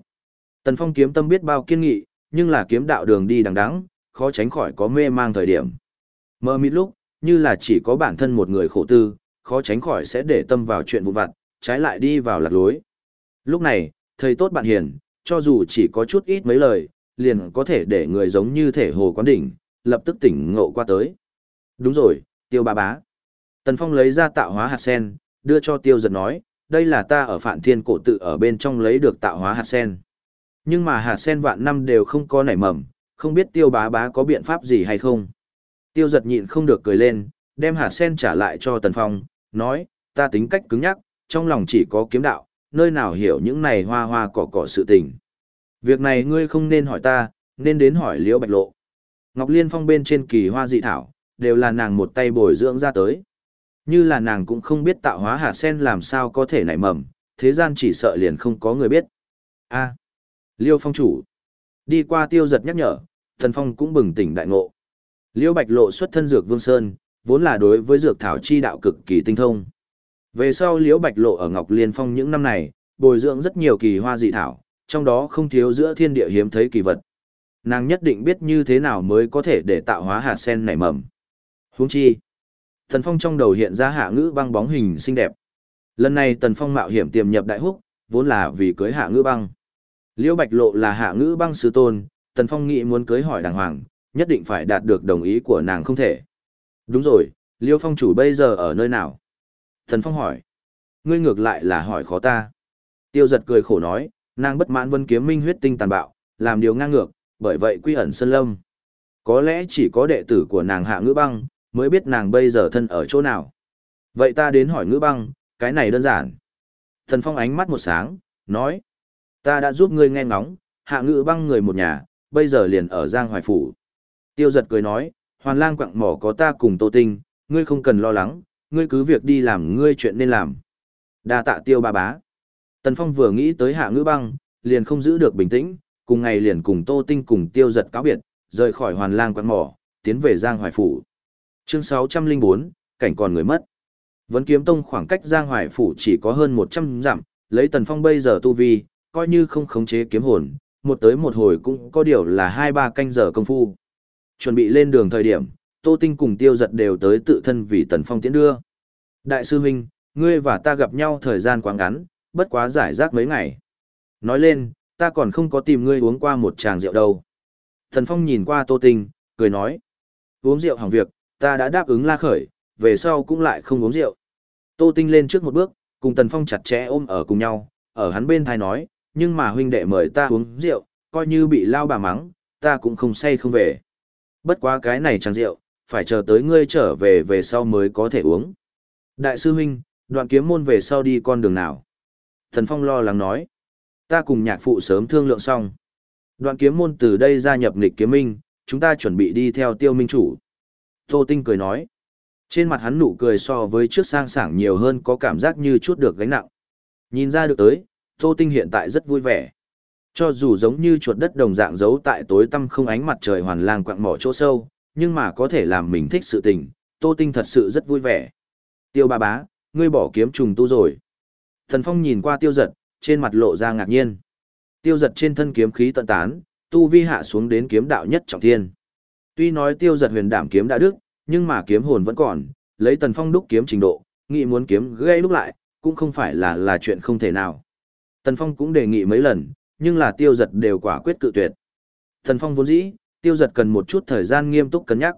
Tần Phong kiếm tâm biết bao kiên nghị, nhưng là kiếm đạo đường đi đằng đẵng, khó tránh khỏi có mê mang thời điểm. Mơ mịt lúc, như là chỉ có bản thân một người khổ tư, khó tránh khỏi sẽ để tâm vào chuyện vụ vặt, trái lại đi vào lạc lối. Lúc này, thầy tốt bạn hiền, cho dù chỉ có chút ít mấy lời, liền có thể để người giống như thể hồ quán đỉnh, lập tức tỉnh ngộ qua tới. Đúng rồi, tiêu ba bá. Tần Phong lấy ra tạo hóa hạt sen, đưa cho tiêu giật nói, đây là ta ở phản thiên cổ tự ở bên trong lấy được tạo hóa hạt sen. Nhưng mà hạt sen vạn năm đều không có nảy mầm, không biết tiêu bá bá có biện pháp gì hay không. Tiêu giật nhịn không được cười lên, đem hạt sen trả lại cho Tần Phong, nói, ta tính cách cứng nhắc, trong lòng chỉ có kiếm đạo, nơi nào hiểu những này hoa hoa cỏ cỏ sự tình. Việc này ngươi không nên hỏi ta, nên đến hỏi Liễu Bạch Lộ. Ngọc Liên Phong bên trên kỳ hoa dị thảo, đều là nàng một tay bồi dưỡng ra tới. Như là nàng cũng không biết tạo hóa hạt sen làm sao có thể nảy mầm, thế gian chỉ sợ liền không có người biết. A. Liêu Phong chủ. Đi qua tiêu giật nhắc nhở, Thần Phong cũng bừng tỉnh đại ngộ. Liêu Bạch Lộ xuất thân dược Vương Sơn, vốn là đối với dược thảo chi đạo cực kỳ tinh thông. Về sau Liễu Bạch Lộ ở Ngọc Liên Phong những năm này, bồi dưỡng rất nhiều kỳ hoa dị thảo, trong đó không thiếu giữa thiên địa hiếm thấy kỳ vật. Nàng nhất định biết như thế nào mới có thể để tạo hóa hạt sen nảy mầm. Huống chi, Tần Phong trong đầu hiện ra hạ ngữ băng bóng hình xinh đẹp. Lần này Tần Phong mạo hiểm tiềm nhập đại húc, vốn là vì cưới hạ ngữ băng. Liễu Bạch Lộ là hạ ngữ băng sư tôn, Tần Phong nghĩ muốn cưới hỏi đàng hoàng, nhất định phải đạt được đồng ý của nàng không thể. Đúng rồi, liễu Phong chủ bây giờ ở nơi nào? Tần Phong hỏi. Ngươi ngược lại là hỏi khó ta. Tiêu giật cười khổ nói, nàng bất mãn vân kiếm minh huyết tinh tàn bạo, làm điều ngang ngược, bởi vậy quy ẩn sơn lâm. Có lẽ chỉ có đệ tử của nàng hạ ngữ băng, mới biết nàng bây giờ thân ở chỗ nào. Vậy ta đến hỏi ngữ băng, cái này đơn giản. Thần Phong ánh mắt một sáng, nói. Ta đã giúp ngươi nghe ngóng, hạ ngữ băng người một nhà, bây giờ liền ở Giang Hoài Phủ. Tiêu giật cười nói, hoàn lang quặng mỏ có ta cùng tô tinh, ngươi không cần lo lắng, ngươi cứ việc đi làm ngươi chuyện nên làm. đa tạ tiêu ba bá. Tần Phong vừa nghĩ tới hạ ngữ băng, liền không giữ được bình tĩnh, cùng ngày liền cùng tô tinh cùng tiêu giật cáo biệt, rời khỏi hoàn lang quán mỏ, tiến về Giang Hoài Phủ. Chương 604, cảnh còn người mất. Vấn kiếm tông khoảng cách Giang Hoài Phủ chỉ có hơn 100 dặm, lấy Tần Phong bây giờ tu vi, coi như không khống chế kiếm hồn, một tới một hồi cũng có điều là hai ba canh giờ công phu. Chuẩn bị lên đường thời điểm, Tô Tinh cùng Tiêu Giật đều tới tự thân vì Tần Phong tiến đưa. Đại sư huynh, ngươi và ta gặp nhau thời gian quá ngắn, bất quá giải rác mấy ngày. Nói lên, ta còn không có tìm ngươi uống qua một tràng rượu đâu. Thần Phong nhìn qua Tô Tinh, cười nói. Uống rượu hỏng việc, ta đã đáp ứng la khởi, về sau cũng lại không uống rượu. Tô Tinh lên trước một bước, cùng Tần Phong chặt chẽ ôm ở cùng nhau, ở hắn bên thai nói, nhưng mà huynh đệ mời ta uống rượu, coi như bị lao bà mắng, ta cũng không say không về. Bất quá cái này chẳng rượu, phải chờ tới ngươi trở về về sau mới có thể uống. Đại sư huynh, đoạn kiếm môn về sau đi con đường nào? Thần Phong lo lắng nói. Ta cùng nhạc phụ sớm thương lượng xong. Đoạn kiếm môn từ đây gia nhập nghịch kiếm minh, chúng ta chuẩn bị đi theo tiêu minh chủ. Tô Tinh cười nói. Trên mặt hắn nụ cười so với trước sang sảng nhiều hơn có cảm giác như chút được gánh nặng. Nhìn ra được tới, Tô Tinh hiện tại rất vui vẻ. Cho dù giống như chuột đất đồng dạng giấu tại tối tăm không ánh mặt trời hoàn lang quạng mỏ chỗ sâu, nhưng mà có thể làm mình thích sự tình, Tô Tinh thật sự rất vui vẻ. Tiêu ba bá, ngươi bỏ kiếm trùng tu rồi. Thần Phong nhìn qua tiêu giật, trên mặt lộ ra ngạc nhiên. Tiêu giật trên thân kiếm khí tận tán, tu vi hạ xuống đến kiếm đạo nhất trọng thiên. Tuy nói tiêu giật huyền đảm kiếm đã đức, nhưng mà kiếm hồn vẫn còn, lấy tần phong đúc kiếm trình độ, nghị muốn kiếm gây đúc lại, cũng không phải là là chuyện không thể nào. Tần Phong cũng đề nghị mấy lần, nhưng là tiêu giật đều quả quyết cự tuyệt. Tần Phong vốn dĩ, tiêu giật cần một chút thời gian nghiêm túc cân nhắc.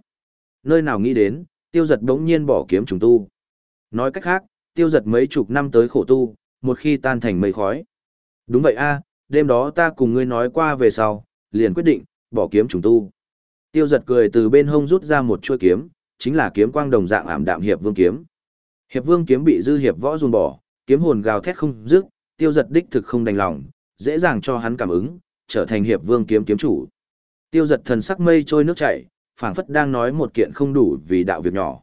Nơi nào nghĩ đến, tiêu giật đống nhiên bỏ kiếm trùng tu. Nói cách khác, tiêu giật mấy chục năm tới khổ tu, một khi tan thành mây khói. Đúng vậy a, đêm đó ta cùng ngươi nói qua về sau, liền quyết định, bỏ kiếm trùng tu. Tiêu giật cười từ bên hông rút ra một chuôi kiếm, chính là kiếm quang đồng dạng ảm đạm hiệp vương kiếm. Hiệp vương kiếm bị dư hiệp võ run bỏ, kiếm hồn gào thét không dứt, tiêu giật đích thực không đành lòng, dễ dàng cho hắn cảm ứng, trở thành hiệp vương kiếm kiếm chủ. Tiêu giật thần sắc mây trôi nước chảy, phảng phất đang nói một kiện không đủ vì đạo việc nhỏ.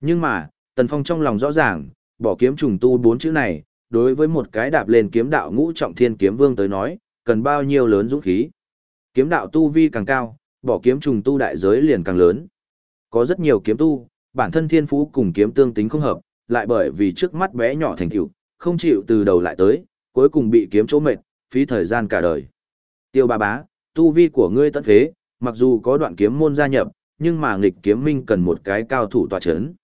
Nhưng mà, Tần Phong trong lòng rõ ràng, bỏ kiếm trùng tu bốn chữ này, đối với một cái đạp lên kiếm đạo ngũ trọng thiên kiếm vương tới nói, cần bao nhiêu lớn dũng khí. Kiếm đạo tu vi càng cao, bỏ kiếm trùng tu đại giới liền càng lớn. Có rất nhiều kiếm tu, bản thân thiên phú cùng kiếm tương tính không hợp, lại bởi vì trước mắt bé nhỏ thành tựu, không chịu từ đầu lại tới, cuối cùng bị kiếm chỗ mệt, phí thời gian cả đời. Tiêu ba bá, tu vi của ngươi tận phế, mặc dù có đoạn kiếm môn gia nhập, nhưng mà nghịch kiếm minh cần một cái cao thủ tòa chấn.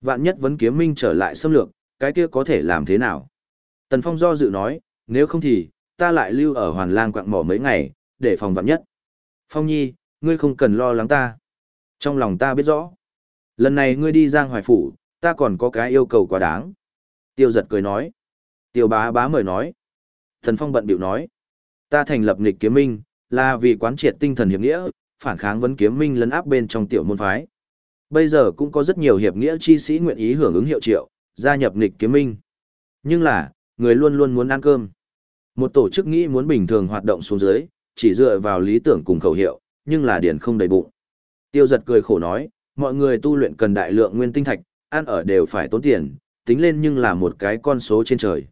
Vạn nhất vấn kiếm minh trở lại xâm lược, cái kia có thể làm thế nào? Tần Phong do dự nói, nếu không thì, ta lại lưu ở hoàn lang quạng mỏ mấy ngày, để phòng vạn nhất. Phong nhi, ngươi không cần lo lắng ta. Trong lòng ta biết rõ. Lần này ngươi đi giang hoài phủ, ta còn có cái yêu cầu quá đáng. Tiêu giật cười nói. Tiêu bá bá mời nói. Thần Phong bận biểu nói. Ta thành lập nghịch kiếm minh, là vì quán triệt tinh thần hiệp nghĩa, phản kháng vấn kiếm minh lấn áp bên trong tiểu môn phái. Bây giờ cũng có rất nhiều hiệp nghĩa chi sĩ nguyện ý hưởng ứng hiệu triệu, gia nhập nghịch kiếm minh. Nhưng là, người luôn luôn muốn ăn cơm. Một tổ chức nghĩ muốn bình thường hoạt động xuống dưới, chỉ dựa vào lý tưởng cùng khẩu hiệu, nhưng là điển không đầy bụng. Tiêu giật cười khổ nói, mọi người tu luyện cần đại lượng nguyên tinh thạch, ăn ở đều phải tốn tiền, tính lên nhưng là một cái con số trên trời.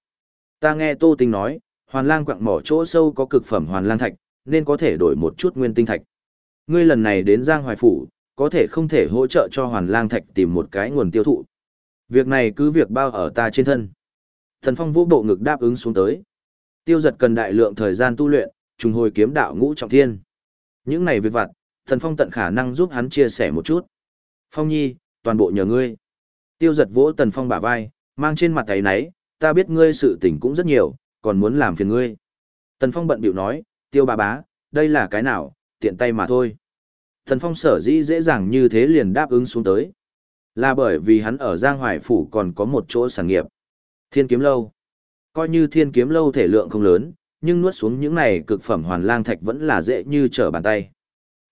Ta nghe Tô Tinh nói, hoàn lang quặng mỏ chỗ sâu có cực phẩm hoàn lang thạch, nên có thể đổi một chút nguyên tinh thạch. Ngươi lần này đến Giang Hoài Phủ, có thể không thể hỗ trợ cho hoàn lang thạch tìm một cái nguồn tiêu thụ. Việc này cứ việc bao ở ta trên thân. Thần Phong vũ bộ ngực đáp ứng xuống tới. Tiêu giật cần đại lượng thời gian tu luyện, trùng hồi kiếm đạo ngũ trọng thiên. Những này việc vặt, Thần Phong tận khả năng giúp hắn chia sẻ một chút. Phong nhi, toàn bộ nhờ ngươi. Tiêu giật vỗ Tần Phong bả vai, mang trên mặt ấy nấy, ta biết ngươi sự tình cũng rất nhiều, còn muốn làm phiền ngươi. Tần Phong bận biểu nói, tiêu bà bá, đây là cái nào, tiện tay mà thôi. Tần Phong sở dĩ dễ dàng như thế liền đáp ứng xuống tới. Là bởi vì hắn ở Giang Hoài Phủ còn có một chỗ sản nghiệp. Thiên kiếm lâu. Coi như thiên kiếm lâu thể lượng không lớn, nhưng nuốt xuống những này cực phẩm hoàn lang thạch vẫn là dễ như trở bàn tay.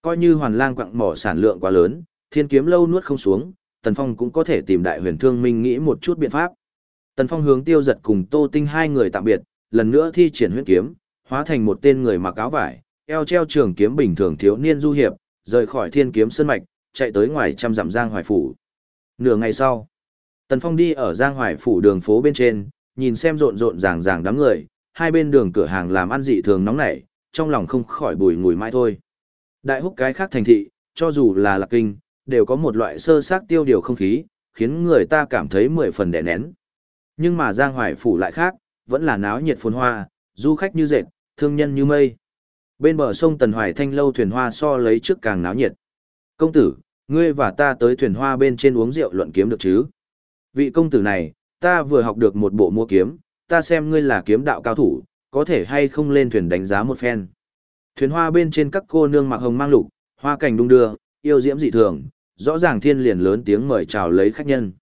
Coi như hoàn lang quặng mỏ sản lượng quá lớn, thiên kiếm lâu nuốt không xuống, Tần Phong cũng có thể tìm đại huyền thương minh nghĩ một chút biện pháp. Tần Phong hướng tiêu giật cùng Tô Tinh hai người tạm biệt, lần nữa thi triển huyết kiếm, hóa thành một tên người mặc áo vải, eo treo trường kiếm bình thường thiếu niên du hiệp, rời khỏi thiên kiếm sơn mạch, chạy tới ngoài trăm dặm giang hoài phủ. Nửa ngày sau, Tần Phong đi ở giang hoài phủ đường phố bên trên, nhìn xem rộn rộn ràng ràng đám người, hai bên đường cửa hàng làm ăn dị thường nóng nảy, trong lòng không khỏi bùi ngùi mãi thôi. Đại húc cái khác thành thị, cho dù là lạc kinh, đều có một loại sơ xác tiêu điều không khí, khiến người ta cảm thấy mười phần đè nén. Nhưng mà Giang Hoài Phủ lại khác, vẫn là náo nhiệt phồn hoa, du khách như dệt, thương nhân như mây. Bên bờ sông Tần Hoài Thanh lâu thuyền hoa so lấy trước càng náo nhiệt. Công tử, ngươi và ta tới thuyền hoa bên trên uống rượu luận kiếm được chứ? Vị công tử này, ta vừa học được một bộ mua kiếm, ta xem ngươi là kiếm đạo cao thủ, có thể hay không lên thuyền đánh giá một phen. Thuyền hoa bên trên các cô nương mặc hồng mang lục, hoa cảnh đung đưa, yêu diễm dị thường, rõ ràng thiên liền lớn tiếng mời chào lấy khách nhân.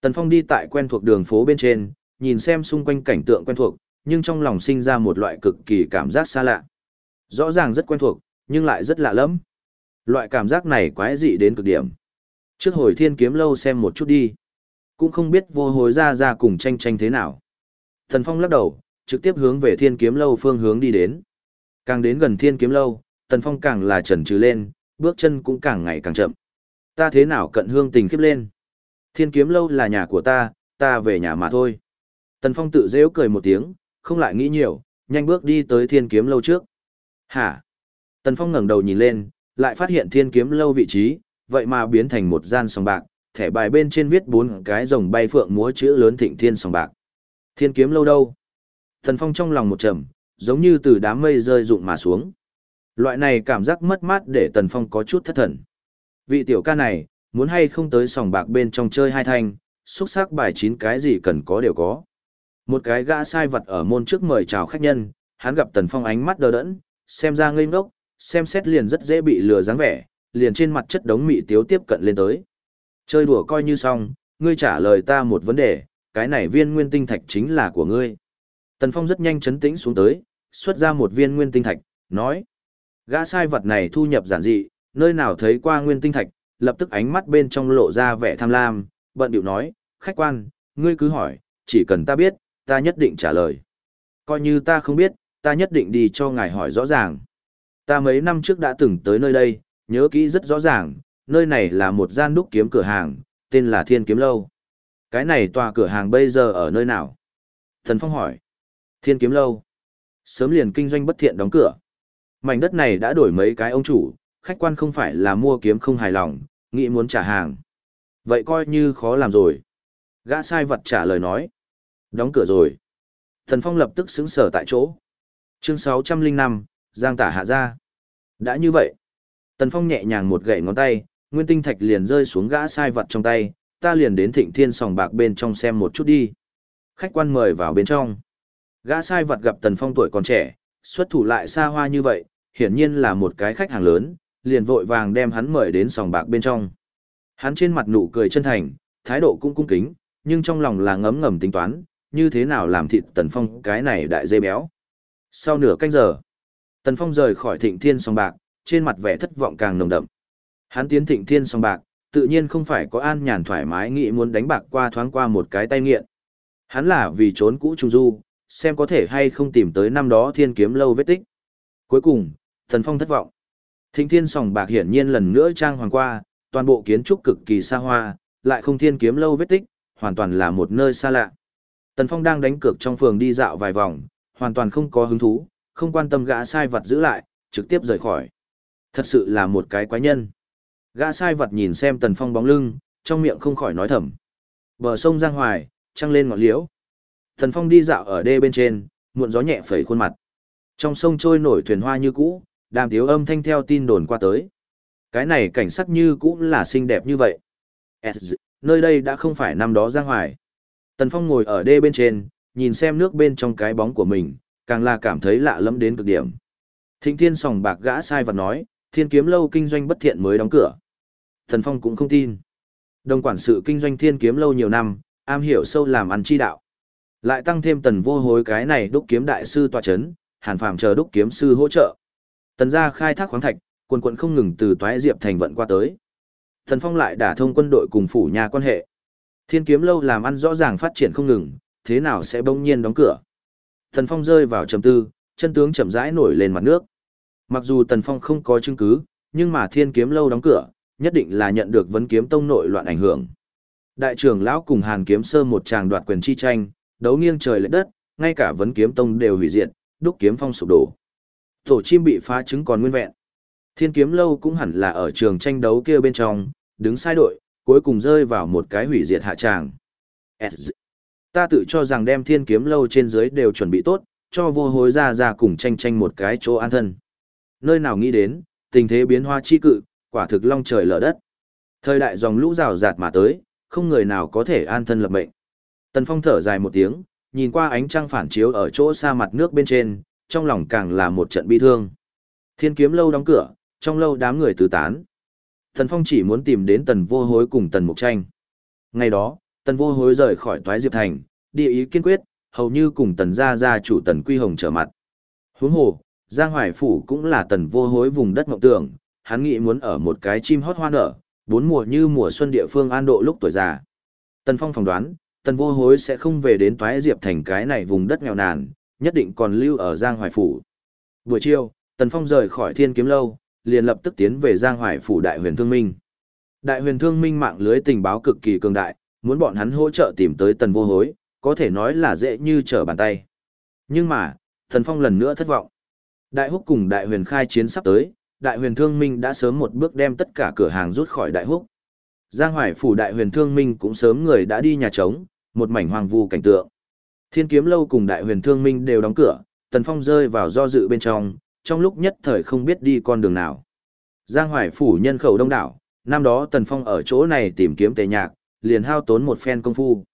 Tần Phong đi tại quen thuộc đường phố bên trên, nhìn xem xung quanh cảnh tượng quen thuộc, nhưng trong lòng sinh ra một loại cực kỳ cảm giác xa lạ. Rõ ràng rất quen thuộc, nhưng lại rất lạ lẫm. Loại cảm giác này quái dị đến cực điểm. Trước hồi thiên kiếm lâu xem một chút đi. Cũng không biết vô hối ra ra cùng tranh tranh thế nào. Thần Phong lắc đầu, trực tiếp hướng về thiên kiếm lâu phương hướng đi đến. Càng đến gần thiên kiếm lâu, Tần Phong càng là trần trừ lên, bước chân cũng càng ngày càng chậm. Ta thế nào cận hương tình kiếp lên? Thiên kiếm lâu là nhà của ta, ta về nhà mà thôi. Tần Phong tự dễu cười một tiếng, không lại nghĩ nhiều, nhanh bước đi tới thiên kiếm lâu trước. Hả? Tần Phong ngẩng đầu nhìn lên, lại phát hiện thiên kiếm lâu vị trí, vậy mà biến thành một gian sòng bạc, thẻ bài bên trên viết bốn cái rồng bay phượng múa chữ lớn thịnh thiên sòng bạc. Thiên kiếm lâu đâu? thần Phong trong lòng một trầm, giống như từ đám mây rơi rụng mà xuống. Loại này cảm giác mất mát để Tần Phong có chút thất thần. Vị tiểu ca này, muốn hay không tới sòng bạc bên trong chơi hai thanh, xúc sắc bài chín cái gì cần có đều có. Một cái gã sai vật ở môn trước mời chào khách nhân, hắn gặp Tần Phong ánh mắt đờ đẫn, xem ra ngây ngốc, xem xét liền rất dễ bị lừa dáng vẻ, liền trên mặt chất đống mị tiếu tiếp cận lên tới. Chơi đùa coi như xong, ngươi trả lời ta một vấn đề, cái này viên nguyên tinh thạch chính là của ngươi. Tần Phong rất nhanh chấn tĩnh xuống tới, xuất ra một viên nguyên tinh thạch, nói. Gã sai vật này thu nhập giản dị, nơi nào thấy qua nguyên tinh thạch, lập tức ánh mắt bên trong lộ ra vẻ tham lam, bận điệu nói, khách quan, ngươi cứ hỏi, chỉ cần ta biết, ta nhất định trả lời. Coi như ta không biết, ta nhất định đi cho ngài hỏi rõ ràng. Ta mấy năm trước đã từng tới nơi đây, nhớ kỹ rất rõ ràng, nơi này là một gian đúc kiếm cửa hàng, tên là Thiên Kiếm Lâu. Cái này tòa cửa hàng bây giờ ở nơi nào? Thần Phong hỏi. Thiên kiếm lâu. Sớm liền kinh doanh bất thiện đóng cửa. Mảnh đất này đã đổi mấy cái ông chủ, khách quan không phải là mua kiếm không hài lòng, nghĩ muốn trả hàng. Vậy coi như khó làm rồi. Gã sai vật trả lời nói. Đóng cửa rồi. Thần Phong lập tức xứng sở tại chỗ. Chương 605, Giang tả hạ ra. Đã như vậy. Tần Phong nhẹ nhàng một gậy ngón tay, nguyên tinh thạch liền rơi xuống gã sai vật trong tay, ta liền đến thịnh thiên sòng bạc bên trong xem một chút đi. Khách quan mời vào bên trong. Gã sai vật gặp Tần Phong tuổi còn trẻ, xuất thủ lại xa hoa như vậy, hiển nhiên là một cái khách hàng lớn, liền vội vàng đem hắn mời đến sòng bạc bên trong. Hắn trên mặt nụ cười chân thành, thái độ cũng cung kính, nhưng trong lòng là ngấm ngầm tính toán, như thế nào làm thịt Tần Phong cái này đại dê béo. Sau nửa canh giờ, Tần Phong rời khỏi thịnh thiên sòng bạc, trên mặt vẻ thất vọng càng nồng đậm. Hắn tiến thịnh thiên song bạc, tự nhiên không phải có an nhàn thoải mái nghĩ muốn đánh bạc qua thoáng qua một cái tay nghiện. Hắn là vì trốn cũ trung du, xem có thể hay không tìm tới năm đó thiên kiếm lâu vết tích. Cuối cùng, Tần Phong thất vọng. Thịnh thiên sòng bạc hiển nhiên lần nữa trang hoàng qua, toàn bộ kiến trúc cực kỳ xa hoa, lại không thiên kiếm lâu vết tích, hoàn toàn là một nơi xa lạ. Tần Phong đang đánh cược trong phường đi dạo vài vòng, hoàn toàn không có hứng thú, không quan tâm gã sai vật giữ lại, trực tiếp rời khỏi. Thật sự là một cái quái nhân. Gã sai vật nhìn xem Tần Phong bóng lưng, trong miệng không khỏi nói thầm. Bờ sông Giang Hoài, trăng lên ngọn liễu. Tần Phong đi dạo ở đê bên trên, muộn gió nhẹ phẩy khuôn mặt. Trong sông trôi nổi thuyền hoa như cũ, đàm tiếu âm thanh theo tin đồn qua tới. Cái này cảnh sắc như cũ là xinh đẹp như vậy. Nơi đây đã không phải năm đó Giang Hoài. Tần Phong ngồi ở đê bên trên, nhìn xem nước bên trong cái bóng của mình, càng là cảm thấy lạ lẫm đến cực điểm. Thịnh thiên sòng bạc gã sai vật nói, thiên kiếm lâu kinh doanh bất thiện mới đóng cửa. Thần Phong cũng không tin. Đồng quản sự kinh doanh thiên kiếm lâu nhiều năm, am hiểu sâu làm ăn chi đạo. Lại tăng thêm tần vô hối cái này đúc kiếm đại sư tòa chấn, hàn phàm chờ đúc kiếm sư hỗ trợ. Tần gia khai thác khoáng thạch, quân quận không ngừng từ toái diệp thành vận qua tới. Thần Phong lại đả thông quân đội cùng phủ nhà quan hệ. Thiên kiếm lâu làm ăn rõ ràng phát triển không ngừng, thế nào sẽ bỗng nhiên đóng cửa. Thần Phong rơi vào trầm tư, chân tướng chậm rãi nổi lên mặt nước. Mặc dù Tần Phong không có chứng cứ, nhưng mà thiên kiếm lâu đóng cửa, nhất định là nhận được vấn kiếm tông nội loạn ảnh hưởng. Đại trưởng lão cùng Hàn Kiếm Sơ một tràng đoạt quyền chi tranh, đấu nghiêng trời lệch đất, ngay cả vấn kiếm tông đều hủy diệt, đúc kiếm phong sụp đổ. Tổ chim bị phá trứng còn nguyên vẹn. Thiên kiếm lâu cũng hẳn là ở trường tranh đấu kia bên trong, đứng sai đội, cuối cùng rơi vào một cái hủy diệt hạ tràng. Ta tự cho rằng đem thiên kiếm lâu trên dưới đều chuẩn bị tốt, cho vô hối ra ra cùng tranh tranh một cái chỗ an thân. Nơi nào nghĩ đến, tình thế biến hoa chi cự, quả thực long trời lở đất. Thời đại dòng lũ rào rạt mà tới, không người nào có thể an thân lập mệnh. Tần Phong thở dài một tiếng, nhìn qua ánh trăng phản chiếu ở chỗ xa mặt nước bên trên, trong lòng càng là một trận bi thương. Thiên kiếm lâu đóng cửa, trong lâu đám người tứ tán. Tần Phong chỉ muốn tìm đến Tần Vô Hối cùng Tần Mục Tranh. Ngày đó, Tần Vô Hối rời khỏi Toái Diệp Thành, địa ý kiên quyết, hầu như cùng Tần gia gia chủ Tần Quy Hồng trở mặt. Huống hồ, Giang Hoài Phủ cũng là Tần Vô Hối vùng đất mộng tưởng, hắn nghĩ muốn ở một cái chim hót hoa nở, bốn mùa như mùa xuân địa phương an độ lúc tuổi già. Tần Phong phỏng đoán, Tần Vô Hối sẽ không về đến Toái Diệp Thành cái này vùng đất nghèo nàn, nhất định còn lưu ở Giang Hoài Phủ. Buổi chiều, Tần Phong rời khỏi Thiên Kiếm Lâu, liền lập tức tiến về Giang Hoài Phủ Đại Huyền Thương Minh. Đại Huyền Thương Minh mạng lưới tình báo cực kỳ cường đại, muốn bọn hắn hỗ trợ tìm tới Tần Vô Hối, có thể nói là dễ như trở bàn tay. Nhưng mà, Tần Phong lần nữa thất vọng. Đại Húc cùng Đại Huyền khai chiến sắp tới, Đại Huyền Thương Minh đã sớm một bước đem tất cả cửa hàng rút khỏi Đại Húc. Giang Hoài Phủ Đại Huyền Thương Minh cũng sớm người đã đi nhà trống, một mảnh hoang vu cảnh tượng. Thiên Kiếm Lâu cùng Đại Huyền Thương Minh đều đóng cửa, Tần Phong rơi vào do dự bên trong, trong lúc nhất thời không biết đi con đường nào. Giang Hoài Phủ nhân khẩu đông đảo, năm đó Tần Phong ở chỗ này tìm kiếm tề nhạc, liền hao tốn một phen công phu.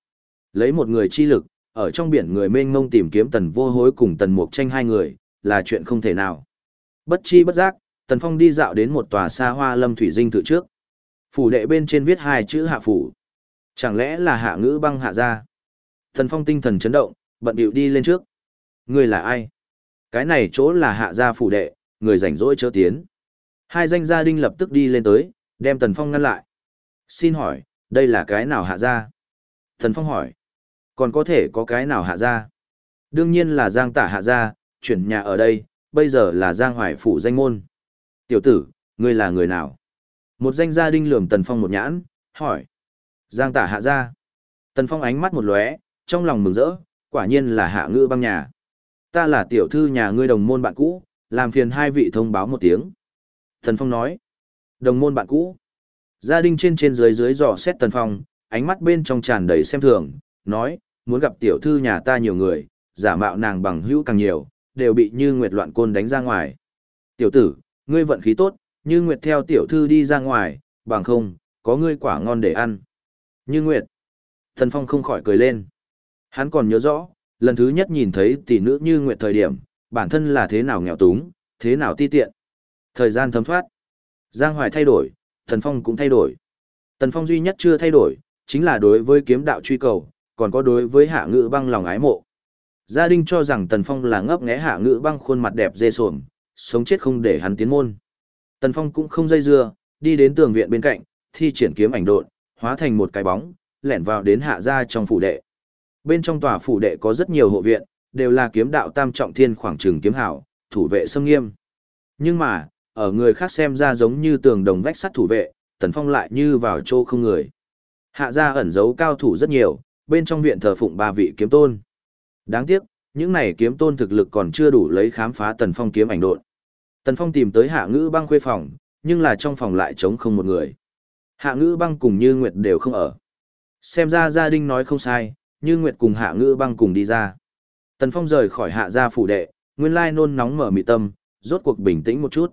Lấy một người chi lực, ở trong biển người mênh mông tìm kiếm Tần Vô Hối cùng Tần Mục Tranh hai người, là chuyện không thể nào. Bất chi bất giác, Tần Phong đi dạo đến một tòa xa hoa lâm thủy dinh tự trước. Phủ đệ bên trên viết hai chữ hạ phủ. Chẳng lẽ là hạ ngữ băng hạ ra? Tần Phong tinh thần chấn động, bận bịu đi lên trước. Người là ai? Cái này chỗ là hạ gia phủ đệ, người rảnh rỗi chớ tiến. Hai danh gia đinh lập tức đi lên tới, đem Tần Phong ngăn lại. Xin hỏi, đây là cái nào hạ gia? Tần Phong hỏi. Còn có thể có cái nào hạ gia? Đương nhiên là Giang tả hạ gia, chuyển nhà ở đây, bây giờ là Giang Hoài phủ danh môn. Tiểu tử, ngươi là người nào? Một danh gia đinh lườm Tần Phong một nhãn, hỏi. Giang tả hạ gia. Tần Phong ánh mắt một lóe, trong lòng mừng rỡ, quả nhiên là hạ ngữ băng nhà. Ta là tiểu thư nhà ngươi đồng môn bạn cũ, làm phiền hai vị thông báo một tiếng. Tần Phong nói, đồng môn bạn cũ. Gia đình trên trên dưới dưới dò xét Tần Phong, ánh mắt bên trong tràn đầy xem thường, nói, muốn gặp tiểu thư nhà ta nhiều người, giả mạo nàng bằng hữu càng nhiều, đều bị như nguyệt loạn côn đánh ra ngoài. Tiểu tử, ngươi vận khí tốt, như nguyệt theo tiểu thư đi ra ngoài, bằng không, có ngươi quả ngon để ăn. Như nguyệt. Thần Phong không khỏi cười lên. Hắn còn nhớ rõ, lần thứ nhất nhìn thấy tỷ nữ như nguyệt thời điểm, bản thân là thế nào nghèo túng, thế nào ti tiện. Thời gian thấm thoát. Giang Hoài thay đổi, Thần Phong cũng thay đổi. Tần Phong duy nhất chưa thay đổi, chính là đối với kiếm đạo truy cầu, còn có đối với hạ ngữ băng lòng ái mộ. Gia đình cho rằng Tần Phong là ngấp nghé hạ ngữ băng khuôn mặt đẹp dê sồm, sống chết không để hắn tiến môn. Tần Phong cũng không dây dưa, đi đến tường viện bên cạnh, thi triển kiếm ảnh độn, hóa thành một cái bóng, lẻn vào đến hạ gia trong phủ đệ. Bên trong tòa phủ đệ có rất nhiều hộ viện, đều là kiếm đạo tam trọng thiên khoảng trường kiếm hảo, thủ vệ sâm nghiêm. Nhưng mà, ở người khác xem ra giống như tường đồng vách sắt thủ vệ, Tần Phong lại như vào chỗ không người. Hạ gia ẩn giấu cao thủ rất nhiều, bên trong viện thờ phụng ba vị kiếm tôn. Đáng tiếc, những này kiếm tôn thực lực còn chưa đủ lấy khám phá Tần Phong kiếm ảnh độn. Tần Phong tìm tới Hạ Ngữ Băng khuê phòng, nhưng là trong phòng lại trống không một người. Hạ Ngữ Băng cùng Như Nguyệt đều không ở. Xem ra gia đình nói không sai, Như Nguyệt cùng Hạ Ngữ Băng cùng đi ra. Tần Phong rời khỏi Hạ gia phủ đệ, nguyên lai nôn nóng mở mị tâm, rốt cuộc bình tĩnh một chút.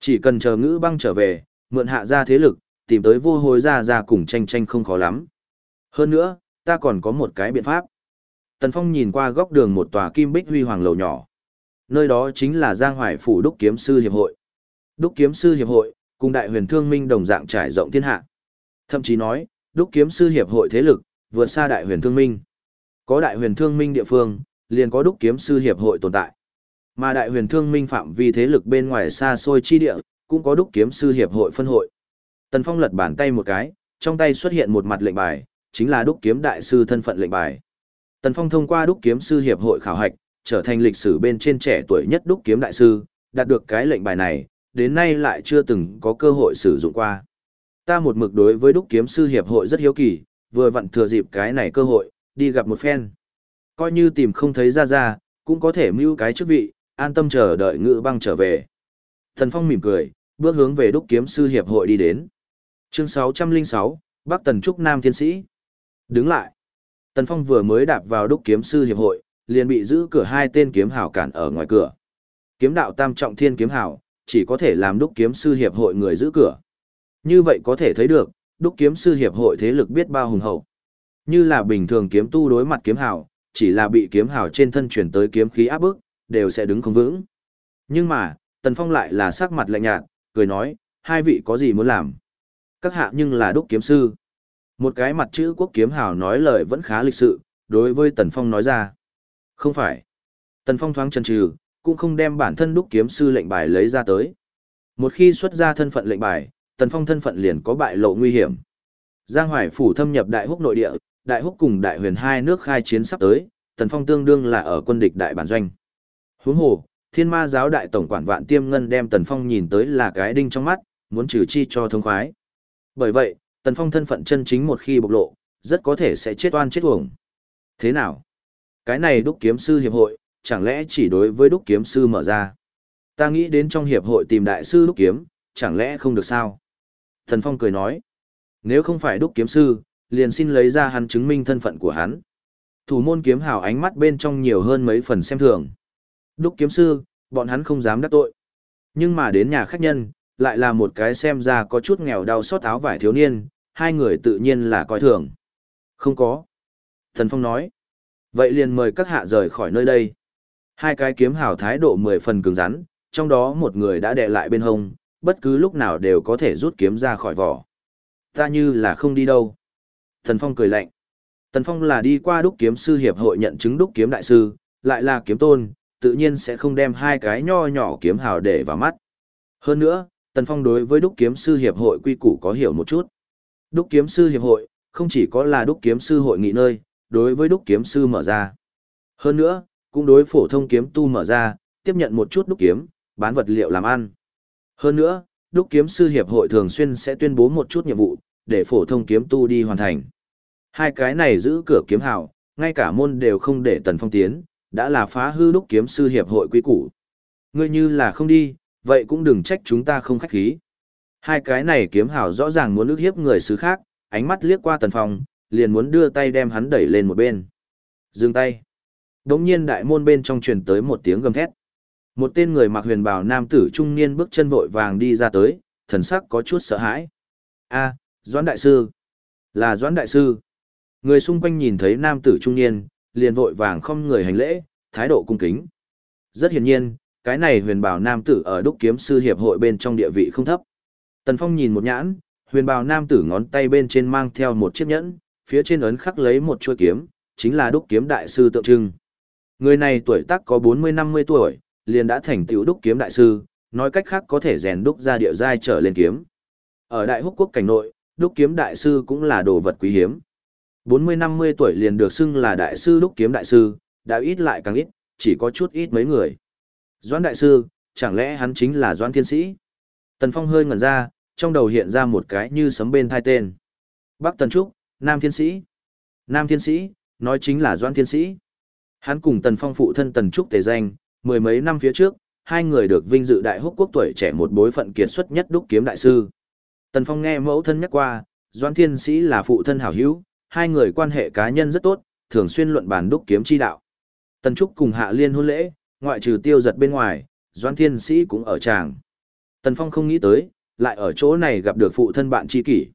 Chỉ cần chờ Ngữ Băng trở về, mượn Hạ gia thế lực, tìm tới vô hồi gia gia cùng tranh tranh không khó lắm. Hơn nữa, ta còn có một cái biện pháp. Tần Phong nhìn qua góc đường một tòa kim bích huy hoàng lầu nhỏ. Nơi đó chính là Giang Hoài Phủ Đúc Kiếm Sư Hiệp hội. Đúc Kiếm Sư Hiệp hội, cùng Đại Huyền Thương Minh đồng dạng trải rộng thiên hạ. Thậm chí nói, Đúc Kiếm Sư Hiệp hội thế lực, vượt xa Đại Huyền Thương Minh. Có Đại Huyền Thương Minh địa phương, liền có Đúc Kiếm Sư Hiệp hội tồn tại. Mà Đại Huyền Thương Minh phạm vi thế lực bên ngoài xa xôi chi địa, cũng có Đúc Kiếm Sư Hiệp hội phân hội. Tần Phong lật bàn tay một cái, trong tay xuất hiện một mặt lệnh bài, chính là Đúc Kiếm Đại Sư thân phận lệnh bài. Tần Phong thông qua đúc kiếm sư hiệp hội khảo hạch, trở thành lịch sử bên trên trẻ tuổi nhất đúc kiếm đại sư, đạt được cái lệnh bài này, đến nay lại chưa từng có cơ hội sử dụng qua. Ta một mực đối với đúc kiếm sư hiệp hội rất hiếu kỳ, vừa vặn thừa dịp cái này cơ hội, đi gặp một phen. Coi như tìm không thấy ra ra, cũng có thể mưu cái chức vị, an tâm chờ đợi ngự băng trở về. Tần Phong mỉm cười, bước hướng về đúc kiếm sư hiệp hội đi đến. Chương 606, Bắc Tần Trúc Nam Thiên Sĩ. Đứng lại. Tần Phong vừa mới đạp vào đúc kiếm sư hiệp hội, liền bị giữ cửa hai tên kiếm hảo cản ở ngoài cửa. Kiếm đạo tam trọng thiên kiếm hảo, chỉ có thể làm đúc kiếm sư hiệp hội người giữ cửa. Như vậy có thể thấy được, đúc kiếm sư hiệp hội thế lực biết bao hùng hậu. Như là bình thường kiếm tu đối mặt kiếm hảo, chỉ là bị kiếm hảo trên thân chuyển tới kiếm khí áp bức, đều sẽ đứng không vững. Nhưng mà, Tần Phong lại là sắc mặt lạnh nhạt, cười nói, hai vị có gì muốn làm? Các hạ nhưng là đúc kiếm sư. Một cái mặt chữ quốc kiếm hào nói lời vẫn khá lịch sự, đối với Tần Phong nói ra. Không phải. Tần Phong thoáng chần chừ, cũng không đem bản thân đúc kiếm sư lệnh bài lấy ra tới. Một khi xuất ra thân phận lệnh bài, Tần Phong thân phận liền có bại lộ nguy hiểm. Giang Hoài phủ thâm nhập Đại Húc nội địa, Đại Húc cùng Đại Huyền hai nước khai chiến sắp tới, Tần Phong tương đương là ở quân địch đại bản doanh. Huống hồ, Thiên Ma giáo đại tổng quản Vạn Tiêm Ngân đem Tần Phong nhìn tới là cái đinh trong mắt, muốn trừ chi cho thông khoái. Bởi vậy, Tần Phong thân phận chân chính một khi bộc lộ, rất có thể sẽ chết oan chết uổng. Thế nào? Cái này đúc kiếm sư hiệp hội, chẳng lẽ chỉ đối với đúc kiếm sư mở ra? Ta nghĩ đến trong hiệp hội tìm đại sư đúc kiếm, chẳng lẽ không được sao? Tần Phong cười nói, nếu không phải đúc kiếm sư, liền xin lấy ra hắn chứng minh thân phận của hắn. Thủ môn kiếm hào ánh mắt bên trong nhiều hơn mấy phần xem thường. Đúc kiếm sư, bọn hắn không dám đắc tội. Nhưng mà đến nhà khách nhân, lại là một cái xem ra có chút nghèo đau xót áo vải thiếu niên, hai người tự nhiên là coi thường. Không có. Thần Phong nói. Vậy liền mời các hạ rời khỏi nơi đây. Hai cái kiếm hào thái độ mười phần cứng rắn, trong đó một người đã đè lại bên hông, bất cứ lúc nào đều có thể rút kiếm ra khỏi vỏ. Ta như là không đi đâu. Thần Phong cười lạnh. Tần Phong là đi qua đúc kiếm sư hiệp hội nhận chứng đúc kiếm đại sư, lại là kiếm tôn, tự nhiên sẽ không đem hai cái nho nhỏ kiếm hào để vào mắt. Hơn nữa, Tần Phong đối với đúc kiếm sư hiệp hội quy củ có hiểu một chút. Đúc kiếm sư hiệp hội, không chỉ có là đúc kiếm sư hội nghị nơi, đối với đúc kiếm sư mở ra. Hơn nữa, cũng đối phổ thông kiếm tu mở ra, tiếp nhận một chút đúc kiếm, bán vật liệu làm ăn. Hơn nữa, đúc kiếm sư hiệp hội thường xuyên sẽ tuyên bố một chút nhiệm vụ, để phổ thông kiếm tu đi hoàn thành. Hai cái này giữ cửa kiếm hào, ngay cả môn đều không để Tần Phong tiến, đã là phá hư đúc kiếm sư hiệp hội quy củ. Ngươi như là không đi, vậy cũng đừng trách chúng ta không khách khí. Hai cái này kiếm hào rõ ràng muốn ức hiếp người xứ khác, ánh mắt liếc qua Tần Phong, liền muốn đưa tay đem hắn đẩy lên một bên. Dừng tay. Đống nhiên đại môn bên trong truyền tới một tiếng gầm thét. Một tên người mặc huyền bào nam tử trung niên bước chân vội vàng đi ra tới, thần sắc có chút sợ hãi. A, Doãn đại sư. Là Doãn đại sư. Người xung quanh nhìn thấy nam tử trung niên, liền vội vàng không người hành lễ, thái độ cung kính. Rất hiển nhiên, cái này huyền bào nam tử ở đúc kiếm sư hiệp hội bên trong địa vị không thấp. Tần Phong nhìn một nhãn, huyền bào nam tử ngón tay bên trên mang theo một chiếc nhẫn, phía trên ấn khắc lấy một chuôi kiếm, chính là đúc kiếm đại sư tượng trưng. Người này tuổi tác có 40-50 tuổi, liền đã thành tựu đúc kiếm đại sư, nói cách khác có thể rèn đúc ra địa giai trở lên kiếm. Ở Đại Húc quốc cảnh nội, đúc kiếm đại sư cũng là đồ vật quý hiếm. 40-50 tuổi liền được xưng là đại sư đúc kiếm đại sư, đã ít lại càng ít, chỉ có chút ít mấy người. Doãn đại sư, chẳng lẽ hắn chính là Doãn thiên sĩ? Tần Phong hơi ngẩn ra, trong đầu hiện ra một cái như sấm bên thai tên. Bắc Tần Trúc, Nam Thiên Sĩ. Nam Thiên Sĩ, nói chính là Doãn Thiên Sĩ. Hắn cùng Tần Phong phụ thân Tần Trúc tề danh, mười mấy năm phía trước, hai người được vinh dự đại húc quốc tuổi trẻ một bối phận kiệt xuất nhất đúc kiếm đại sư. Tần Phong nghe mẫu thân nhắc qua, Doãn Thiên Sĩ là phụ thân hảo hữu, hai người quan hệ cá nhân rất tốt, thường xuyên luận bàn đúc kiếm chi đạo. Tần Trúc cùng Hạ Liên hôn lễ, ngoại trừ tiêu giật bên ngoài, Doãn Thiên Sĩ cũng ở tràng. Tần Phong không nghĩ tới, lại ở chỗ này gặp được phụ thân bạn tri kỷ.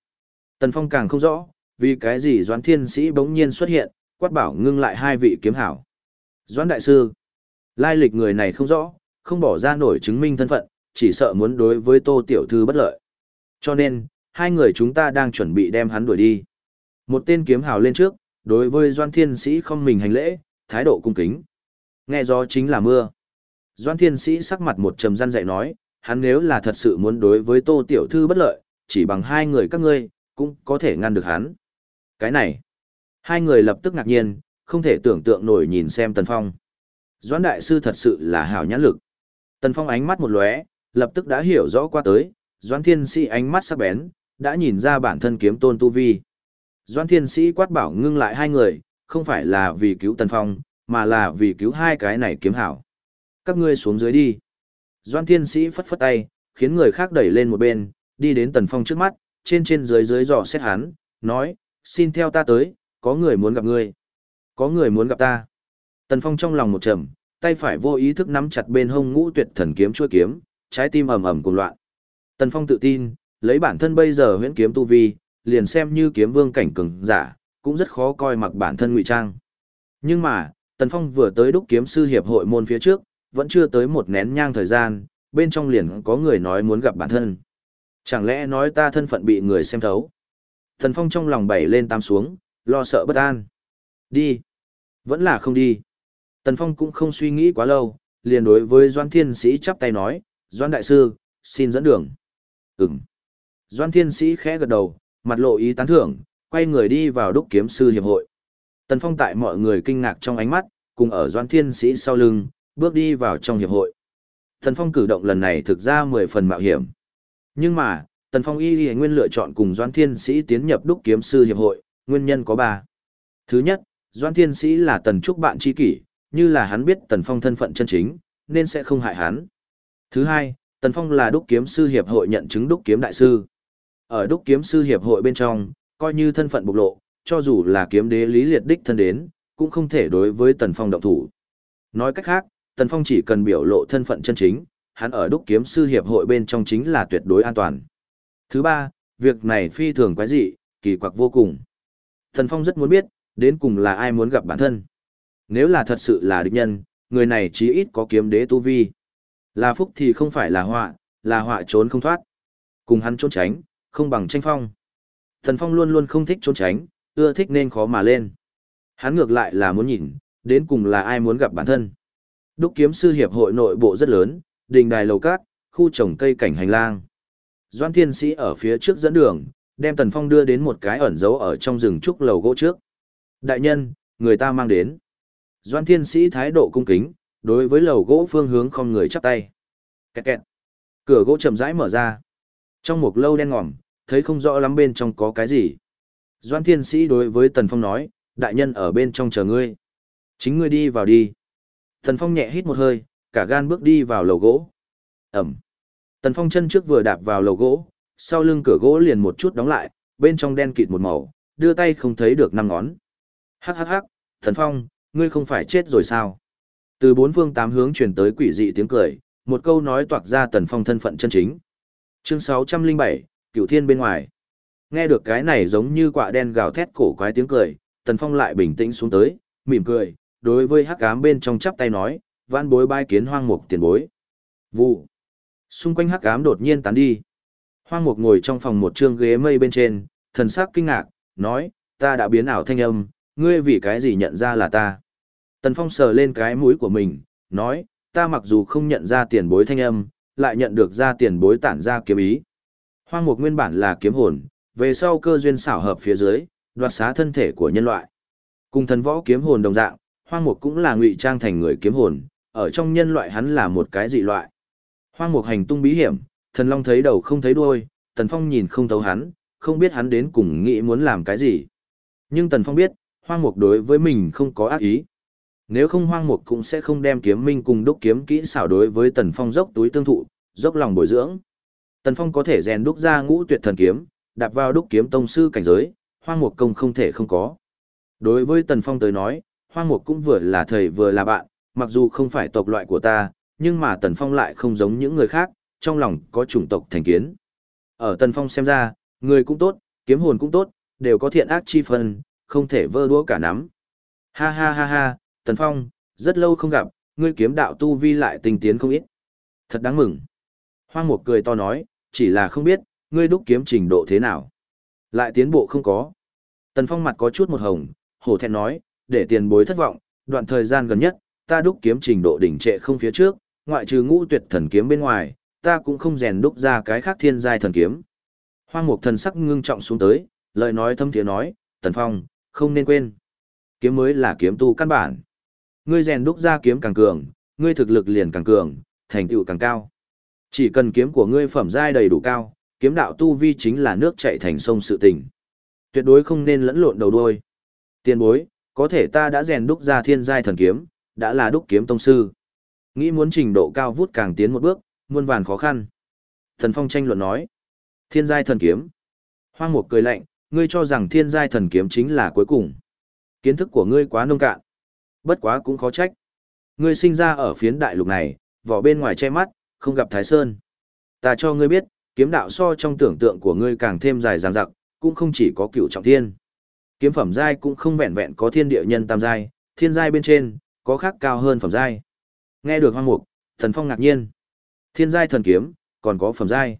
Tần Phong càng không rõ, vì cái gì Doãn Thiên Sĩ bỗng nhiên xuất hiện, quát bảo ngưng lại hai vị kiếm hảo. Doãn Đại Sư, lai lịch người này không rõ, không bỏ ra nổi chứng minh thân phận, chỉ sợ muốn đối với Tô Tiểu Thư bất lợi. Cho nên, hai người chúng ta đang chuẩn bị đem hắn đuổi đi. Một tên kiếm hào lên trước, đối với Doan Thiên Sĩ không mình hành lễ, thái độ cung kính. Nghe gió chính là mưa. Doan Thiên Sĩ sắc mặt một trầm răn dạy nói, hắn nếu là thật sự muốn đối với Tô Tiểu Thư bất lợi, chỉ bằng hai người các ngươi, cũng có thể ngăn được hắn. Cái này, hai người lập tức ngạc nhiên, không thể tưởng tượng nổi nhìn xem Tần Phong. Doãn đại sư thật sự là hảo nhãn lực. Tần Phong ánh mắt một lóe, lập tức đã hiểu rõ qua tới, Doãn Thiên Sĩ ánh mắt sắc bén, đã nhìn ra bản thân kiếm tôn tu vi. Doãn Thiên Sĩ quát bảo ngưng lại hai người, không phải là vì cứu Tần Phong, mà là vì cứu hai cái này kiếm hảo. Các ngươi xuống dưới đi. Doan Thiên Sĩ phất phất tay, khiến người khác đẩy lên một bên, đi đến Tần Phong trước mắt, trên trên dưới dưới dò xét hắn, nói, xin theo ta tới, có người muốn gặp ngươi. Có người muốn gặp ta. Tần Phong trong lòng một trầm, tay phải vô ý thức nắm chặt bên hông ngũ tuyệt thần kiếm chuôi kiếm, trái tim ầm ầm cuồng loạn. Tần Phong tự tin, lấy bản thân bây giờ huyễn kiếm tu vi, liền xem như kiếm vương cảnh cường giả, cũng rất khó coi mặc bản thân ngụy trang. Nhưng mà, Tần Phong vừa tới đúc kiếm sư hiệp hội môn phía trước, vẫn chưa tới một nén nhang thời gian, bên trong liền có người nói muốn gặp bản thân. Chẳng lẽ nói ta thân phận bị người xem thấu? Tần Phong trong lòng bảy lên tam xuống, lo sợ bất an. Đi. Vẫn là không đi. Tần Phong cũng không suy nghĩ quá lâu, liền đối với Doan Thiên Sĩ chắp tay nói, Doan Đại Sư, xin dẫn đường. Ừm. Doan Thiên Sĩ khẽ gật đầu, mặt lộ ý tán thưởng, quay người đi vào đúc kiếm sư hiệp hội. Tần Phong tại mọi người kinh ngạc trong ánh mắt, cùng ở Doan Thiên Sĩ sau lưng, bước đi vào trong hiệp hội. Tần Phong cử động lần này thực ra mười phần mạo hiểm. Nhưng mà, Tần Phong y y nguyên lựa chọn cùng Doan Thiên Sĩ tiến nhập đúc kiếm sư hiệp hội, nguyên nhân có ba. Thứ nhất, Doan Thiên Sĩ là Tần Trúc bạn tri kỷ, như là hắn biết Tần Phong thân phận chân chính, nên sẽ không hại hắn. Thứ hai, Tần Phong là đúc kiếm sư hiệp hội nhận chứng đúc kiếm đại sư. Ở đúc kiếm sư hiệp hội bên trong, coi như thân phận bộc lộ, cho dù là kiếm đế lý liệt đích thân đến, cũng không thể đối với Tần Phong động thủ. Nói cách khác, Tần Phong chỉ cần biểu lộ thân phận chân chính, hắn ở đúc kiếm sư hiệp hội bên trong chính là tuyệt đối an toàn. Thứ ba, việc này phi thường quái dị, kỳ quặc vô cùng. Tần Phong rất muốn biết, đến cùng là ai muốn gặp bản thân. Nếu là thật sự là địch nhân, người này chí ít có kiếm đế tu vi. Là phúc thì không phải là họa, là họa trốn không thoát. Cùng hắn trốn tránh, không bằng tranh phong. Thần Phong luôn luôn không thích trốn tránh, ưa thích nên khó mà lên. Hắn ngược lại là muốn nhìn, đến cùng là ai muốn gặp bản thân. Đúc kiếm sư hiệp hội nội bộ rất lớn, đình đài lầu cát, khu trồng cây cảnh hành lang. Doan thiên sĩ ở phía trước dẫn đường, đem Tần Phong đưa đến một cái ẩn giấu ở trong rừng trúc lầu gỗ trước. Đại nhân, người ta mang đến. Doan thiên sĩ thái độ cung kính, đối với lầu gỗ phương hướng không người chắp tay. Kẹt kẹt. Cửa gỗ chậm rãi mở ra. Trong một lâu đen ngòm, thấy không rõ lắm bên trong có cái gì. Doan thiên sĩ đối với Tần Phong nói, đại nhân ở bên trong chờ ngươi. Chính ngươi đi vào đi. Tần Phong nhẹ hít một hơi, cả gan bước đi vào lầu gỗ. Ẩm. Tần Phong chân trước vừa đạp vào lầu gỗ, sau lưng cửa gỗ liền một chút đóng lại, bên trong đen kịt một màu, đưa tay không thấy được năm ngón. Hắc hắc hắc, Tần Phong, ngươi không phải chết rồi sao? Từ bốn phương tám hướng truyền tới quỷ dị tiếng cười, một câu nói toạc ra Tần Phong thân phận chân chính. Chương 607, Cửu Thiên bên ngoài. Nghe được cái này giống như quạ đen gào thét cổ quái tiếng cười, Tần Phong lại bình tĩnh xuống tới, mỉm cười, đối với hắc ám bên trong chắp tay nói, vãn bối bai kiến hoang mục tiền bối. Vụ. Xung quanh hắc ám đột nhiên tán đi. Hoang mục ngồi trong phòng một trương ghế mây bên trên, thần sắc kinh ngạc, nói, ta đã biến ảo thanh âm, ngươi vì cái gì nhận ra là ta. Tần Phong sờ lên cái mũi của mình, nói, ta mặc dù không nhận ra tiền bối thanh âm, lại nhận được ra tiền bối tản ra kiếm ý. Hoang mục nguyên bản là kiếm hồn, về sau cơ duyên xảo hợp phía dưới, đoạt xá thân thể của nhân loại. Cùng thần võ kiếm hồn đồng dạng, hoang mục cũng là ngụy trang thành người kiếm hồn, ở trong nhân loại hắn là một cái dị loại. Hoang mục hành tung bí hiểm, thần long thấy đầu không thấy đuôi, tần phong nhìn không thấu hắn, không biết hắn đến cùng nghĩ muốn làm cái gì. Nhưng tần phong biết, hoang mục đối với mình không có ác ý. Nếu không hoang mục cũng sẽ không đem kiếm minh cùng đúc kiếm kỹ xảo đối với tần phong dốc túi tương thụ, dốc lòng bồi dưỡng. Tần phong có thể rèn đúc ra ngũ tuyệt thần kiếm, đạp vào đúc kiếm tông sư cảnh giới, hoang mục công không thể không có. Đối với tần phong tới nói, hoang mục cũng vừa là thầy vừa là bạn, mặc dù không phải tộc loại của ta, nhưng mà tần phong lại không giống những người khác, trong lòng có chủng tộc thành kiến. Ở tần phong xem ra, người cũng tốt, kiếm hồn cũng tốt, đều có thiện ác chi phần, không thể vơ đũa cả nắm. Ha ha ha ha, Tần Phong, rất lâu không gặp, ngươi kiếm đạo tu vi lại tinh tiến không ít. Thật đáng mừng. Hoang Mục cười to nói, chỉ là không biết, ngươi đúc kiếm trình độ thế nào. Lại tiến bộ không có. Tần Phong mặt có chút một hồng, hổ thẹn nói, để tiền bối thất vọng, đoạn thời gian gần nhất, ta đúc kiếm trình độ đỉnh trệ không phía trước, ngoại trừ ngũ tuyệt thần kiếm bên ngoài, ta cũng không rèn đúc ra cái khác thiên giai thần kiếm. Hoang Mục thần sắc ngưng trọng xuống tới, lời nói thâm thiế nói, Tần Phong, không nên quên. Kiếm mới là kiếm tu căn bản. Ngươi rèn đúc ra kiếm càng cường, ngươi thực lực liền càng cường, thành tựu càng cao. Chỉ cần kiếm của ngươi phẩm giai đầy đủ cao, kiếm đạo tu vi chính là nước chảy thành sông sự tình. Tuyệt đối không nên lẫn lộn đầu đuôi. Tiền bối, có thể ta đã rèn đúc ra thiên giai thần kiếm, đã là đúc kiếm tông sư. Nghĩ muốn trình độ cao vút càng tiến một bước, muôn vàn khó khăn. Thần Phong tranh luận nói, thiên giai thần kiếm. Hoang Mục cười lạnh, ngươi cho rằng thiên giai thần kiếm chính là cuối cùng. Kiến thức của ngươi quá nông cạn. Bất quá cũng khó trách. Ngươi sinh ra ở phiến đại lục này, vỏ bên ngoài che mắt, không gặp Thái Sơn. Ta cho ngươi biết, kiếm đạo so trong tưởng tượng của ngươi càng thêm dài dằng dặc, cũng không chỉ có cựu trọng thiên. Kiếm phẩm giai cũng không vẹn vẹn có thiên địa nhân tam giai, thiên giai bên trên, có khác cao hơn phẩm giai. Nghe được hoang mục, thần phong ngạc nhiên. Thiên giai thần kiếm, còn có phẩm giai.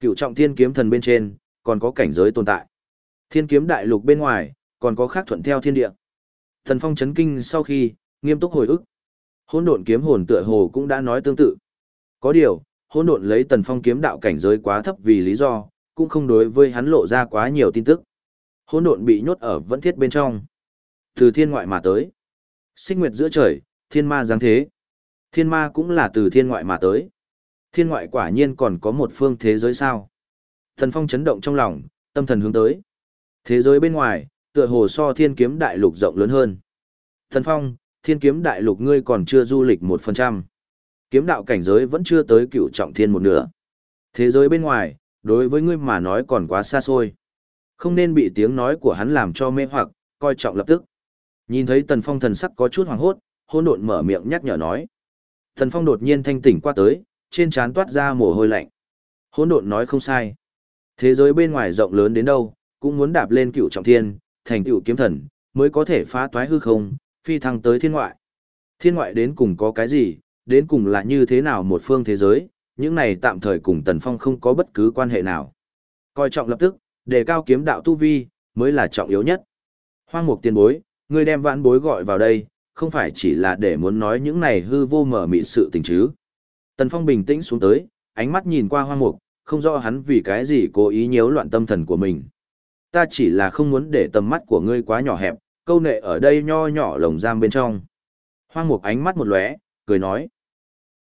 Cựu trọng thiên kiếm thần bên trên, còn có cảnh giới tồn tại. Thiên kiếm đại lục bên ngoài, còn có khác thuận theo thiên địa. Thần Phong chấn kinh sau khi, nghiêm túc hồi ức. Hỗn độn kiếm hồn tựa hồ cũng đã nói tương tự. Có điều, hỗn độn lấy Tần Phong kiếm đạo cảnh giới quá thấp vì lý do, cũng không đối với hắn lộ ra quá nhiều tin tức. Hỗn độn bị nhốt ở vẫn thiết bên trong. Từ thiên ngoại mà tới. Xích nguyệt giữa trời, thiên ma giáng thế. Thiên ma cũng là từ thiên ngoại mà tới. Thiên ngoại quả nhiên còn có một phương thế giới sao. Thần Phong chấn động trong lòng, tâm thần hướng tới. Thế giới bên ngoài, tựa hồ so thiên kiếm đại lục rộng lớn hơn. Thần Phong, thiên kiếm đại lục ngươi còn chưa du lịch một phần trăm. Kiếm đạo cảnh giới vẫn chưa tới cựu trọng thiên một nửa. Thế giới bên ngoài, đối với ngươi mà nói còn quá xa xôi. Không nên bị tiếng nói của hắn làm cho mê hoặc, coi trọng lập tức. Nhìn thấy Tần Phong thần sắc có chút hoảng hốt, hôn độn mở miệng nhắc nhở nói. Tần Phong đột nhiên thanh tỉnh qua tới, trên trán toát ra mồ hôi lạnh. Hôn độn nói không sai. Thế giới bên ngoài rộng lớn đến đâu, cũng muốn đạp lên cựu trọng thiên, thành cựu kiếm thần, mới có thể phá toái hư không, phi thăng tới thiên ngoại. Thiên ngoại đến cùng có cái gì, đến cùng là như thế nào một phương thế giới, những này tạm thời cùng Tần Phong không có bất cứ quan hệ nào. Coi trọng lập tức, đề cao kiếm đạo tu vi, mới là trọng yếu nhất. Hoang mục tiền bối, người đem vãn bối gọi vào đây, không phải chỉ là để muốn nói những này hư vô mở mị sự tình chứ. Tần Phong bình tĩnh xuống tới, ánh mắt nhìn qua hoang mục, không rõ hắn vì cái gì cố ý nhiễu loạn tâm thần của mình. Ta chỉ là không muốn để tầm mắt của ngươi quá nhỏ hẹp, câu nệ ở đây nho nhỏ lồng giam bên trong. Hoang mục ánh mắt một lóe, cười nói.